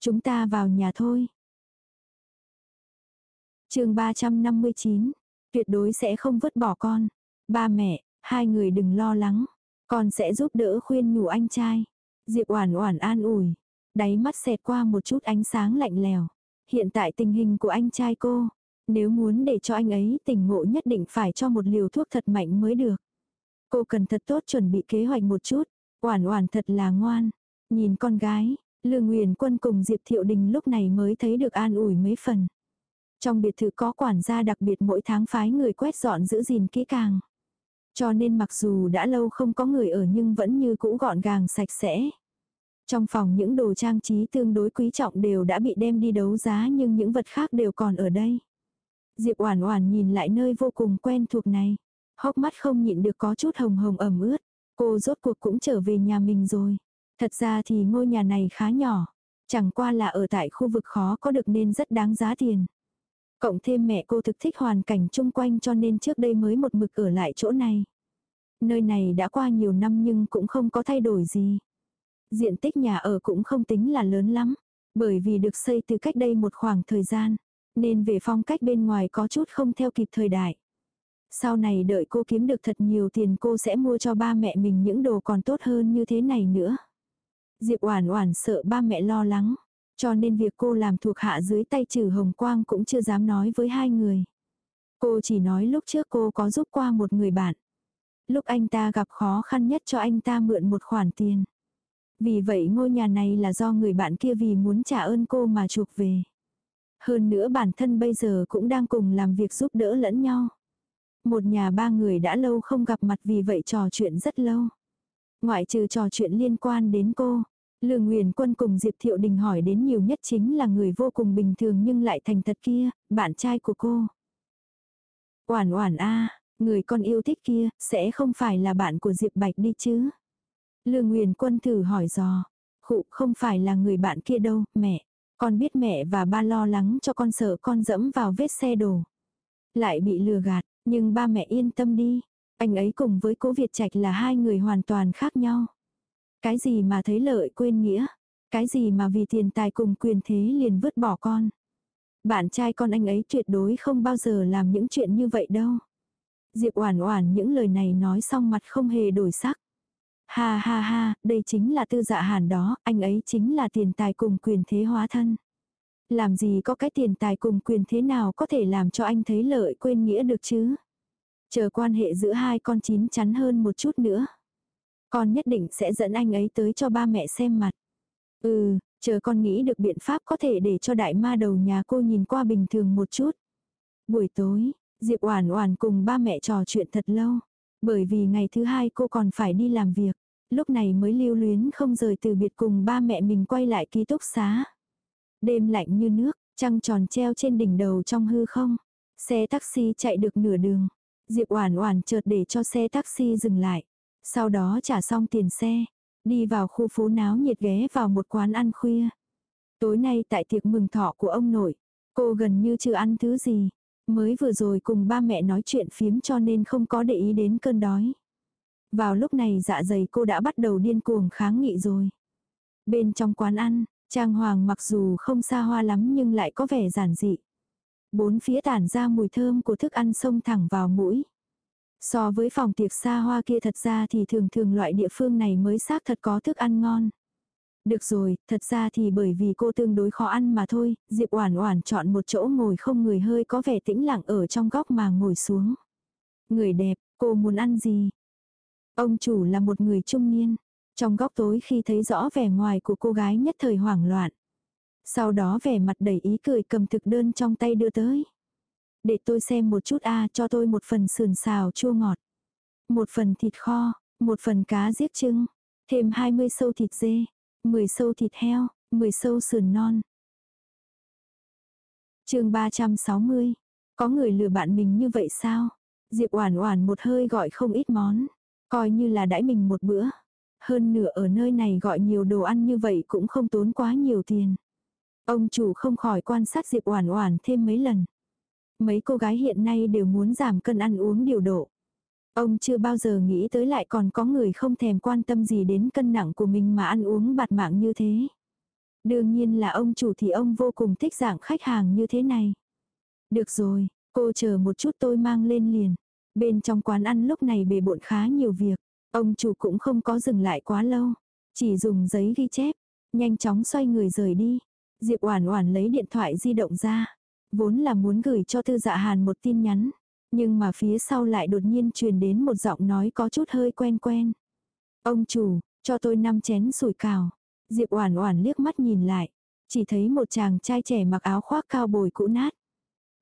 Chúng ta vào nhà thôi. chương 359, tuyệt đối sẽ không vứt bỏ con. Ba mẹ, hai người đừng lo lắng. Con sẽ giúp đỡ khuyên nhủ anh trai. Diệp Oản Oản an ủi, đáy mắt xẹt qua một chút ánh sáng lạnh lèo. Hiện tại tình hình của anh trai cô, nếu muốn để cho anh ấy tỉnh ngộ nhất định phải cho một liều thuốc thật mạnh mới được. Cô cần thật tốt chuẩn bị kế hoạch một chút, Oản Oản thật là ngoan. Nhìn con gái, Lương Nguyền Quân cùng Diệp Thiệu Đình lúc này mới thấy được an ủi mấy phần. Trong biệt thự có quản gia đặc biệt mỗi tháng phái người quét dọn giữ gìn kỹ càng. Cho nên mặc dù đã lâu không có người ở nhưng vẫn như cũ gọn gàng sạch sẽ. Trong phòng những đồ trang trí tương đối quý trọng đều đã bị đem đi đấu giá nhưng những vật khác đều còn ở đây. Diệp Oản Oản nhìn lại nơi vô cùng quen thuộc này, hốc mắt không nhịn được có chút hồng hồng ẩm ướt. Cô rốt cuộc cũng trở về nhà mình rồi. Thật ra thì ngôi nhà này khá nhỏ, chẳng qua là ở tại khu vực khó có được nên rất đáng giá tiền. Cộng thêm mẹ cô thực thích hoàn cảnh chung quanh cho nên trước đây mới một mực ở lại chỗ này. Nơi này đã qua nhiều năm nhưng cũng không có thay đổi gì. Diện tích nhà ở cũng không tính là lớn lắm, bởi vì được xây từ cách đây một khoảng thời gian, nên về phong cách bên ngoài có chút không theo kịp thời đại. Sau này đợi cô kiếm được thật nhiều tiền cô sẽ mua cho ba mẹ mình những đồ còn tốt hơn như thế này nữa. Diệp Oản Oản sợ ba mẹ lo lắng, cho nên việc cô làm thuộc hạ dưới tay trừ Hồng Quang cũng chưa dám nói với hai người. Cô chỉ nói lúc trước cô có giúp qua một người bạn. Lúc anh ta gặp khó khăn nhất cho anh ta mượn một khoản tiền. Vì vậy ngôi nhà này là do người bạn kia vì muốn trả ơn cô mà chuộc về. Hơn nữa bản thân bây giờ cũng đang cùng làm việc giúp đỡ lẫn nhau. Một nhà ba người đã lâu không gặp mặt vì vậy trò chuyện rất lâu. Ngoại trừ trò chuyện liên quan đến cô, Lương Nguyền Quân cùng Diệp Thiệu Đình hỏi đến nhiều nhất chính là người vô cùng bình thường nhưng lại thành thật kia, bạn trai của cô. Oản oản a, người con yêu thích kia, sẽ không phải là bạn của Diệp Bạch đi chứ? Lương Nguyền Quân thử hỏi dò. Khụ không phải là người bạn kia đâu, mẹ. Con biết mẹ và ba lo lắng cho con sợ con dẫm vào vết xe đổ. Lại bị lừa gạt, nhưng ba mẹ yên tâm đi. Anh ấy cùng với cố Việt Trạch là hai người hoàn toàn khác nhau. Cái gì mà thấy lợi quên nghĩa. Cái gì mà vì tiền tài cùng quyền thế liền vứt bỏ con. Bạn trai con anh ấy tuyệt đối không bao giờ làm những chuyện như vậy đâu. Diệp Oản Oản những lời này nói xong mặt không hề đổi sắc. Ha ha ha, đây chính là tư dạ hàn đó, anh ấy chính là tiền tài cùng quyền thế hóa thân. Làm gì có cái tiền tài cùng quyền thế nào có thể làm cho anh thấy lợi quên nghĩa được chứ? Chờ quan hệ giữa hai con chín chắn hơn một chút nữa. Con nhất định sẽ dẫn anh ấy tới cho ba mẹ xem mặt. Ừ, chờ con nghĩ được biện pháp có thể để cho đại ma đầu nhà cô nhìn qua bình thường một chút. Buổi tối, Diệp Oản Oản cùng ba mẹ trò chuyện thật lâu. Bởi vì ngày thứ hai cô còn phải đi làm việc. Lúc này mới lưu luyến không rời từ biệt cùng ba mẹ mình quay lại ký túc xá. Đêm lạnh như nước, trăng tròn treo trên đỉnh đầu trong hư không. Xe taxi chạy được nửa đường. Diệp Oản Oản chợt để cho xe taxi dừng lại. Sau đó trả xong tiền xe, đi vào khu phố náo nhiệt ghé vào một quán ăn khuya. Tối nay tại tiệc mừng thọ của ông nội, cô gần như chưa ăn thứ gì, mới vừa rồi cùng ba mẹ nói chuyện phiếm cho nên không có để ý đến cơn đói. Vào lúc này dạ dày cô đã bắt đầu điên cuồng kháng nghị rồi. Bên trong quán ăn, trang hoàng mặc dù không xa hoa lắm nhưng lại có vẻ giản dị. Bốn phía tản ra mùi thơm của thức ăn xông thẳng vào mũi. So với phòng tiệc xa hoa kia thật ra thì thường thường loại địa phương này mới xác thật có thức ăn ngon. Được rồi, thật ra thì bởi vì cô tương đối khó ăn mà thôi, Diệp Oản Oản chọn một chỗ ngồi không người hơi có vẻ tĩnh lặng ở trong góc mà ngồi xuống. Người đẹp, cô muốn ăn gì? Ông chủ là một người trung niên. Trong góc tối khi thấy rõ vẻ ngoài của cô gái nhất thời hoảng loạn. Sau đó vẻ mặt đầy ý cười cầm thực đơn trong tay đưa tới. Để tôi xem một chút a cho tôi một phần sườn xào chua ngọt. Một phần thịt kho, một phần cá giết trưng, thêm 20 sâu thịt dê, 10 sâu thịt heo, 10 sâu sườn non. chương 360. Có người lừa bạn mình như vậy sao? Diệp Oản Oản một hơi gọi không ít món, coi như là đãi mình một bữa. Hơn nửa ở nơi này gọi nhiều đồ ăn như vậy cũng không tốn quá nhiều tiền. Ông chủ không khỏi quan sát Diệp Oản Oản thêm mấy lần. Mấy cô gái hiện nay đều muốn giảm cân ăn uống điều độ. Ông chưa bao giờ nghĩ tới lại còn có người không thèm quan tâm gì đến cân nặng của mình mà ăn uống bạt mạng như thế. Đương nhiên là ông chủ thì ông vô cùng thích dạng khách hàng như thế này. Được rồi, cô chờ một chút tôi mang lên liền. Bên trong quán ăn lúc này bề bộn khá nhiều việc. Ông chủ cũng không có dừng lại quá lâu. Chỉ dùng giấy ghi chép. Nhanh chóng xoay người rời đi. Diệp Oản Oản lấy điện thoại di động ra. Vốn là muốn gửi cho Tư Dạ Hàn một tin nhắn. Nhưng mà phía sau lại đột nhiên truyền đến một giọng nói có chút hơi quen quen. Ông chủ, cho tôi năm chén sủi cảo. Diệp Oản Oản liếc mắt nhìn lại, chỉ thấy một chàng trai trẻ mặc áo khoác cao bồi cũ nát,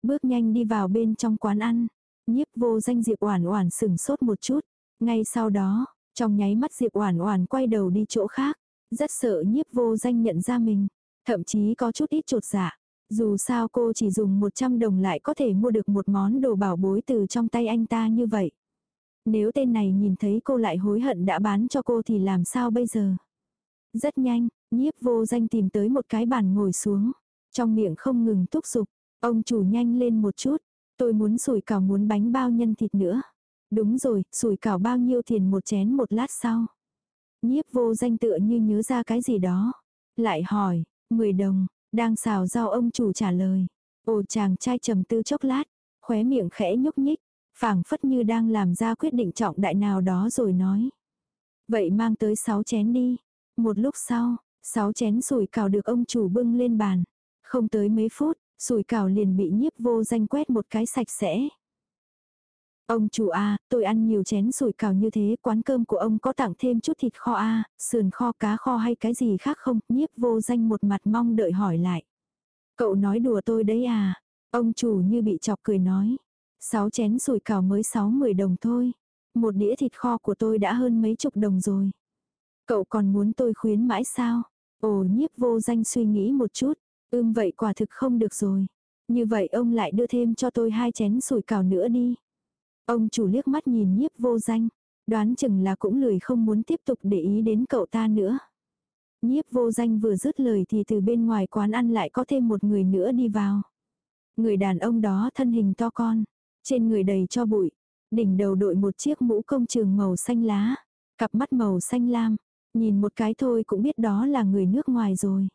bước nhanh đi vào bên trong quán ăn. Nhiếp vô danh Diệp Oản Oản sững sốt một chút. Ngay sau đó, trong nháy mắt Diệp Oản Oản quay đầu đi chỗ khác, rất sợ Nhiếp vô danh nhận ra mình, thậm chí có chút ít chột dạ. Dù sao cô chỉ dùng 100 đồng lại có thể mua được một món đồ bảo bối từ trong tay anh ta như vậy. Nếu tên này nhìn thấy cô lại hối hận đã bán cho cô thì làm sao bây giờ? Rất nhanh, nhiếp vô danh tìm tới một cái bàn ngồi xuống. Trong miệng không ngừng thúc giục. Ông chủ nhanh lên một chút. Tôi muốn sủi cảo muốn bánh bao nhân thịt nữa. Đúng rồi, sủi cảo bao nhiêu tiền một chén một lát sau. Nhiếp vô danh tựa như nhớ ra cái gì đó. Lại hỏi, 10 đồng, đang xào rau ông chủ trả lời. Ồ chàng trai trầm tư chốc lát, khóe miệng khẽ nhúc nhích, phảng phất như đang làm ra quyết định trọng đại nào đó rồi nói. Vậy mang tới 6 chén đi. Một lúc sau, 6 chén sủi cào được ông chủ bưng lên bàn. Không tới mấy phút, sủi cào liền bị nhiếp vô danh quét một cái sạch sẽ. Ông chủ A, tôi ăn nhiều chén sủi cảo như thế, quán cơm của ông có tặng thêm chút thịt kho A, sườn kho cá kho hay cái gì khác không? Nhiếp vô danh một mặt mong đợi hỏi lại. Cậu nói đùa tôi đấy à? Ông chủ như bị chọc cười nói. Sáu chén sủi cảo mới sáu mười đồng thôi. Một đĩa thịt kho của tôi đã hơn mấy chục đồng rồi. Cậu còn muốn tôi khuyến mãi sao? Ồ nhiếp vô danh suy nghĩ một chút. Ưm vậy quả thực không được rồi. Như vậy ông lại đưa thêm cho tôi hai chén sủi cảo nữa đi. Ông chủ liếc mắt nhìn nhiếp vô danh. Đoán chừng là cũng lười không muốn tiếp tục để ý đến cậu ta nữa. Nhiếp vô danh vừa dứt lời thì từ bên ngoài quán ăn lại có thêm một người nữa đi vào. Người đàn ông đó thân hình to con, trên người đầy cho bụi, đỉnh đầu đội một chiếc mũ công trường màu xanh lá, cặp mắt màu xanh lam, nhìn một cái thôi cũng biết đó là người nước ngoài rồi.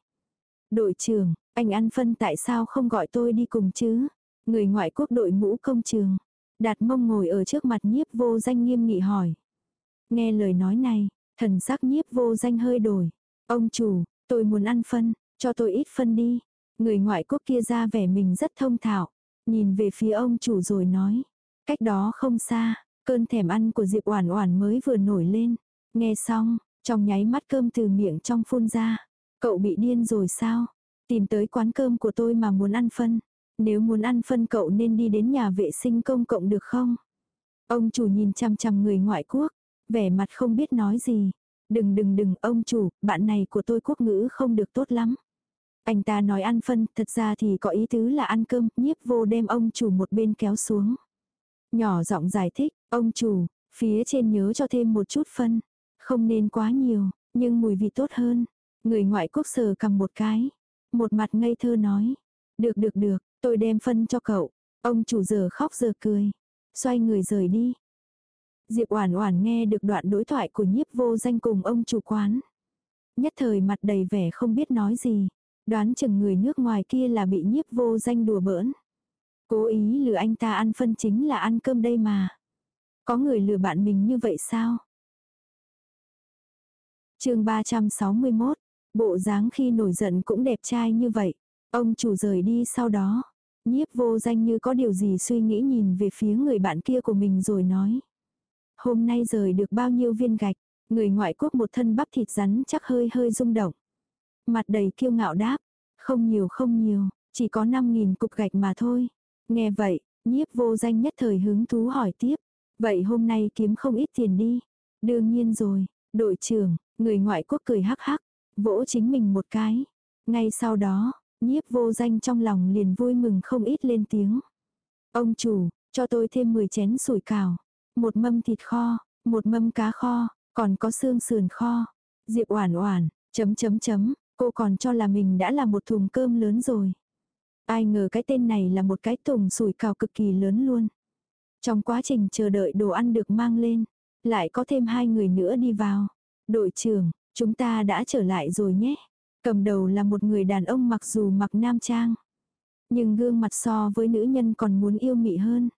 Đội trưởng, anh ăn phân tại sao không gọi tôi đi cùng chứ? Người ngoại quốc đội mũ công trường. Đạt mông ngồi ở trước mặt nhiếp vô danh nghiêm nghị hỏi. Nghe lời nói này, thần sắc nhiếp vô danh hơi đổi. Ông chủ, tôi muốn ăn phân, cho tôi ít phân đi. Người ngoại quốc kia ra vẻ mình rất thông thạo. Nhìn về phía ông chủ rồi nói. Cách đó không xa, cơn thèm ăn của Diệp Oản Oản mới vừa nổi lên. Nghe xong, trong nháy mắt cơm từ miệng trong phun ra. Cậu bị điên rồi sao? Tìm tới quán cơm của tôi mà muốn ăn phân. Nếu muốn ăn phân cậu nên đi đến nhà vệ sinh công cộng được không? Ông chủ nhìn chăm chăm người ngoại quốc, vẻ mặt không biết nói gì. Đừng đừng đừng ông chủ, bạn này của tôi quốc ngữ không được tốt lắm. Anh ta nói ăn phân, thật ra thì có ý tứ là ăn cơm, nhiếp vô đem ông chủ một bên kéo xuống. Nhỏ giọng giải thích, ông chủ, phía trên nhớ cho thêm một chút phân. Không nên quá nhiều, nhưng mùi vị tốt hơn. Người ngoại quốc sờ cầm một cái. Một mặt ngây thơ nói. Được được được, tôi đem phân cho cậu. Ông chủ giờ khóc giờ cười. Xoay người rời đi. Diệp Oản Oản nghe được đoạn đối thoại của Nhiếp Vô Danh cùng ông chủ quán. Nhất thời mặt đầy vẻ không biết nói gì, đoán chừng người nước ngoài kia là bị Nhiếp Vô Danh đùa bỡn. Cố ý lừa anh ta ăn phân chính là ăn cơm đây mà. Có người lừa bạn mình như vậy sao? Chương 361. Bộ dáng khi nổi giận cũng đẹp trai như vậy. Ông chủ rời đi sau đó. Nhiếp vô danh như có điều gì suy nghĩ nhìn về phía người bạn kia của mình rồi nói. Hôm nay rời được bao nhiêu viên gạch, người ngoại quốc một thân bắp thịt rắn chắc hơi hơi rung động. Mặt đầy kiêu ngạo đáp, không nhiều không nhiều, chỉ có 5.000 cục gạch mà thôi. Nghe vậy, nhiếp vô danh nhất thời hứng thú hỏi tiếp. Vậy hôm nay kiếm không ít tiền đi. Đương nhiên rồi, đội trưởng, người ngoại quốc cười hắc hắc, vỗ chính mình một cái. Ngay sau đó, nhiếp vô danh trong lòng liền vui mừng không ít lên tiếng. Ông chủ, cho tôi thêm 10 chén sủi cảo một mâm thịt kho, một mâm cá kho, còn có xương sườn kho. Diệp Oản Oản, chấm chấm chấm, cô còn cho là mình đã là một thùng cơm lớn rồi. Ai ngờ cái tên này là một cái thùng sủi cảo cực kỳ lớn luôn. Trong quá trình chờ đợi đồ ăn được mang lên, lại có thêm hai người nữa đi vào. Đội trưởng, chúng ta đã trở lại rồi nhé. Cầm đầu là một người đàn ông mặc dù mặc nam trang. Nhưng gương mặt so với nữ nhân còn muốn yêu mị hơn.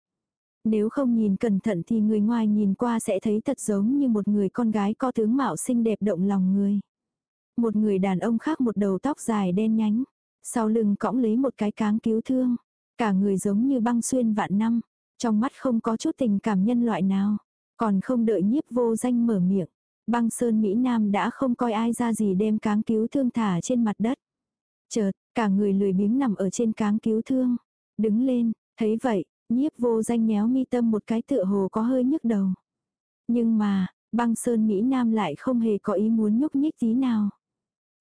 Nếu không nhìn cẩn thận thì người ngoài nhìn qua sẽ thấy thật giống như một người con gái có tướng mạo xinh đẹp động lòng người. Một người đàn ông khác một đầu tóc dài đen nhánh, sau lưng cõng lấy một cái cáng cứu thương. Cả người giống như băng xuyên vạn năm, trong mắt không có chút tình cảm nhân loại nào. Còn không đợi nhiếp vô danh mở miệng, băng sơn Mỹ Nam đã không coi ai ra gì đem cáng cứu thương thả trên mặt đất. Chợt, cả người lười biếng nằm ở trên cáng cứu thương. Đứng lên, thấy vậy, Nhiếp vô danh nhéo mi tâm một cái tựa hồ có hơi nhức đầu. Nhưng mà, băng sơn Mỹ Nam lại không hề có ý muốn nhúc nhích tí nào.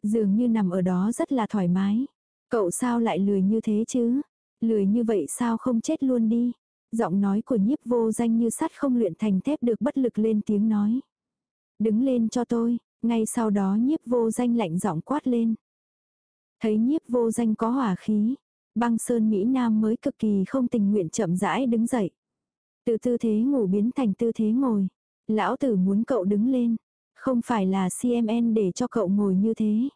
Dường như nằm ở đó rất là thoải mái. Cậu sao lại lười như thế chứ? Lười như vậy sao không chết luôn đi? Giọng nói của nhiếp vô danh như sắt không luyện thành thép được bất lực lên tiếng nói. Đứng lên cho tôi, ngay sau đó nhiếp vô danh lạnh giọng quát lên. Thấy nhiếp vô danh có hỏa khí, băng sơn Mỹ Nam mới cực kỳ không tình nguyện chậm rãi đứng dậy. Từ tư thế ngủ biến thành tư thế ngồi. Lão tử muốn cậu đứng lên. Không phải là CMN để cho cậu ngồi như thế.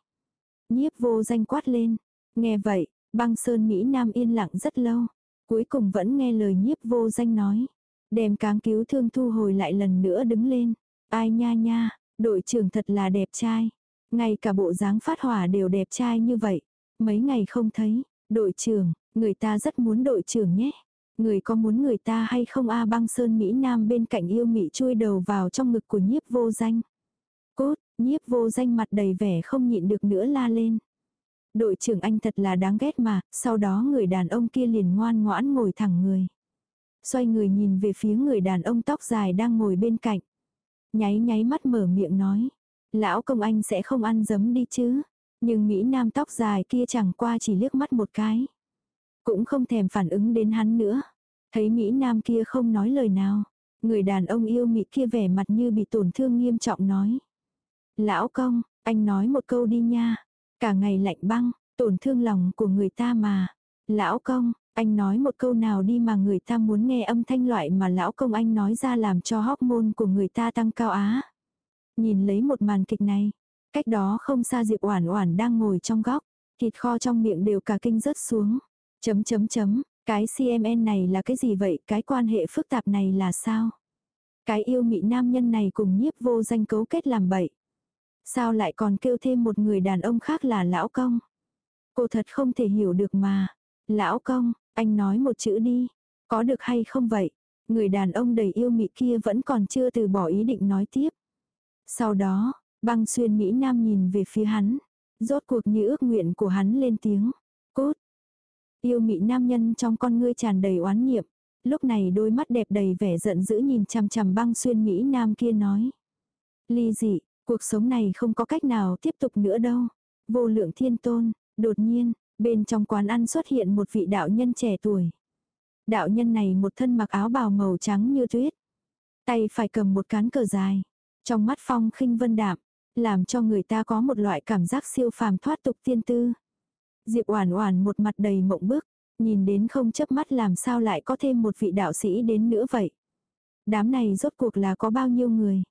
Nhiếp vô danh quát lên. Nghe vậy, băng sơn Mỹ Nam yên lặng rất lâu. Cuối cùng vẫn nghe lời nhiếp vô danh nói. Đem cáng cứu thương thu hồi lại lần nữa đứng lên. Ai nha nha, đội trưởng thật là đẹp trai. Ngay cả bộ dáng phát hỏa đều đẹp trai như vậy. Mấy ngày không thấy, đội trưởng, người ta rất muốn đội trưởng nhé. Người có muốn người ta hay không a băng sơn Mỹ Nam bên cạnh yêu mỹ chui đầu vào trong ngực của nhiếp vô danh. Cốt, nhiếp vô danh mặt đầy vẻ không nhịn được nữa la lên. Đội trưởng anh thật là đáng ghét mà, sau đó người đàn ông kia liền ngoan ngoãn ngồi thẳng người. Xoay người nhìn về phía người đàn ông tóc dài đang ngồi bên cạnh. Nháy nháy mắt mở miệng nói. Lão công anh sẽ không ăn dấm đi chứ. Nhưng Mỹ Nam tóc dài kia chẳng qua chỉ liếc mắt một cái. Cũng không thèm phản ứng đến hắn nữa. Thấy Mỹ Nam kia không nói lời nào. Người đàn ông yêu Mỹ kia vẻ mặt như bị tổn thương nghiêm trọng nói. Lão công, anh nói một câu đi nha. Cả ngày lạnh băng, tổn thương lòng của người ta mà. Lão công, anh nói một câu nào đi mà người ta muốn nghe âm thanh loại mà lão công anh nói ra làm cho hormone của người ta tăng cao á. Nhìn lấy một màn kịch này, cách đó không xa Diệp Oản Oản đang ngồi trong góc, thịt kho trong miệng đều cả kinh rớt xuống. Chấm chấm chấm, cái CMN này là cái gì vậy, cái quan hệ phức tạp này là sao? Cái yêu mị nam nhân này cùng nhiếp vô danh cấu kết làm bậy. Sao lại còn kêu thêm một người đàn ông khác là lão công? Cô thật không thể hiểu được mà. Lão công, anh nói một chữ đi. Có được hay không vậy? Người đàn ông đầy yêu mị kia vẫn còn chưa từ bỏ ý định nói tiếp. Sau đó, băng xuyên Mỹ Nam nhìn về phía hắn. Rốt cuộc như ước nguyện của hắn lên tiếng. Cốt, Yêu mị nam nhân trong con ngươi tràn đầy oán niệm. Lúc này đôi mắt đẹp đầy vẻ giận dữ nhìn chằm chằm băng xuyên Mỹ nam kia nói. Ly dị, cuộc sống này không có cách nào tiếp tục nữa đâu. Vô lượng thiên tôn, đột nhiên, bên trong quán ăn xuất hiện một vị đạo nhân trẻ tuổi. Đạo nhân này một thân mặc áo bào màu trắng như tuyết. Tay phải cầm một cán cờ dài. Trong mắt phong khinh vân đạm, làm cho người ta có một loại cảm giác siêu phàm thoát tục tiên tư. Diệp Oản Oản một mặt đầy mộng bức, nhìn đến không chớp mắt làm sao lại có thêm một vị đạo sĩ đến nữa vậy. Đám này rốt cuộc là có bao nhiêu người?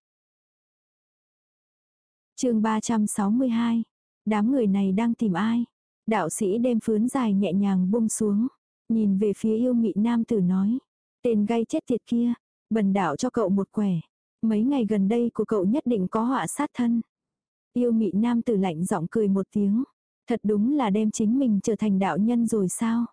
Chương 362. Đám người này đang tìm ai? Đạo sĩ đem phướn dài nhẹ nhàng buông xuống, nhìn về phía yêu mị nam tử nói: "Tên gay chết tiệt kia, bần đạo cho cậu một quẻ, mấy ngày gần đây của cậu nhất định có họa sát thân." Yêu mị nam tử lạnh giọng cười một tiếng, Thật đúng là đem chính mình trở thành đạo nhân rồi sao?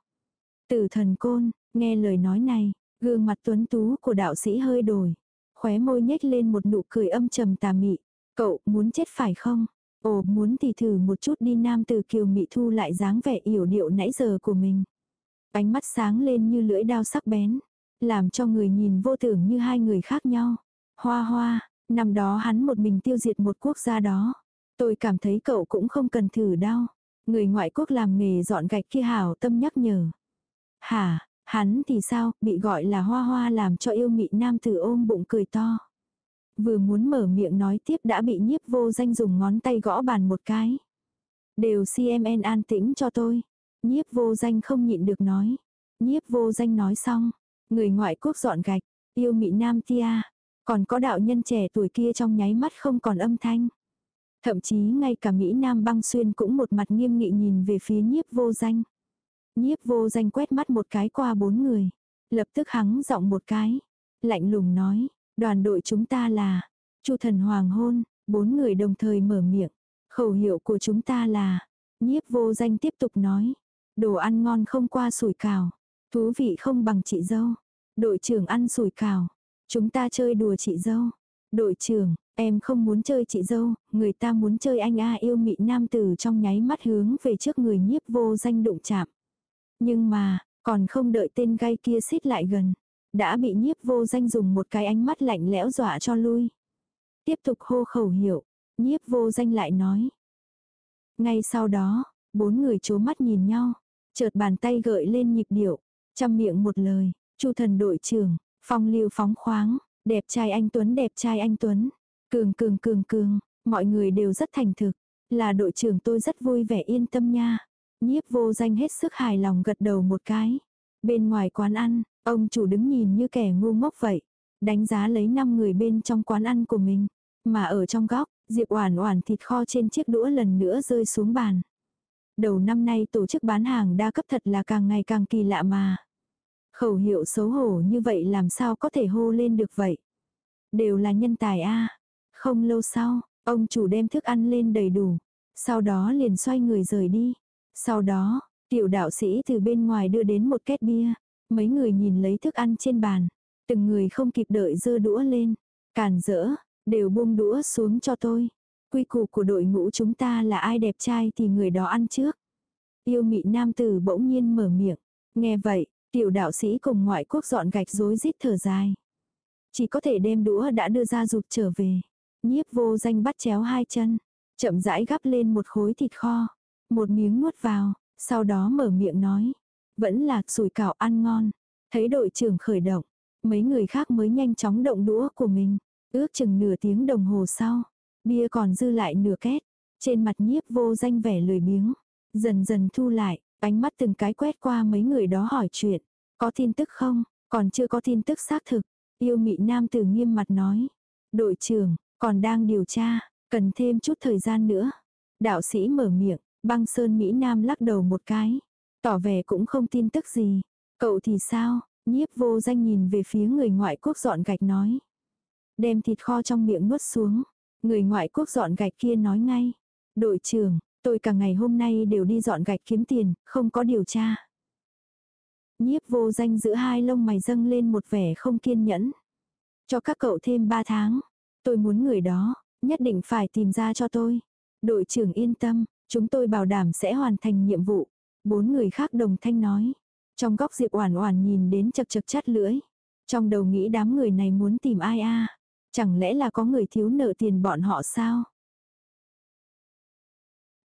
Tử thần côn, nghe lời nói này, gương mặt tuấn tú của đạo sĩ hơi đổi. Khóe môi nhếch lên một nụ cười âm trầm tà mị. Cậu muốn chết phải không? Ồ muốn thì thử một chút đi nam từ kiều mị thu lại dáng vẻ yểu điệu nãy giờ của mình. Ánh mắt sáng lên như lưỡi đao sắc bén. Làm cho người nhìn vô tưởng như hai người khác nhau. Hoa hoa, năm đó hắn một mình tiêu diệt một quốc gia đó. Tôi cảm thấy cậu cũng không cần thử đâu. Người ngoại quốc làm nghề dọn gạch kia hảo tâm nhắc nhở. Hả, hắn thì sao, bị gọi là hoa hoa làm cho yêu mị nam tử ôm bụng cười to. Vừa muốn mở miệng nói tiếp đã bị nhiếp vô danh dùng ngón tay gõ bàn một cái. Đều CMN an tĩnh cho tôi. Nhiếp vô danh không nhịn được nói. Nhiếp vô danh nói xong. Người ngoại quốc dọn gạch. Yêu mị nam tia. Còn có đạo nhân trẻ tuổi kia trong nháy mắt không còn âm thanh. Thậm chí ngay cả Mỹ Nam băng xuyên cũng một mặt nghiêm nghị nhìn về phía nhiếp vô danh. Nhiếp vô danh quét mắt một cái qua bốn người. Lập tức hắng giọng một cái. Lạnh lùng nói, đoàn đội chúng ta là, chu thần hoàng hôn, bốn người đồng thời mở miệng. Khẩu hiệu của chúng ta là, nhiếp vô danh tiếp tục nói, đồ ăn ngon không qua sủi cào, thú vị không bằng chị dâu. Đội trưởng ăn sủi cào, chúng ta chơi đùa chị dâu. Đội trưởng, Em không muốn chơi chị dâu, người ta muốn chơi anh A yêu mị nam tử trong nháy mắt hướng về trước người nhiếp vô danh đụng chạm. Nhưng mà, Còn không đợi tên gai kia xít lại gần. Đã bị nhiếp vô danh dùng một cái ánh mắt lạnh lẽo dọa cho lui. Tiếp tục hô khẩu hiệu. Nhiếp vô danh lại nói. Ngay sau đó, bốn người chố mắt nhìn nhau. Chợt bàn tay gợi lên nhịp điệu. chăm miệng một lời. chu thần đội trưởng. Phong lưu phóng khoáng. Đẹp trai anh Tuấn đẹp trai anh Tuấn. Cường cường cường cường. Mọi người đều rất thành thực. Là đội trưởng tôi rất vui vẻ yên tâm nha. Nhiếp vô danh hết sức hài lòng gật đầu một cái. Bên ngoài quán ăn, ông chủ đứng nhìn như kẻ ngu ngốc vậy. Đánh giá lấy 5 người bên trong quán ăn của mình. Mà ở trong góc, Diệp Oản Oản thịt kho trên chiếc đũa lần nữa rơi xuống bàn. Đầu năm nay tổ chức bán hàng đa cấp thật là càng ngày càng kỳ lạ mà. Khẩu hiệu xấu hổ như vậy làm sao có thể hô lên được vậy. Đều là nhân tài a. Không lâu sau, ông chủ đem thức ăn lên đầy đủ. Sau đó liền xoay người rời đi. Sau đó, tiểu đạo sĩ từ bên ngoài đưa đến một két bia. Mấy người nhìn lấy thức ăn trên bàn. Từng người không kịp đợi dơ đũa lên. Càn rỡ, đều buông đũa xuống cho tôi. Quy củ của đội ngũ chúng ta là ai đẹp trai thì người đó ăn trước. Yêu mị nam tử bỗng nhiên mở miệng. Nghe vậy, tiểu đạo sĩ cùng ngoại quốc dọn gạch rối rít thở dài. Chỉ có thể đem đũa đã đưa ra rụt trở về. Nhiếp vô danh bắt chéo hai chân. Chậm rãi gắp lên một khối thịt kho. Một miếng nuốt vào. Sau đó mở miệng nói. Vẫn là sủi cảo ăn ngon. Thấy đội trưởng khởi động. Mấy người khác mới nhanh chóng động đũa của mình. Ước chừng nửa tiếng đồng hồ sau. Bia còn dư lại nửa két. Trên mặt nhiếp vô danh vẻ lười biếng. Dần dần thu lại. Ánh mắt từng cái quét qua mấy người đó hỏi chuyện. Có tin tức không? Còn chưa có tin tức xác thực. Yêu mị nam tử nghiêm mặt nói. Đội trưởng, còn đang điều tra, cần thêm chút thời gian nữa. Đạo sĩ mở miệng, băng sơn Mỹ Nam lắc đầu một cái. Tỏ vẻ cũng không tin tức gì. Cậu thì sao? Nhiếp vô danh nhìn về phía người ngoại quốc dọn gạch nói. Đem thịt kho trong miệng nuốt xuống. Người ngoại quốc dọn gạch kia nói ngay. Đội trưởng, tôi cả ngày hôm nay đều đi dọn gạch kiếm tiền, không có điều tra. Nhiếp vô danh giữa hai lông mày dâng lên một vẻ không kiên nhẫn. Cho các cậu thêm ba tháng. Tôi muốn người đó, nhất định phải tìm ra cho tôi. Đội trưởng yên tâm, chúng tôi bảo đảm sẽ hoàn thành nhiệm vụ. Bốn người khác đồng thanh nói. Trong góc Diệp Oản Oản nhìn đến chật chật chát lưỡi. Trong đầu nghĩ đám người này muốn tìm ai a? Chẳng lẽ là có người thiếu nợ tiền bọn họ sao?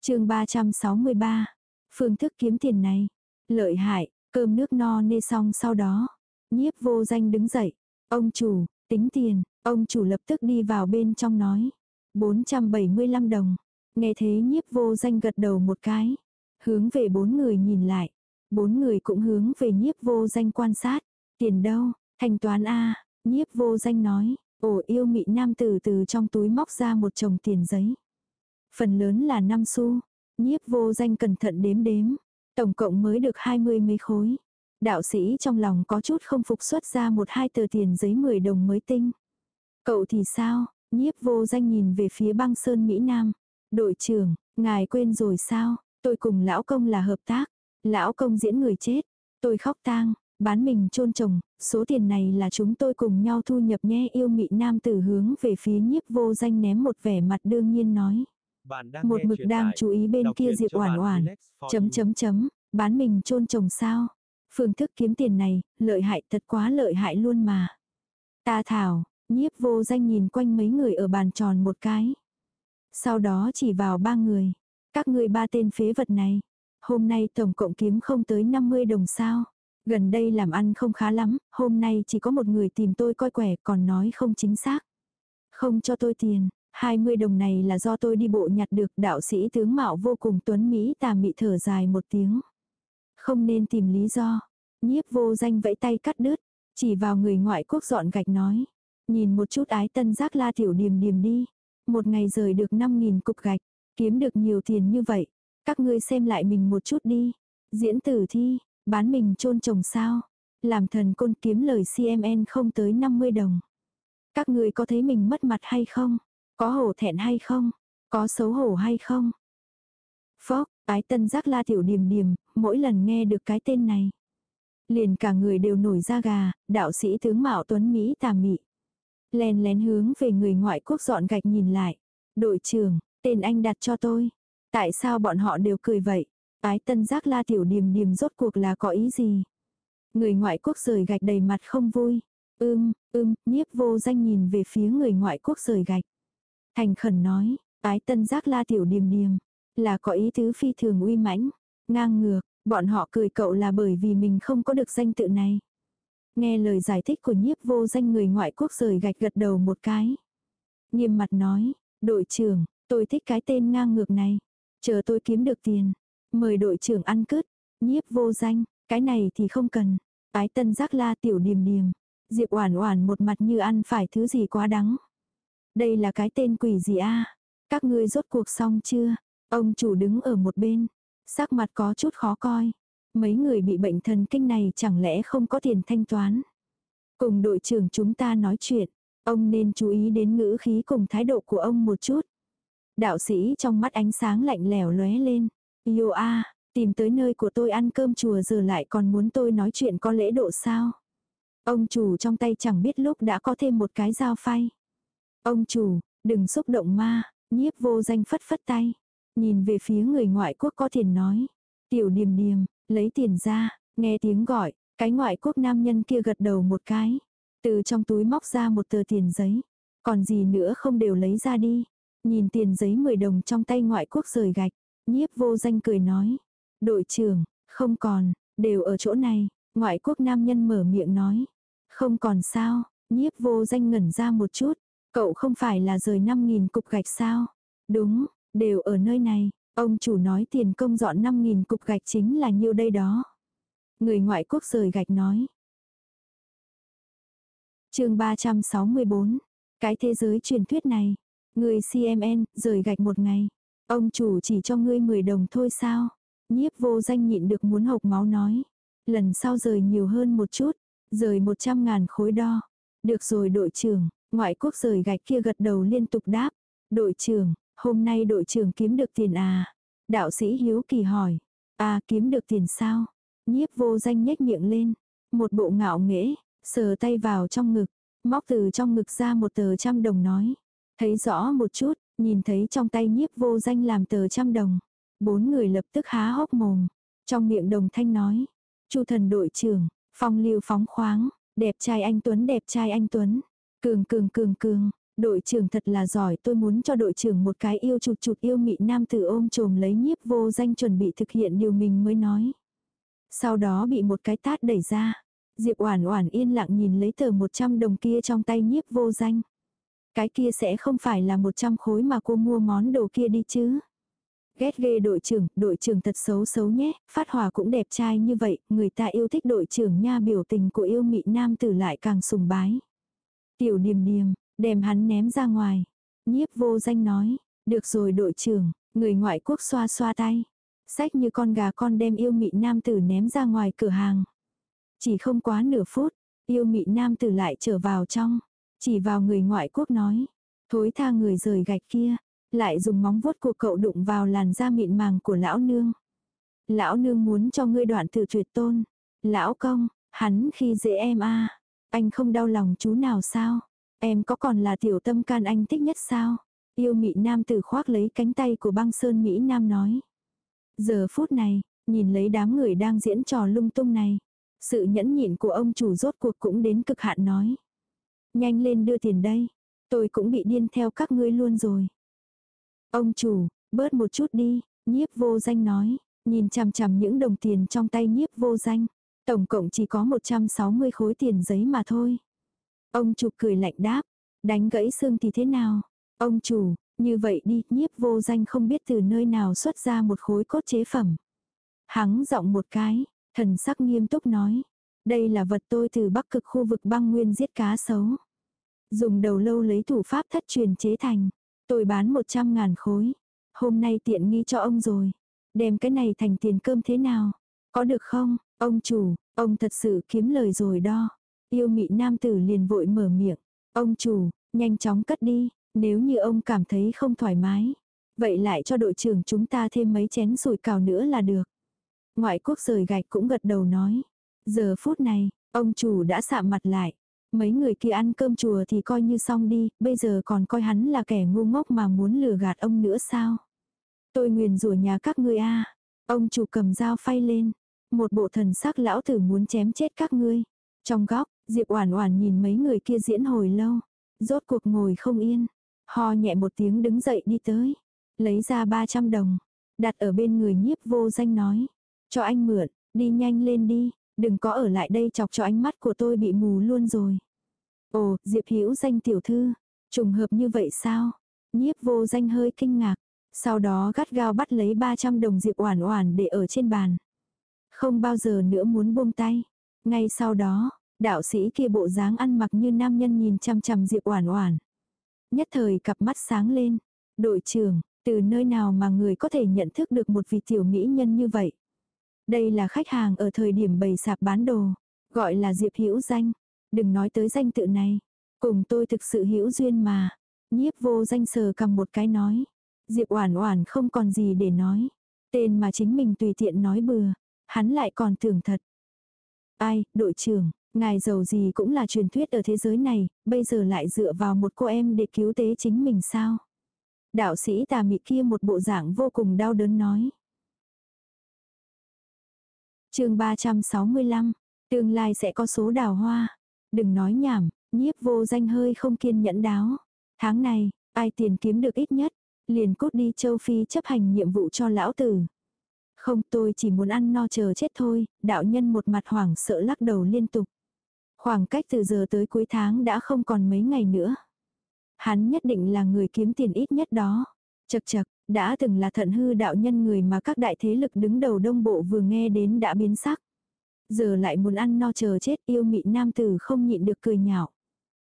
Chương 363. Phương thức kiếm tiền này, lợi hại, cơm nước no nê xong sau đó, Nhiếp Vô Danh đứng dậy, "Ông chủ, tính tiền." Ông chủ lập tức đi vào bên trong nói, "475 đồng." Nghe thế Nhiếp Vô Danh gật đầu một cái, hướng về bốn người nhìn lại. Bốn người cũng hướng về Nhiếp Vô Danh quan sát, "Tiền đâu?" Thanh toán a, Nhiếp Vô Danh nói, Ổ yêu mị nam tử từ trong túi móc ra một chồng tiền giấy. Phần lớn là 5 xu. Nhiếp vô danh cẩn thận đếm đếm. Tổng cộng mới được 20 mấy khối. Đạo sĩ trong lòng có chút không phục xuất ra một hai tờ tiền giấy 10 đồng mới tinh. Cậu thì sao? Nhiếp vô danh nhìn về phía băng sơn Mỹ Nam. Đội trưởng, ngài quên rồi sao? Tôi cùng lão công là hợp tác. Lão công diễn người chết. Tôi khóc tang, bán mình chôn chồng, số tiền này là chúng tôi cùng nhau thu nhập nhé yêu mị nam tử hướng về phía nhiếp vô danh ném một vẻ mặt đương nhiên nói. Một mực đang chú ý bên kia Diệp Oản Oản, chấm chấm chấm, bán mình chôn chồng sao? Phương thức kiếm tiền này, lợi hại thật quá lợi hại luôn mà. Ta thảo, nhiếp vô danh nhìn quanh mấy người ở bàn tròn một cái. Sau đó chỉ vào ba người. Các ngươi ba tên phế vật này. Hôm nay tổng cộng kiếm không tới 50 đồng sao. Gần đây làm ăn không khá lắm, hôm nay chỉ có một người tìm tôi coi quẻ còn nói không chính xác. Không cho tôi tiền, 20 đồng này là do tôi đi bộ nhặt được đạo sĩ tướng mạo vô cùng tuấn Mỹ tà mị thở dài một tiếng. Không nên tìm lý do. Nhiếp vô danh vẫy tay cắt đứt, chỉ vào người ngoại quốc dọn gạch nói. Nhìn một chút ái tân giác la tiểu điềm điềm đi. Một ngày rời được 5.000 cục gạch, kiếm được nhiều tiền như vậy. Các ngươi xem lại mình một chút đi. Diễn tử thi, Bán mình chôn chồng sao? Làm thần côn kiếm lời CMN không tới 50 đồng. Các ngươi có thấy mình mất mặt hay không? Có hổ thẹn hay không? Có xấu hổ hay không? Phốc, ái tân giác la tiểu điềm điềm, mỗi lần nghe được cái tên này. Liền cả người đều nổi da gà, đạo sĩ tướng mạo tuấn Mỹ tà mị. Lén lén hướng về người ngoại quốc dọn gạch nhìn lại. Đội trưởng, tên anh đặt cho tôi. Tại sao bọn họ đều cười vậy? Ái tân giác la tiểu điềm điềm rốt cuộc là có ý gì? Người ngoại quốc rời gạch đầy mặt không vui. Ưm, ưm, nhiếp vô danh nhìn về phía người ngoại quốc rời gạch. Thành khẩn nói, ái tân giác la tiểu điềm điềm, là có ý tứ phi thường uy mãnh, ngang ngược, bọn họ cười cậu là bởi vì mình không có được danh tự này. Nghe lời giải thích của nhiếp vô danh người ngoại quốc rời gạch gật đầu một cái. Nghiêm mặt nói, đội trưởng, tôi thích cái tên ngang ngược này. Chờ tôi kiếm được tiền. Mời đội trưởng ăn cứt. Nhiếp vô danh, cái này thì không cần. Ái tân giác la tiểu điềm điềm. Diệp oản oản một mặt như ăn phải thứ gì quá đắng. Đây là cái tên quỷ gì a? Các ngươi rốt cuộc xong chưa? Ông chủ đứng ở một bên, sắc mặt có chút khó coi. Mấy người bị bệnh thần kinh này chẳng lẽ không có tiền thanh toán? Cùng đội trưởng chúng ta nói chuyện, ông nên chú ý đến ngữ khí cùng thái độ của ông một chút. Đạo sĩ trong mắt ánh sáng lạnh lẽo lóe lên. Yêu a, tìm tới nơi của tôi ăn cơm chùa giờ lại còn muốn tôi nói chuyện có lễ độ sao? Ông chủ trong tay chẳng biết lúc đã có thêm một cái dao phay. Ông chủ, đừng xúc động ma, nhiếp vô danh phất phất tay. Nhìn về phía người ngoại quốc có tiền nói. Tiểu điềm điềm, lấy tiền ra, nghe tiếng gọi, cái ngoại quốc nam nhân kia gật đầu một cái. Từ trong túi móc ra một tờ tiền giấy. Còn gì nữa không đều lấy ra đi. Nhìn tiền giấy 10 đồng trong tay ngoại quốc rời gạch. Nhiếp vô danh cười nói. Đội trưởng, không còn, đều ở chỗ này. Ngoại quốc nam nhân mở miệng nói. Không còn sao, nhiếp vô danh ngẩn ra một chút. Cậu không phải là rời 5.000 cục gạch sao? Đúng, đều ở nơi này. Ông chủ nói tiền công dọn 5.000 cục gạch chính là nhiêu đây đó. Người ngoại quốc rời gạch nói. chương 364. Cái thế giới truyền thuyết này. Người CMN rời gạch một ngày. Ông chủ chỉ cho ngươi 10 đồng thôi sao? Nhiếp vô danh nhịn được muốn hộc máu nói. Lần sau rời nhiều hơn một chút. Rời 100 ngàn khối đo. Được rồi đội trưởng. Ngoại quốc rời gạch kia gật đầu liên tục đáp. Đội trưởng, hôm nay đội trưởng kiếm được tiền à? Đạo sĩ hiếu kỳ hỏi. À kiếm được tiền sao? Nhiếp vô danh nhếch miệng lên. Một bộ ngạo nghễ, sờ tay vào trong ngực. Móc từ trong ngực ra một tờ trăm đồng nói. Thấy rõ một chút, nhìn thấy trong tay nhiếp vô danh làm tờ trăm đồng. Bốn người lập tức há hốc mồm. Trong miệng đồng thanh nói. chu thần đội trưởng, phong lưu phóng khoáng, đẹp trai anh Tuấn đẹp trai anh Tuấn. Cường cường cường cường, đội trưởng thật là giỏi tôi muốn cho đội trưởng một cái yêu chụt chụt yêu mị nam tử ôm trồm lấy nhiếp vô danh chuẩn bị thực hiện điều mình mới nói. Sau đó bị một cái tát đẩy ra. Diệp Oản Oản yên lặng nhìn lấy tờ 100 đồng kia trong tay nhiếp vô danh. Cái kia sẽ không phải là 100 khối mà cô mua món đồ kia đi chứ. Ghét ghê đội trưởng, đội trưởng thật xấu xấu nhé, phát hòa cũng đẹp trai như vậy, người ta yêu thích đội trưởng nha biểu tình của yêu mị nam tử lại càng sùng bái. Tiểu điềm điềm, đem hắn ném ra ngoài. Nhiếp vô danh nói, được rồi đội trưởng, người ngoại quốc xoa xoa tay. Sách như con gà con đem yêu mị nam tử ném ra ngoài cửa hàng. Chỉ không quá nửa phút, yêu mị nam tử lại trở vào trong. Chỉ vào người ngoại quốc nói. Thối tha người rời gạch kia. Lại dùng móng vuốt của cậu đụng vào làn da mịn màng của lão nương. Lão nương muốn cho ngươi đoạn tự tuyệt tôn. Lão công, hắn khi dễ em a anh không đau lòng chú nào sao? Em có còn là tiểu tâm can anh thích nhất sao? Yêu mị nam tử khoác lấy cánh tay của băng sơn Mỹ Nam nói. Giờ phút này, nhìn lấy đám người đang diễn trò lung tung này. Sự nhẫn nhịn của ông chủ rốt cuộc cũng đến cực hạn nói. Nhanh lên đưa tiền đây. Tôi cũng bị điên theo các ngươi luôn rồi. Ông chủ, bớt một chút đi, nhiếp vô danh nói. Nhìn chằm chằm những đồng tiền trong tay nhiếp vô danh. Tổng cộng chỉ có 160 khối tiền giấy mà thôi. Ông chủ cười lạnh đáp, đánh gãy xương thì thế nào? Ông chủ, như vậy đi, nhiếp vô danh không biết từ nơi nào xuất ra một khối cốt chế phẩm. Hắng giọng một cái, thần sắc nghiêm túc nói. Đây là vật tôi từ bắc cực khu vực băng nguyên giết cá sấu. Dùng đầu lâu lấy thủ pháp thất truyền chế thành. Tôi bán 100 ngàn khối. Hôm nay tiện nghi cho ông rồi. Đem cái này thành tiền cơm thế nào? Có được không? Ông chủ, ông thật sự kiếm lời rồi đo. Yêu mị nam tử liền vội mở miệng. Ông chủ, nhanh chóng cất đi, nếu như ông cảm thấy không thoải mái. Vậy lại cho đội trưởng chúng ta thêm mấy chén sủi cào nữa là được. Ngoại quốc rời gạch cũng gật đầu nói. Giờ phút này, ông chủ đã sạm mặt lại. Mấy người kia ăn cơm chùa thì coi như xong đi, bây giờ còn coi hắn là kẻ ngu ngốc mà muốn lừa gạt ông nữa sao? Tôi nguyền rủa nhà các ngươi a. Ông chủ cầm dao phay lên, Một bộ thần sắc lão tử muốn chém chết các ngươi. Trong góc, Diệp Oản Oản nhìn mấy người kia diễn hồi lâu, rốt cuộc ngồi không yên, ho nhẹ một tiếng đứng dậy đi tới, lấy ra 300 đồng, đặt ở bên người nhiếp vô danh nói, cho anh mượn, đi nhanh lên đi, đừng có ở lại đây chọc cho ánh mắt của tôi bị mù luôn rồi. Ồ, Diệp Hữu danh tiểu thư, trùng hợp như vậy sao? Nhiếp vô danh hơi kinh ngạc, sau đó gắt gao bắt lấy 300 đồng Diệp Oản Oản để ở trên bàn. Không bao giờ nữa muốn buông tay. Ngay sau đó, đạo sĩ kia bộ dáng ăn mặc như nam nhân nhìn chăm chăm Diệp Oản Oản. Nhất thời cặp mắt sáng lên, "Đội trưởng, từ nơi nào mà người có thể nhận thức được một vị tiểu mỹ nhân như vậy?" Đây là khách hàng ở thời điểm bày sạp bán đồ, gọi là Diệp Hữu Danh. Đừng nói tới danh tự này, cùng tôi thực sự hữu duyên mà. Nhiếp vô danh sờ cầm một cái nói. Diệp Oản Oản không còn gì để nói. Tên mà chính mình tùy tiện nói bừa, hắn lại còn tưởng thật. Ai, đội trưởng, ngài giàu gì cũng là truyền thuyết ở thế giới này, bây giờ lại dựa vào một cô em để cứu tế chính mình sao? Đạo sĩ tà mị kia một bộ dạng vô cùng đau đớn nói chương 365, tương lai sẽ có số đào hoa. Đừng nói nhảm, nhiếp vô danh hơi không kiên nhẫn đáo. Tháng này, ai tiền kiếm được ít nhất, liền cốt đi châu Phi chấp hành nhiệm vụ cho lão tử. Không tôi chỉ muốn ăn no chờ chết thôi, đạo nhân một mặt hoảng sợ lắc đầu liên tục. Khoảng cách từ giờ tới cuối tháng đã không còn mấy ngày nữa. Hắn nhất định là người kiếm tiền ít nhất đó. Chật chật, đã từng là thận hư đạo nhân người mà các đại thế lực đứng đầu đông bộ vừa nghe đến đã biến sắc. Giờ lại muốn ăn no chờ chết yêu mị nam tử không nhịn được cười nhạo.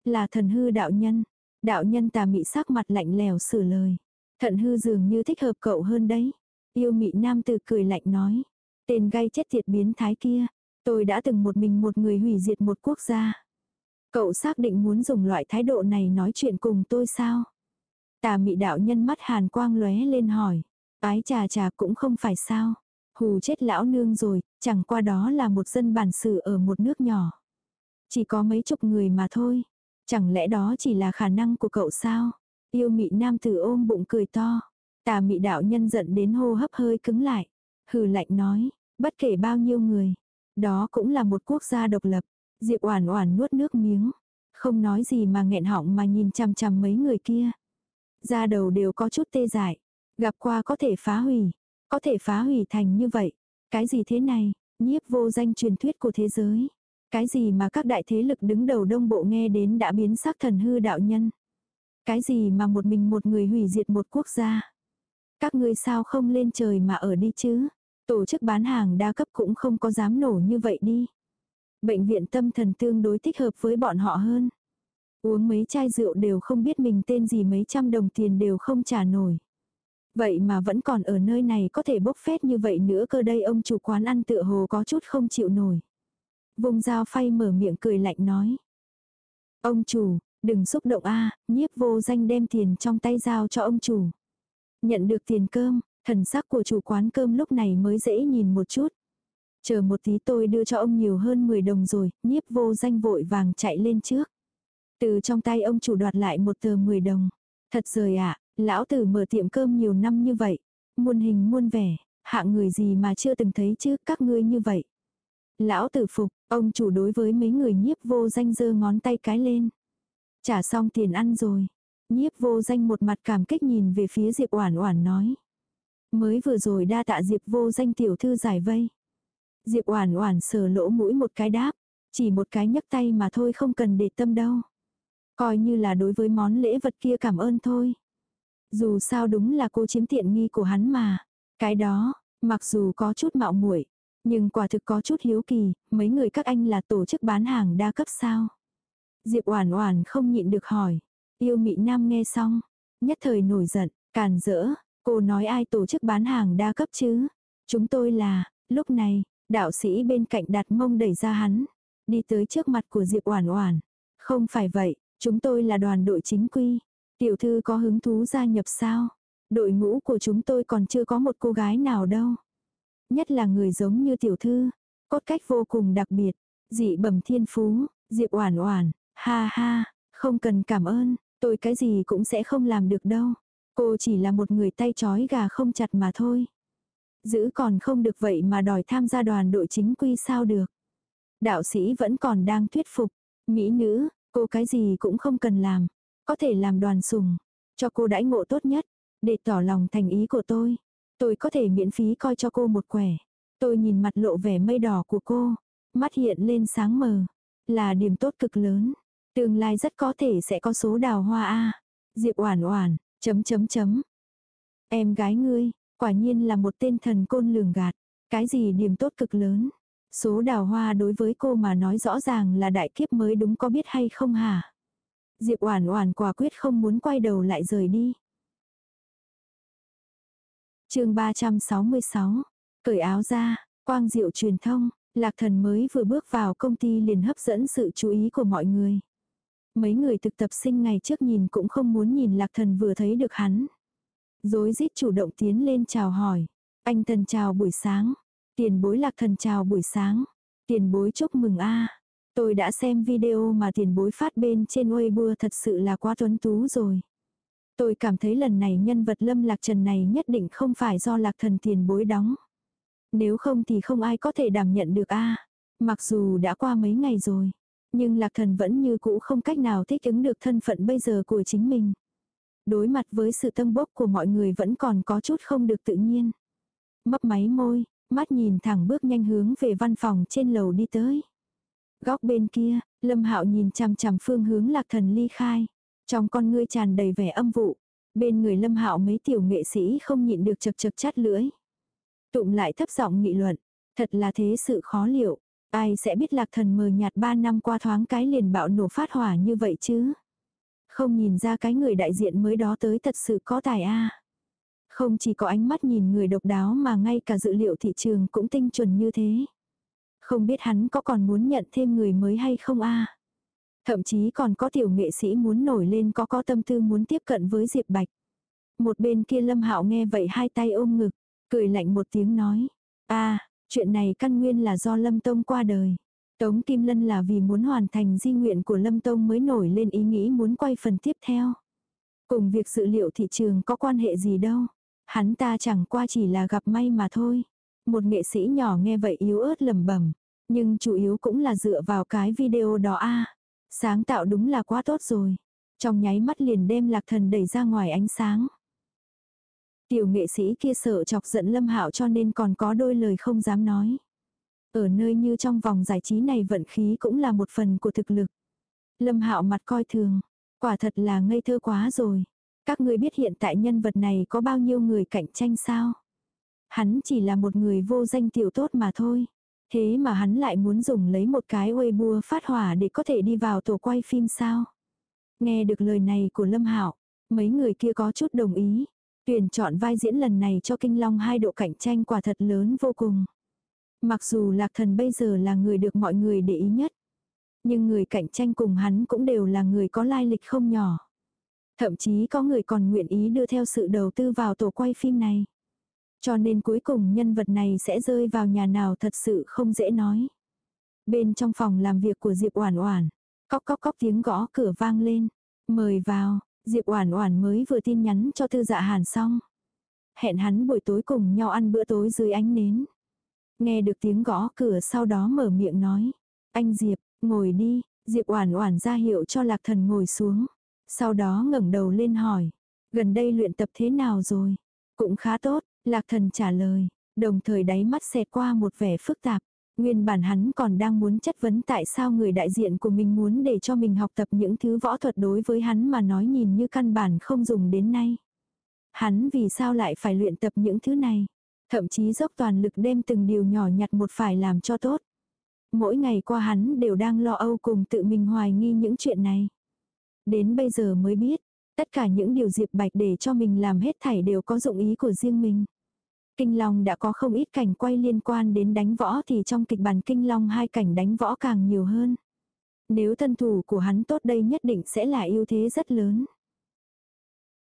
Là thần hư đạo nhân. Đạo nhân tà mị sắc mặt lạnh lèo sửa lời. Thận hư dường như thích hợp cậu hơn đấy. Yêu mị nam tử cười lạnh nói. Tên gai chết tiệt biến thái kia. Tôi đã từng một mình một người hủy diệt một quốc gia. Cậu xác định muốn dùng loại thái độ này nói chuyện cùng tôi sao? Tà mị đạo nhân mắt hàn quang lóe lên hỏi. Ái trà trà cũng không phải sao. Hù chết lão nương rồi, chẳng qua đó là một dân bản sự ở một nước nhỏ. Chỉ có mấy chục người mà thôi. Chẳng lẽ đó chỉ là khả năng của cậu sao? Yêu mị nam tử ôm bụng cười to. Tà mị đạo nhân giận đến hô hấp hơi cứng lại. Hừ lạnh nói, bất kể bao nhiêu người. Đó cũng là một quốc gia độc lập. Diệp Oản Oản nuốt nước miếng, không nói gì mà nghẹn họng mà nhìn chằm chằm mấy người kia. Da đầu đều có chút tê dại, gặp qua có thể phá hủy, có thể phá hủy thành như vậy. Cái gì thế này? Nhiếp vô danh truyền thuyết của thế giới. Cái gì mà các đại thế lực đứng đầu đông bộ nghe đến đã biến sắc thần hư đạo nhân. Cái gì mà một mình một người hủy diệt một quốc gia. Các ngươi sao không lên trời mà ở đi chứ? Tổ chức bán hàng đa cấp cũng không có dám nổ như vậy đi. Bệnh viện tâm thần tương đối thích hợp với bọn họ hơn. Uống mấy chai rượu đều không biết mình tên gì mấy trăm đồng tiền đều không trả nổi. Vậy mà vẫn còn ở nơi này có thể bốc phét như vậy nữa cơ đây ông chủ quán ăn tựa hồ có chút không chịu nổi. Vùng dao phay mở miệng cười lạnh nói. Ông chủ, đừng xúc động a nhiếp vô danh đem tiền trong tay giao cho ông chủ. Nhận được tiền cơm, thần sắc của chủ quán cơm lúc này mới dễ nhìn một chút. Chờ một tí tôi đưa cho ông nhiều hơn 10 đồng rồi, nhiếp vô danh vội vàng chạy lên trước. Từ trong tay ông chủ đoạt lại một tờ 10 đồng. Thật rồi ạ, lão tử mở tiệm cơm nhiều năm như vậy. Muôn hình muôn vẻ, hạng người gì mà chưa từng thấy chứ các ngươi như vậy. Lão tử phục, ông chủ đối với mấy người nhiếp vô danh giơ ngón tay cái lên. Trả xong tiền ăn rồi. Nhiếp vô danh một mặt cảm kích nhìn về phía Diệp Oản Oản nói. Mới vừa rồi đa tạ Diệp vô danh tiểu thư giải vây. Diệp Oản Oản sờ lỗ mũi một cái đáp, chỉ một cái nhấc tay mà thôi không cần để tâm đâu. Coi như là đối với món lễ vật kia cảm ơn thôi. Dù sao đúng là cô chiếm tiện nghi của hắn mà. Cái đó, mặc dù có chút mạo muội, nhưng quả thực có chút hiếu kỳ, mấy người các anh là tổ chức bán hàng đa cấp sao? Diệp Oản Oản không nhịn được hỏi. Yêu Mị Nam nghe xong, nhất thời nổi giận, càn rỡ, cô nói ai tổ chức bán hàng đa cấp chứ? Chúng tôi là, lúc này, Đạo sĩ bên cạnh đặt mông đẩy ra hắn, đi tới trước mặt của Diệp Oản Oản. Không phải vậy, chúng tôi là đoàn đội chính quy. Tiểu thư có hứng thú gia nhập sao? Đội ngũ của chúng tôi còn chưa có một cô gái nào đâu. Nhất là người giống như tiểu thư, cốt cách vô cùng đặc biệt, dị bẩm thiên phú, Diệp Oản Oản, ha ha, không cần cảm ơn, tôi cái gì cũng sẽ không làm được đâu. Cô chỉ là một người tay trói gà không chặt mà thôi. Giữ còn không được vậy mà đòi tham gia đoàn đội chính quy sao được. Đạo sĩ vẫn còn đang thuyết phục. Mỹ nữ, cô cái gì cũng không cần làm. Có thể làm đoàn sùng. Cho cô đãi ngộ tốt nhất. Để tỏ lòng thành ý của tôi. Tôi có thể miễn phí coi cho cô một quẻ. Tôi nhìn mặt lộ vẻ mây đỏ của cô. Mắt hiện lên sáng mờ. Là điểm tốt cực lớn. Tương lai rất có thể sẽ có số đào hoa A. Diệp Oản Oản, chấm chấm chấm. Em gái ngươi, quả nhiên là một tên thần côn lường gạt. Cái gì điểm tốt cực lớn. Số đào hoa đối với cô mà nói rõ ràng là đại kiếp mới đúng có biết hay không hả? Diệp Oản Oản quả quyết không muốn quay đầu lại rời đi. Chương 366. Cởi áo ra, quang diệu truyền thông, Lạc Thần mới vừa bước vào công ty liền hấp dẫn sự chú ý của mọi người. Mấy người thực tập sinh ngày trước nhìn cũng không muốn nhìn Lạc Thần vừa thấy được hắn. rối rít chủ động tiến lên chào hỏi. Anh Thần chào buổi sáng. Tiền bối Lạc Thần chào buổi sáng. Tiền bối chúc mừng a Tôi đã xem video mà tiền bối phát bên trên Weibo thật sự là quá tuấn tú rồi. Tôi cảm thấy lần này nhân vật lâm lạc trần này nhất định không phải do lạc thần tiền bối đóng. Nếu không thì không ai có thể đảm nhận được a Mặc dù đã qua mấy ngày rồi. Nhưng lạc thần vẫn như cũ không cách nào thích ứng được thân phận bây giờ của chính mình. Đối mặt với sự tâm bốc của mọi người vẫn còn có chút không được tự nhiên. Mấp máy môi, mắt nhìn thẳng bước nhanh hướng về văn phòng trên lầu đi tới. Góc bên kia, Lâm Hạo nhìn chằm chằm phương hướng Lạc Thần ly khai, trong con ngươi tràn đầy vẻ âm vụ. Bên người Lâm Hạo mấy tiểu nghệ sĩ không nhịn được chật chật chát lưỡi. Tụm lại thấp giọng nghị luận, thật là thế sự khó liệu, ai sẽ biết Lạc Thần mờ nhạt ba năm qua thoáng cái liền bạo nổ phát hỏa như vậy chứ? Không nhìn ra cái người đại diện mới đó tới thật sự có tài a. Không chỉ có ánh mắt nhìn người độc đáo mà ngay cả dữ liệu thị trường cũng tinh chuẩn như thế. Không biết hắn có còn muốn nhận thêm người mới hay không a Thậm chí còn có tiểu nghệ sĩ muốn nổi lên có có tâm tư muốn tiếp cận với Diệp Bạch. Một bên kia Lâm Hạo nghe vậy hai tay ôm ngực, cười lạnh một tiếng nói. a chuyện này căn nguyên là do Lâm Tông qua đời. Tống Kim Lân là vì muốn hoàn thành di nguyện của Lâm Tông mới nổi lên ý nghĩ muốn quay phần tiếp theo. Cùng việc dự liệu thị trường có quan hệ gì đâu. Hắn ta chẳng qua chỉ là gặp may mà thôi. Một nghệ sĩ nhỏ nghe vậy yếu ớt lầm bẩm, Nhưng chủ yếu cũng là dựa vào cái video đó a Sáng tạo đúng là quá tốt rồi. Trong nháy mắt liền đem lạc thần đẩy ra ngoài ánh sáng. Tiểu nghệ sĩ kia sợ chọc giận lâm hạo cho nên còn có đôi lời không dám nói. Ở nơi như trong vòng giải trí này vận khí cũng là một phần của thực lực. Lâm hạo mặt coi thường. Quả thật là ngây thơ quá rồi. Các ngươi biết hiện tại nhân vật này có bao nhiêu người cạnh tranh sao? Hắn chỉ là một người vô danh tiểu tốt mà thôi. Thế mà hắn lại muốn dùng lấy một cái Weibo phát hỏa để có thể đi vào tổ quay phim sao? Nghe được lời này của Lâm Hạo, mấy người kia có chút đồng ý. Tuyển chọn vai diễn lần này cho Kinh Long hai độ cạnh tranh quả thật lớn vô cùng. Mặc dù Lạc Thần bây giờ là người được mọi người để ý nhất. Nhưng người cạnh tranh cùng hắn cũng đều là người có lai lịch không nhỏ. Thậm chí có người còn nguyện ý đưa theo sự đầu tư vào tổ quay phim này. Cho nên cuối cùng nhân vật này sẽ rơi vào nhà nào thật sự không dễ nói. Bên trong phòng làm việc của Diệp Oản Oản, cóc cóc cóc tiếng gõ cửa vang lên. Mời vào, Diệp Oản Oản mới vừa tin nhắn cho Tư Dạ Hàn xong. Hẹn hắn buổi tối cùng nhau ăn bữa tối dưới ánh nến. Nghe được tiếng gõ cửa sau đó mở miệng nói. Anh Diệp, ngồi đi. Diệp Oản Oản ra hiệu cho Lạc Thần ngồi xuống. Sau đó ngẩng đầu lên hỏi. Gần đây luyện tập thế nào rồi? Cũng khá tốt, Lạc Thần trả lời. Đồng thời đáy mắt xẹt qua một vẻ phức tạp. Nguyên bản hắn còn đang muốn chất vấn tại sao người đại diện của mình muốn để cho mình học tập những thứ võ thuật đối với hắn mà nói nhìn như căn bản không dùng đến nay. Hắn vì sao lại phải luyện tập những thứ này? Thậm chí dốc toàn lực đem từng điều nhỏ nhặt một phải làm cho tốt. Mỗi ngày qua hắn đều đang lo âu cùng tự mình hoài nghi những chuyện này. Đến bây giờ mới biết, tất cả những điều Diệp Bạch để cho mình làm hết thảy đều có dụng ý của riêng mình. Kinh Long đã có không ít cảnh quay liên quan đến đánh võ thì trong kịch bản Kinh Long hai cảnh đánh võ càng nhiều hơn. Nếu thân thủ của hắn tốt đây nhất định sẽ là ưu thế rất lớn.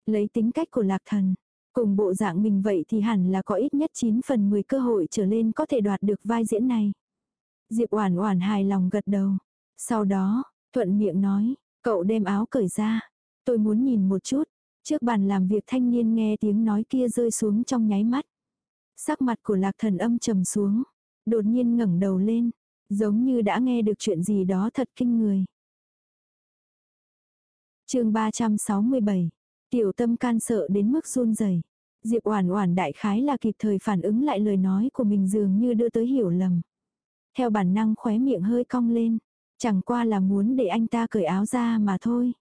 Lấy tính cách của lạc thần, cùng bộ dạng mình vậy thì hẳn là có ít nhất 9 phần 10 cơ hội trở lên có thể đoạt được vai diễn này. Diệp Oản Oản hài lòng gật đầu. Sau đó, thuận miệng nói, cậu đem áo cởi ra. Tôi muốn nhìn một chút. Trước bàn làm việc thanh niên nghe tiếng nói kia rơi xuống trong nháy mắt. Sắc mặt của lạc thần âm trầm xuống. Đột nhiên ngẩng đầu lên. Giống như đã nghe được chuyện gì đó thật kinh người. chương 367. Tiểu tâm can sợ đến mức run rẩy Diệp Oản Oản đại khái là kịp thời phản ứng lại lời nói của mình dường như đưa tới hiểu lầm. Theo bản năng khóe miệng hơi cong lên, chẳng qua là muốn để anh ta cởi áo ra mà thôi.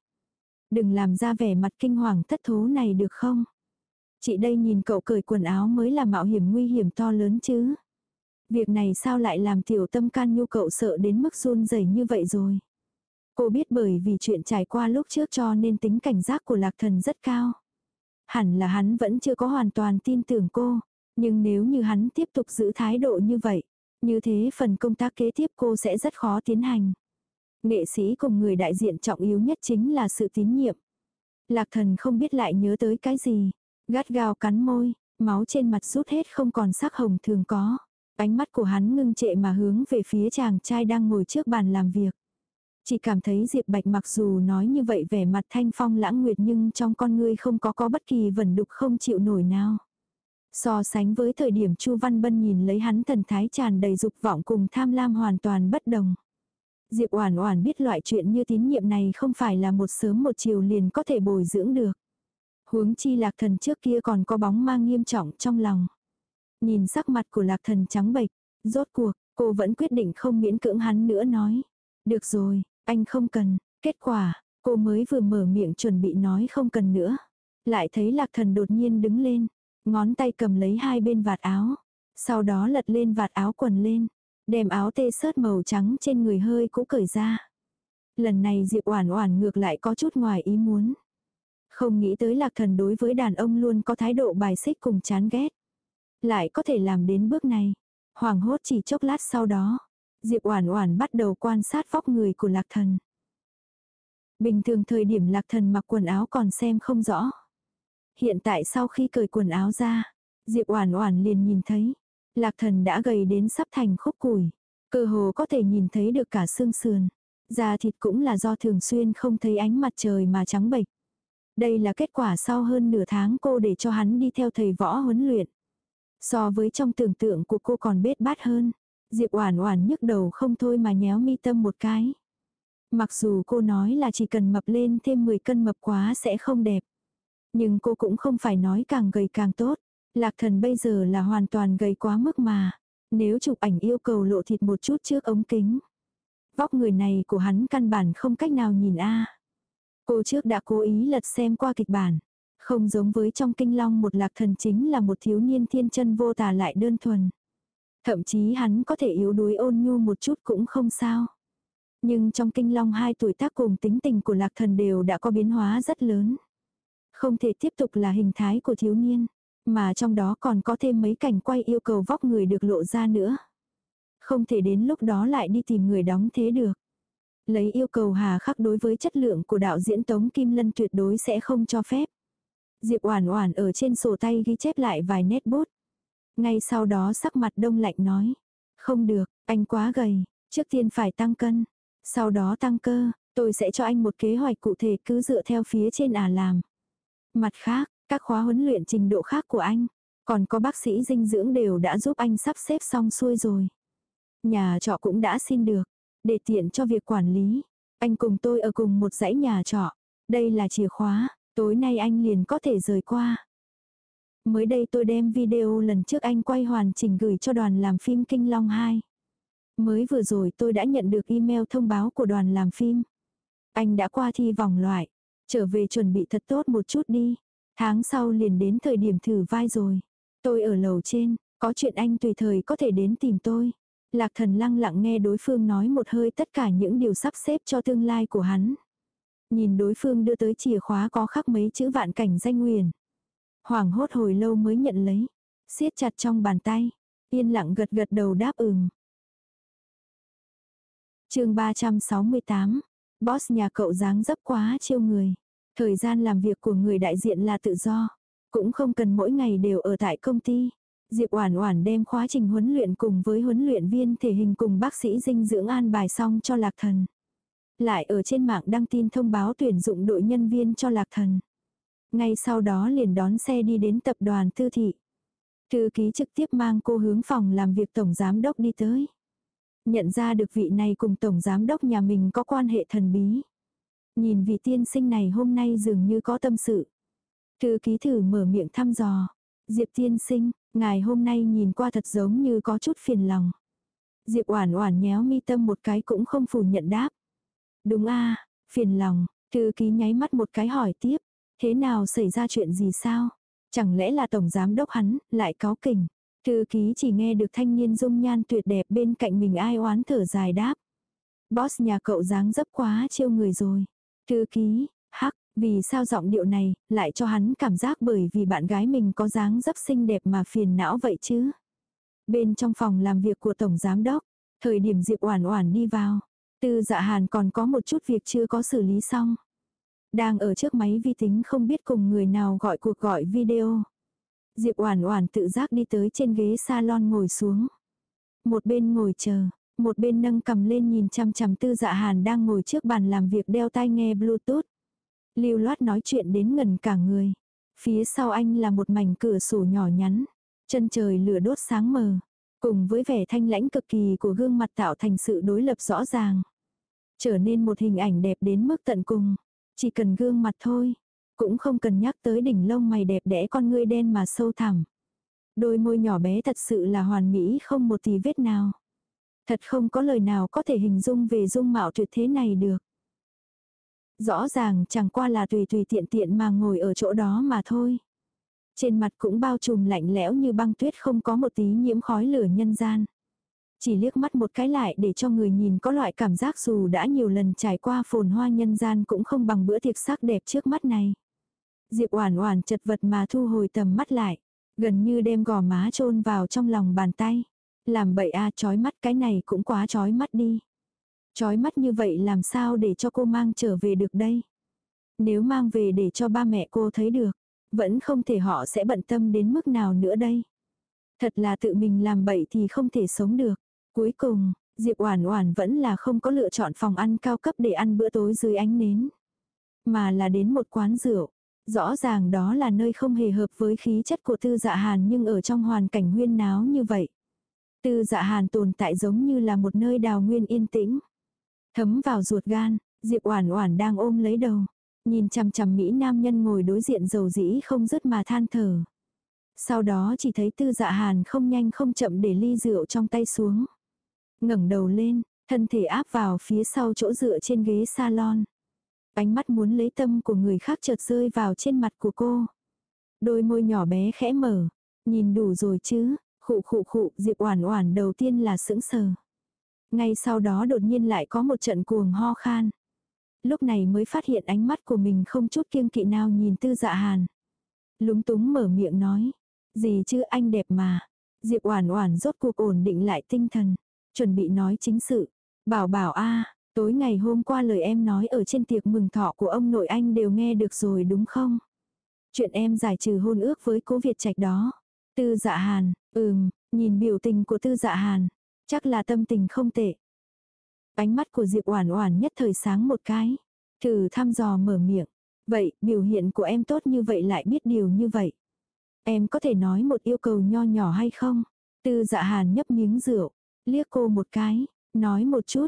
Đừng làm ra vẻ mặt kinh hoàng thất thố này được không? Chị đây nhìn cậu cởi quần áo mới là mạo hiểm nguy hiểm to lớn chứ. Việc này sao lại làm tiểu tâm can nhu cậu sợ đến mức run rẩy như vậy rồi. Cô biết bởi vì chuyện trải qua lúc trước cho nên tính cảnh giác của lạc thần rất cao. Hẳn là hắn vẫn chưa có hoàn toàn tin tưởng cô. Nhưng nếu như hắn tiếp tục giữ thái độ như vậy, như thế phần công tác kế tiếp cô sẽ rất khó tiến hành. Nghệ sĩ cùng người đại diện trọng yếu nhất chính là sự tín nhiệm. Lạc thần không biết lại nhớ tới cái gì. Gắt gao cắn môi, máu trên mặt rút hết không còn sắc hồng thường có. Ánh mắt của hắn ngưng trệ mà hướng về phía chàng trai đang ngồi trước bàn làm việc. Chỉ cảm thấy Diệp Bạch mặc dù nói như vậy vẻ mặt thanh phong lãng nguyệt nhưng trong con ngươi không có có bất kỳ vẩn đục không chịu nổi nào. So sánh với thời điểm Chu Văn Bân nhìn lấy hắn thần thái tràn đầy dục vọng cùng tham lam hoàn toàn bất đồng. Diệp Oản Oản biết loại chuyện như tín nhiệm này không phải là một sớm một chiều liền có thể bồi dưỡng được. Huống chi Lạc Thần trước kia còn có bóng ma nghiêm trọng trong lòng. Nhìn sắc mặt của Lạc Thần trắng bệch, rốt cuộc, cô vẫn quyết định không miễn cưỡng hắn nữa nói. Được rồi, anh không cần. Kết quả, cô mới vừa mở miệng chuẩn bị nói không cần nữa. Lại thấy Lạc Thần đột nhiên đứng lên, ngón tay cầm lấy hai bên vạt áo. Sau đó lật lên vạt áo quần lên, đem áo tê sớt màu trắng trên người hơi cũ cởi ra. Lần này Diệp Oản Oản ngược lại có chút ngoài ý muốn. Không nghĩ tới Lạc Thần đối với đàn ông luôn có thái độ bài xích cùng chán ghét. Lại có thể làm đến bước này. Hoàng hốt chỉ chốc lát sau đó, Diệp Oản Oản bắt đầu quan sát vóc người của Lạc Thần. Bình thường thời điểm Lạc Thần mặc quần áo còn xem không rõ. Hiện tại sau khi cởi quần áo ra, Diệp Oản Oản liền nhìn thấy, Lạc Thần đã gầy đến sắp thành khúc củi, cơ hồ có thể nhìn thấy được cả xương sườn. Da thịt cũng là do thường xuyên không thấy ánh mặt trời mà trắng bệch. Đây là kết quả sau hơn nửa tháng cô để cho hắn đi theo thầy võ huấn luyện. So với trong tưởng tượng của cô còn bết bát hơn. Diệp Oản Oản nhức đầu không thôi mà nhéo mi tâm một cái. Mặc dù cô nói là chỉ cần mập lên thêm 10 cân mập quá sẽ không đẹp. Nhưng cô cũng không phải nói càng gầy càng tốt. Lạc thần bây giờ là hoàn toàn gầy quá mức mà. Nếu chụp ảnh yêu cầu lộ thịt một chút trước ống kính. Vóc người này của hắn căn bản không cách nào nhìn a. Cô trước đã cố ý lật xem qua kịch bản. Không giống với trong kinh long một lạc thần chính là một thiếu niên thiên chân vô tà lại đơn thuần. Thậm chí hắn có thể yếu đuối ôn nhu một chút cũng không sao. Nhưng trong kinh long hai tuổi tác cùng tính tình của lạc thần đều đã có biến hóa rất lớn. Không thể tiếp tục là hình thái của thiếu niên, mà trong đó còn có thêm mấy cảnh quay yêu cầu vóc người được lộ ra nữa. Không thể đến lúc đó lại đi tìm người đóng thế được. Lấy yêu cầu hà khắc đối với chất lượng của đạo diễn Tống Kim Lân tuyệt đối sẽ không cho phép. Diệp Oản Oản ở trên sổ tay ghi chép lại vài nét bút. Ngay sau đó sắc mặt đông lạnh nói. Không được, anh quá gầy, trước tiên phải tăng cân. Sau đó tăng cơ, tôi sẽ cho anh một kế hoạch cụ thể cứ dựa theo phía trên à làm. Mặt khác, các khóa huấn luyện trình độ khác của anh, còn có bác sĩ dinh dưỡng đều đã giúp anh sắp xếp xong xuôi rồi. Nhà trọ cũng đã xin được, để tiện cho việc quản lý. Anh cùng tôi ở cùng một dãy nhà trọ. Đây là chìa khóa, tối nay anh liền có thể rời qua. Mới đây tôi đem video lần trước anh quay hoàn chỉnh gửi cho đoàn làm phim Kinh Long 2. Mới vừa rồi tôi đã nhận được email thông báo của đoàn làm phim. Anh đã qua thi vòng loại. Trở về chuẩn bị thật tốt một chút đi. Tháng sau liền đến thời điểm thử vai rồi. Tôi ở lầu trên, có chuyện anh tùy thời có thể đến tìm tôi. Lạc thần lăng lặng nghe đối phương nói một hơi tất cả những điều sắp xếp cho tương lai của hắn. Nhìn đối phương đưa tới chìa khóa có khắc mấy chữ vạn cảnh danh nguyền. Hoàng hốt hồi lâu mới nhận lấy. siết chặt trong bàn tay. Yên lặng gật gật đầu đáp ừm. chương 368. Boss nhà cậu dáng dấp quá chiêu người. Thời gian làm việc của người đại diện là tự do. Cũng không cần mỗi ngày đều ở tại công ty. Diệp Oản Oản đem khóa trình huấn luyện cùng với huấn luyện viên thể hình cùng bác sĩ dinh dưỡng an bài xong cho Lạc Thần. Lại ở trên mạng đăng tin thông báo tuyển dụng đội nhân viên cho Lạc Thần. Ngay sau đó liền đón xe đi đến tập đoàn tư thị. Thư ký trực tiếp mang cô hướng phòng làm việc tổng giám đốc đi tới. Nhận ra được vị này cùng tổng giám đốc nhà mình có quan hệ thần bí. Nhìn vị tiên sinh này hôm nay dường như có tâm sự. Thư ký thử mở miệng thăm dò. Diệp tiên sinh, ngài hôm nay nhìn qua thật giống như có chút phiền lòng. Diệp oản oản nhéo mi tâm một cái cũng không phủ nhận đáp. Đúng a phiền lòng, thư ký nháy mắt một cái hỏi tiếp. Thế nào xảy ra chuyện gì sao? Chẳng lẽ là tổng giám đốc hắn, lại cáo kỉnh. Thư ký chỉ nghe được thanh niên dung nhan tuyệt đẹp bên cạnh mình ai oán thở dài đáp. Boss nhà cậu dáng dấp quá chiêu người rồi. Thư ký, hắc, vì sao giọng điệu này, lại cho hắn cảm giác bởi vì bạn gái mình có dáng dấp xinh đẹp mà phiền não vậy chứ. Bên trong phòng làm việc của Tổng Giám Đốc, thời điểm Diệp Oản Oản đi vào, Tư Dạ Hàn còn có một chút việc chưa có xử lý xong. Đang ở trước máy vi tính không biết cùng người nào gọi cuộc gọi video. Diệp Oản Oản tự giác đi tới trên ghế salon ngồi xuống. Một bên ngồi chờ, một bên nâng cầm lên nhìn chằm chằm Tư Dạ Hàn đang ngồi trước bàn làm việc đeo tai nghe Bluetooth. Lưu loát nói chuyện đến ngần cả người. Phía sau anh là một mảnh cửa sổ nhỏ nhắn, chân trời lửa đốt sáng mờ, cùng với vẻ thanh lãnh cực kỳ của gương mặt tạo thành sự đối lập rõ ràng. Trở nên một hình ảnh đẹp đến mức tận cùng. Chỉ cần gương mặt thôi, cũng không cần nhắc tới đỉnh lông mày đẹp đẽ con ngươi đen mà sâu thẳm. Đôi môi nhỏ bé thật sự là hoàn mỹ không một tí vết nào. Thật không có lời nào có thể hình dung về dung mạo tuyệt thế này được. Rõ ràng chẳng qua là tùy tùy tiện tiện mà ngồi ở chỗ đó mà thôi. Trên mặt cũng bao trùm lạnh lẽo như băng tuyết không có một tí nhiễm khói lửa nhân gian. Chỉ liếc mắt một cái lại để cho người nhìn có loại cảm giác dù đã nhiều lần trải qua phồn hoa nhân gian cũng không bằng bữa tiệc sắc đẹp trước mắt này. Diệp Oản Oản chật vật mà thu hồi tầm mắt lại, gần như đem gò má chôn vào trong lòng bàn tay. Làm bậy a chói mắt cái này cũng quá chói mắt đi. Chói mắt như vậy làm sao để cho cô mang trở về được đây? Nếu mang về để cho ba mẹ cô thấy được, vẫn không thể họ sẽ bận tâm đến mức nào nữa đây. Thật là tự mình làm bậy thì không thể sống được. Cuối cùng, Diệp Oản Oản vẫn là không có lựa chọn phòng ăn cao cấp để ăn bữa tối dưới ánh nến, mà là đến một quán rượu. Rõ ràng đó là nơi không hề hợp với khí chất của Tư Dạ Hàn nhưng ở trong hoàn cảnh huyên náo như vậy. Tư Dạ Hàn tồn tại giống như là một nơi đào nguyên yên tĩnh. Thấm vào ruột gan, Diệp Oản Oản đang ôm lấy đầu, nhìn chằm chằm mỹ nam nhân ngồi đối diện dầu dĩ không dứt mà than thở. Sau đó chỉ thấy Tư Dạ Hàn không nhanh không chậm để ly rượu trong tay xuống ngẩng đầu lên, thân thể áp vào phía sau chỗ dựa trên ghế salon. Ánh mắt muốn lấy tâm của người khác chợt rơi vào trên mặt của cô. Đôi môi nhỏ bé khẽ mở, nhìn đủ rồi chứ, khụ khụ khụ, Diệp Oản Oản đầu tiên là sững sờ. Ngay sau đó đột nhiên lại có một trận cuồng ho khan. Lúc này mới phát hiện ánh mắt của mình không chút kiêng kỵ nào nhìn Tư Dạ Hàn. Lúng túng mở miệng nói, "Gì chứ anh đẹp mà." Diệp Oản Oản rốt cuộc ổn định lại tinh thần. Chuẩn bị nói chính sự. Bảo bảo a tối ngày hôm qua lời em nói ở trên tiệc mừng thọ của ông nội anh đều nghe được rồi đúng không? Chuyện em giải trừ hôn ước với cố Việt Trạch đó. Tư dạ hàn, ừm, nhìn biểu tình của tư dạ hàn. Chắc là tâm tình không tệ. Ánh mắt của Diệp Oản Oản nhất thời sáng một cái. Thử thăm dò mở miệng. Vậy, biểu hiện của em tốt như vậy lại biết điều như vậy. Em có thể nói một yêu cầu nho nhỏ hay không? Tư dạ hàn nhấp miếng rượu. Liếc cô một cái, nói một chút.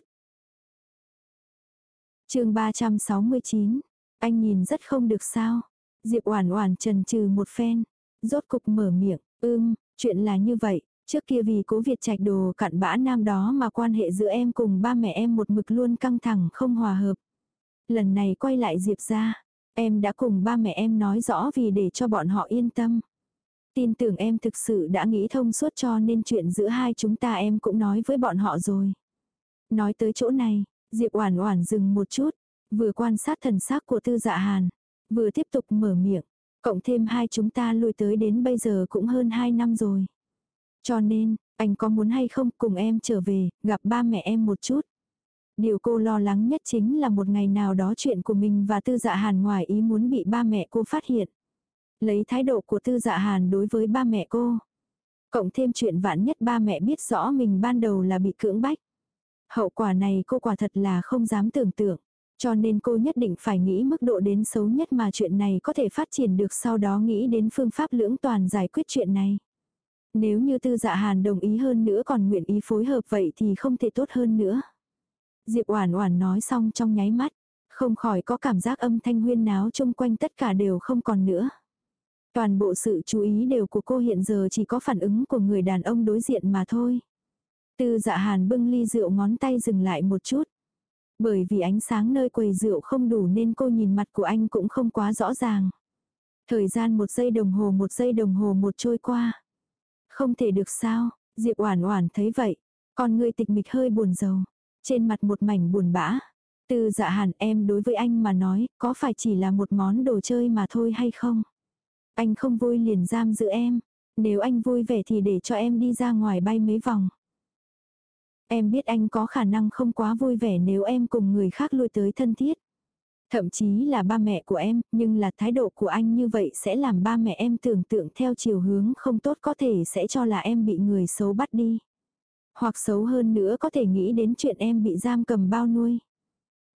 chương 369, anh nhìn rất không được sao. Diệp Oản Oản chần chừ một phen, rốt cục mở miệng, "Ừm, chuyện là như vậy, trước kia vì Cố Việt Trạch đồ cặn bã nam đó mà quan hệ giữa em cùng ba mẹ em một mực luôn căng thẳng không hòa hợp. Lần này quay lại Diệp gia, em đã cùng ba mẹ em nói rõ vì để cho bọn họ yên tâm. Tin tưởng em thực sự đã nghĩ thông suốt cho nên chuyện giữa hai chúng ta em cũng nói với bọn họ rồi. Nói tới chỗ này, Diệp Oản Oản dừng một chút, vừa quan sát thần sắc của Tư Dạ Hàn, vừa tiếp tục mở miệng, cộng thêm hai chúng ta lui tới đến bây giờ cũng hơn hai năm rồi. Cho nên, anh có muốn hay không cùng em trở về, gặp ba mẹ em một chút. Điều cô lo lắng nhất chính là một ngày nào đó chuyện của mình và Tư Dạ Hàn ngoài ý muốn bị ba mẹ cô phát hiện. Lấy thái độ của tư dạ hàn đối với ba mẹ cô. Cộng thêm chuyện vạn nhất ba mẹ biết rõ mình ban đầu là bị cưỡng bách. Hậu quả này cô quả thật là không dám tưởng tượng. Cho nên cô nhất định phải nghĩ mức độ đến xấu nhất mà chuyện này có thể phát triển được sau đó nghĩ đến phương pháp lưỡng toàn giải quyết chuyện này. Nếu như tư dạ hàn đồng ý hơn nữa còn nguyện ý phối hợp vậy thì không thể tốt hơn nữa. Diệp Oản Oản nói xong trong nháy mắt, không khỏi có cảm giác âm thanh huyên náo chung quanh tất cả đều không còn nữa. Toàn bộ sự chú ý đều của cô hiện giờ chỉ có phản ứng của người đàn ông đối diện mà thôi. Tư dạ hàn bưng ly rượu ngón tay dừng lại một chút. Bởi vì ánh sáng nơi quầy rượu không đủ nên cô nhìn mặt của anh cũng không quá rõ ràng. Thời gian một giây đồng hồ một giây đồng hồ một trôi qua. Không thể được sao, Diệp Oản Oản thấy vậy, con người tịch mịch hơi buồn rầu, trên mặt một mảnh buồn bã. Từ dạ hàn em đối với anh mà nói, có phải chỉ là một món đồ chơi mà thôi hay không? Anh không vui liền giam giữ em, nếu anh vui vẻ thì để cho em đi ra ngoài bay mấy vòng. Em biết anh có khả năng không quá vui vẻ nếu em cùng người khác lui tới thân thiết. Thậm chí là ba mẹ của em, nhưng là thái độ của anh như vậy sẽ làm ba mẹ em tưởng tượng theo chiều hướng không tốt có thể sẽ cho là em bị người xấu bắt đi. Hoặc xấu hơn nữa có thể nghĩ đến chuyện em bị giam cầm bao nuôi.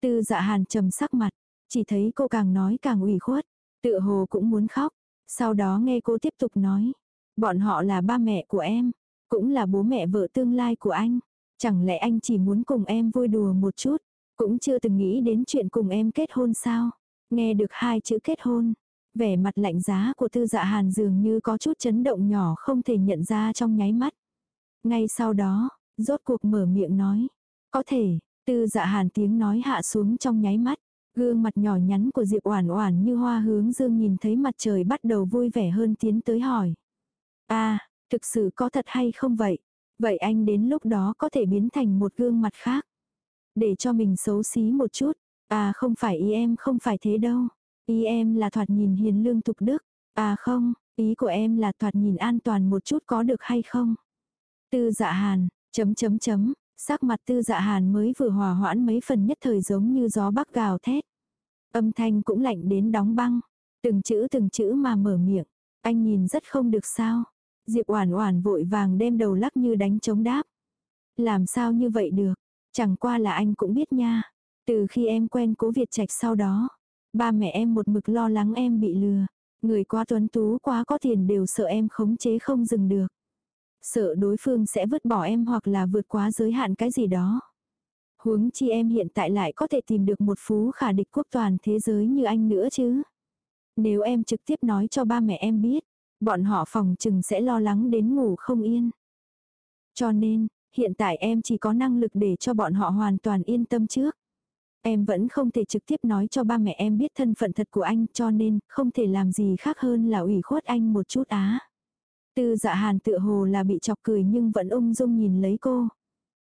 Tư dạ hàn trầm sắc mặt, chỉ thấy cô càng nói càng ủy khuất, tựa hồ cũng muốn khóc. Sau đó nghe cô tiếp tục nói, bọn họ là ba mẹ của em, cũng là bố mẹ vợ tương lai của anh. Chẳng lẽ anh chỉ muốn cùng em vui đùa một chút, cũng chưa từng nghĩ đến chuyện cùng em kết hôn sao? Nghe được hai chữ kết hôn, vẻ mặt lạnh giá của tư dạ hàn dường như có chút chấn động nhỏ không thể nhận ra trong nháy mắt. Ngay sau đó, rốt cuộc mở miệng nói, có thể, tư dạ hàn tiếng nói hạ xuống trong nháy mắt. Gương mặt nhỏ nhắn của Diệp Oản Oản như hoa hướng dương nhìn thấy mặt trời bắt đầu vui vẻ hơn tiến tới hỏi. a thực sự có thật hay không vậy? Vậy anh đến lúc đó có thể biến thành một gương mặt khác. Để cho mình xấu xí một chút. À không phải ý em không phải thế đâu. Ý em là thoạt nhìn hiền lương tục đức. À không, ý của em là thoạt nhìn an toàn một chút có được hay không? Tư dạ hàn, chấm chấm chấm, sắc mặt tư dạ hàn mới vừa hòa hoãn mấy phần nhất thời giống như gió bắc gào thét. Âm thanh cũng lạnh đến đóng băng. Từng chữ từng chữ mà mở miệng. Anh nhìn rất không được sao. Diệp Oản Oản vội vàng đem đầu lắc như đánh chống đáp. Làm sao như vậy được? Chẳng qua là anh cũng biết nha. Từ khi em quen Cố Việt Trạch sau đó, ba mẹ em một mực lo lắng em bị lừa. Người quá tuấn tú quá có tiền đều sợ em khống chế không dừng được. Sợ đối phương sẽ vứt bỏ em hoặc là vượt quá giới hạn cái gì đó. Huống chi em hiện tại lại có thể tìm được một phú khả địch quốc toàn thế giới như anh nữa chứ. Nếu em trực tiếp nói cho ba mẹ em biết, bọn họ phòng chừng sẽ lo lắng đến ngủ không yên. Cho nên, hiện tại em chỉ có năng lực để cho bọn họ hoàn toàn yên tâm trước. Em vẫn không thể trực tiếp nói cho ba mẹ em biết thân phận thật của anh cho nên không thể làm gì khác hơn là ủy khuất anh một chút á. Tư dạ hàn tựa hồ là bị chọc cười nhưng vẫn ung dung nhìn lấy cô.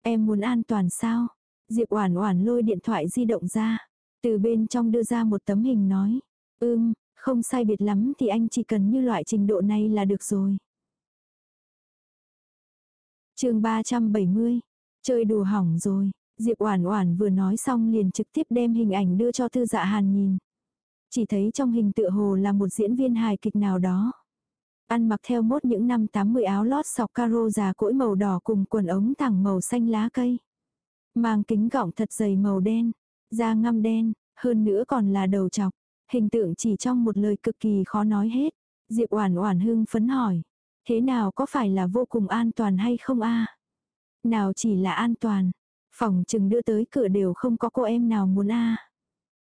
Em muốn an toàn sao? Diệp Oản Oản lôi điện thoại di động ra, từ bên trong đưa ra một tấm hình nói, "Ừm, không sai biệt lắm thì anh chỉ cần như loại trình độ này là được rồi." Chương 370. Chơi đùa hỏng rồi. Diệp Oản Oản vừa nói xong liền trực tiếp đem hình ảnh đưa cho Tư Dạ Hàn nhìn. Chỉ thấy trong hình tựa hồ là một diễn viên hài kịch nào đó. Ăn mặc theo mốt những năm 80 áo lót sọc caro già cỗi màu đỏ cùng quần ống thẳng màu xanh lá cây. Mang kính gọng thật dày màu đen, da ngăm đen, hơn nữa còn là đầu trọc Hình tượng chỉ trong một lời cực kỳ khó nói hết. Diệp Oản Oản hưng phấn hỏi, thế nào có phải là vô cùng an toàn hay không a? Nào chỉ là an toàn, phòng chừng đưa tới cửa đều không có cô em nào muốn a.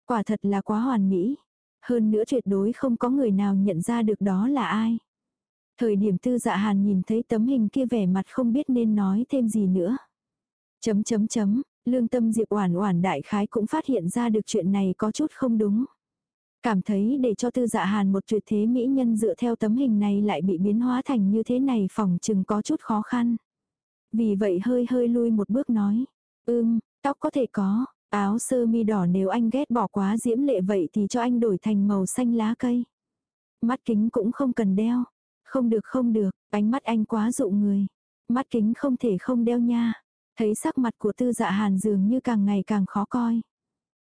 Quả thật là quá hoàn mỹ, hơn nữa tuyệt đối không có người nào nhận ra được đó là ai. Thời điểm Tư Dạ Hàn nhìn thấy tấm hình kia vẻ mặt không biết nên nói thêm gì nữa. Chấm chấm chấm, lương tâm Diệp Oản Oản đại khái cũng phát hiện ra được chuyện này có chút không đúng. Cảm thấy để cho tư dạ hàn một tuyệt thế mỹ nhân dựa theo tấm hình này lại bị biến hóa thành như thế này phòng chừng có chút khó khăn. Vì vậy hơi hơi lui một bước nói. Ưm, tóc có thể có, áo sơ mi đỏ nếu anh ghét bỏ quá diễm lệ vậy thì cho anh đổi thành màu xanh lá cây. Mắt kính cũng không cần đeo. Không được không được, ánh mắt anh quá dụ người. Mắt kính không thể không đeo nha. Thấy sắc mặt của tư dạ hàn dường như càng ngày càng khó coi.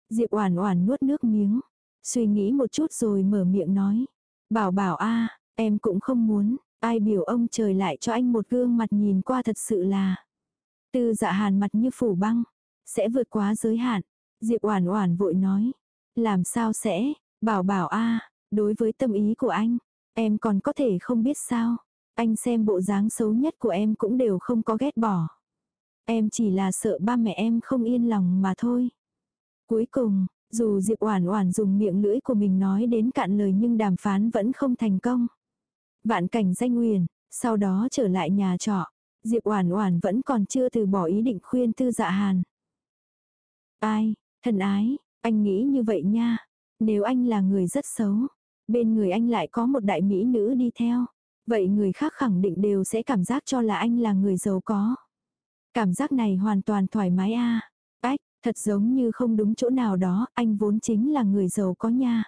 Diệp oản oản nuốt nước miếng. Suy nghĩ một chút rồi mở miệng nói. Bảo bảo a em cũng không muốn, ai biểu ông trời lại cho anh một gương mặt nhìn qua thật sự là. Tư dạ hàn mặt như phủ băng, sẽ vượt quá giới hạn. Diệp oản oản vội nói. Làm sao sẽ, bảo bảo a đối với tâm ý của anh, em còn có thể không biết sao. Anh xem bộ dáng xấu nhất của em cũng đều không có ghét bỏ. Em chỉ là sợ ba mẹ em không yên lòng mà thôi. Cuối cùng, dù Diệp Oản Oản dùng miệng lưỡi của mình nói đến cạn lời nhưng đàm phán vẫn không thành công. Vạn cảnh danh uyển, sau đó trở lại nhà trọ, Diệp Oản Oản vẫn còn chưa từ bỏ ý định khuyên Tư Dạ Hàn. "Ai, thần ái, anh nghĩ như vậy nha, nếu anh là người rất xấu, bên người anh lại có một đại mỹ nữ đi theo, vậy người khác khẳng định đều sẽ cảm giác cho là anh là người giàu có." Cảm giác này hoàn toàn thoải mái a. À. Thật giống như không đúng chỗ nào đó, anh vốn chính là người giàu có nha.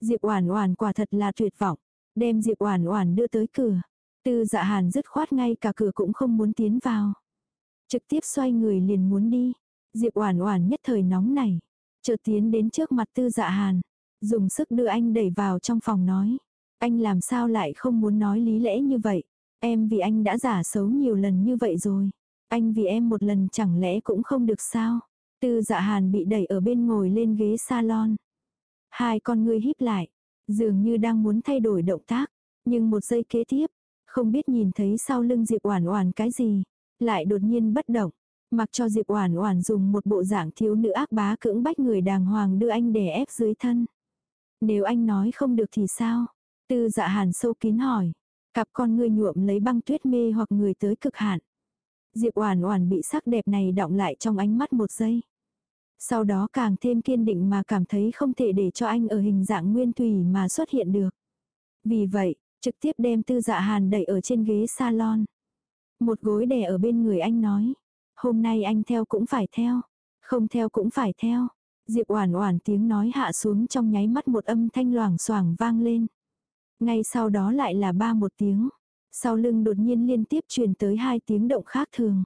Diệp Oản Oản quả thật là tuyệt vọng, đem Diệp Oản Oản đưa tới cửa. Tư Dạ Hàn dứt khoát ngay cả cửa cũng không muốn tiến vào. Trực tiếp xoay người liền muốn đi. Diệp Oản Oản nhất thời nóng nảy, chợt tiến đến trước mặt Tư Dạ Hàn, dùng sức đưa anh đẩy vào trong phòng nói: "Anh làm sao lại không muốn nói lý lẽ như vậy? Em vì anh đã giả xấu nhiều lần như vậy rồi." Anh vì em một lần chẳng lẽ cũng không được sao? Tư dạ hàn bị đẩy ở bên ngồi lên ghế salon. Hai con ngươi híp lại, dường như đang muốn thay đổi động tác. Nhưng một giây kế tiếp, không biết nhìn thấy sau lưng Diệp Oản Oản cái gì, lại đột nhiên bất động, mặc cho Diệp Oản Oản dùng một bộ dạng thiếu nữ ác bá cưỡng bách người đàng hoàng đưa anh đè ép dưới thân. Nếu anh nói không được thì sao? Tư Dạ Hàn sâu kín hỏi. Cặp con ngươi nhuộm lấy băng tuyết mê hoặc người tới cực hạn. Diệp Oản Oản bị sắc đẹp này đọng lại trong ánh mắt một giây. Sau đó càng thêm kiên định mà cảm thấy không thể để cho anh ở hình dạng nguyên thủy mà xuất hiện được. Vì vậy, trực tiếp đem Tư Dạ Hàn đẩy ở trên ghế salon. Một gối đè ở bên người anh nói, "Hôm nay anh theo cũng phải theo, không theo cũng phải theo." Diệp Oản Oản tiếng nói hạ xuống trong nháy mắt một âm thanh loảng xoảng vang lên. Ngay sau đó lại là ba một tiếng. Sau lưng đột nhiên liên tiếp truyền tới hai tiếng động khác thường.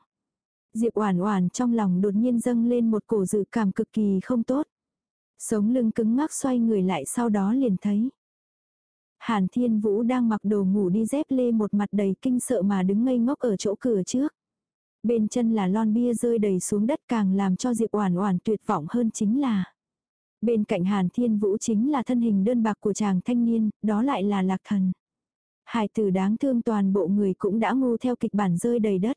Diệp Oản Oản trong lòng đột nhiên dâng lên một cổ dự cảm cực kỳ không tốt. Sống lưng cứng ngắc xoay người lại sau đó liền thấy. Hàn Thiên Vũ đang mặc đồ ngủ đi dép lê một mặt đầy kinh sợ mà đứng ngây ngốc ở chỗ cửa trước. Bên chân là lon bia rơi đầy xuống đất càng làm cho Diệp Oản Oản tuyệt vọng hơn chính là. Bên cạnh Hàn Thiên Vũ chính là thân hình đơn bạc của chàng thanh niên, đó lại là Lạc Thần. Hai từ đáng thương toàn bộ người cũng đã ngu theo kịch bản rơi đầy đất.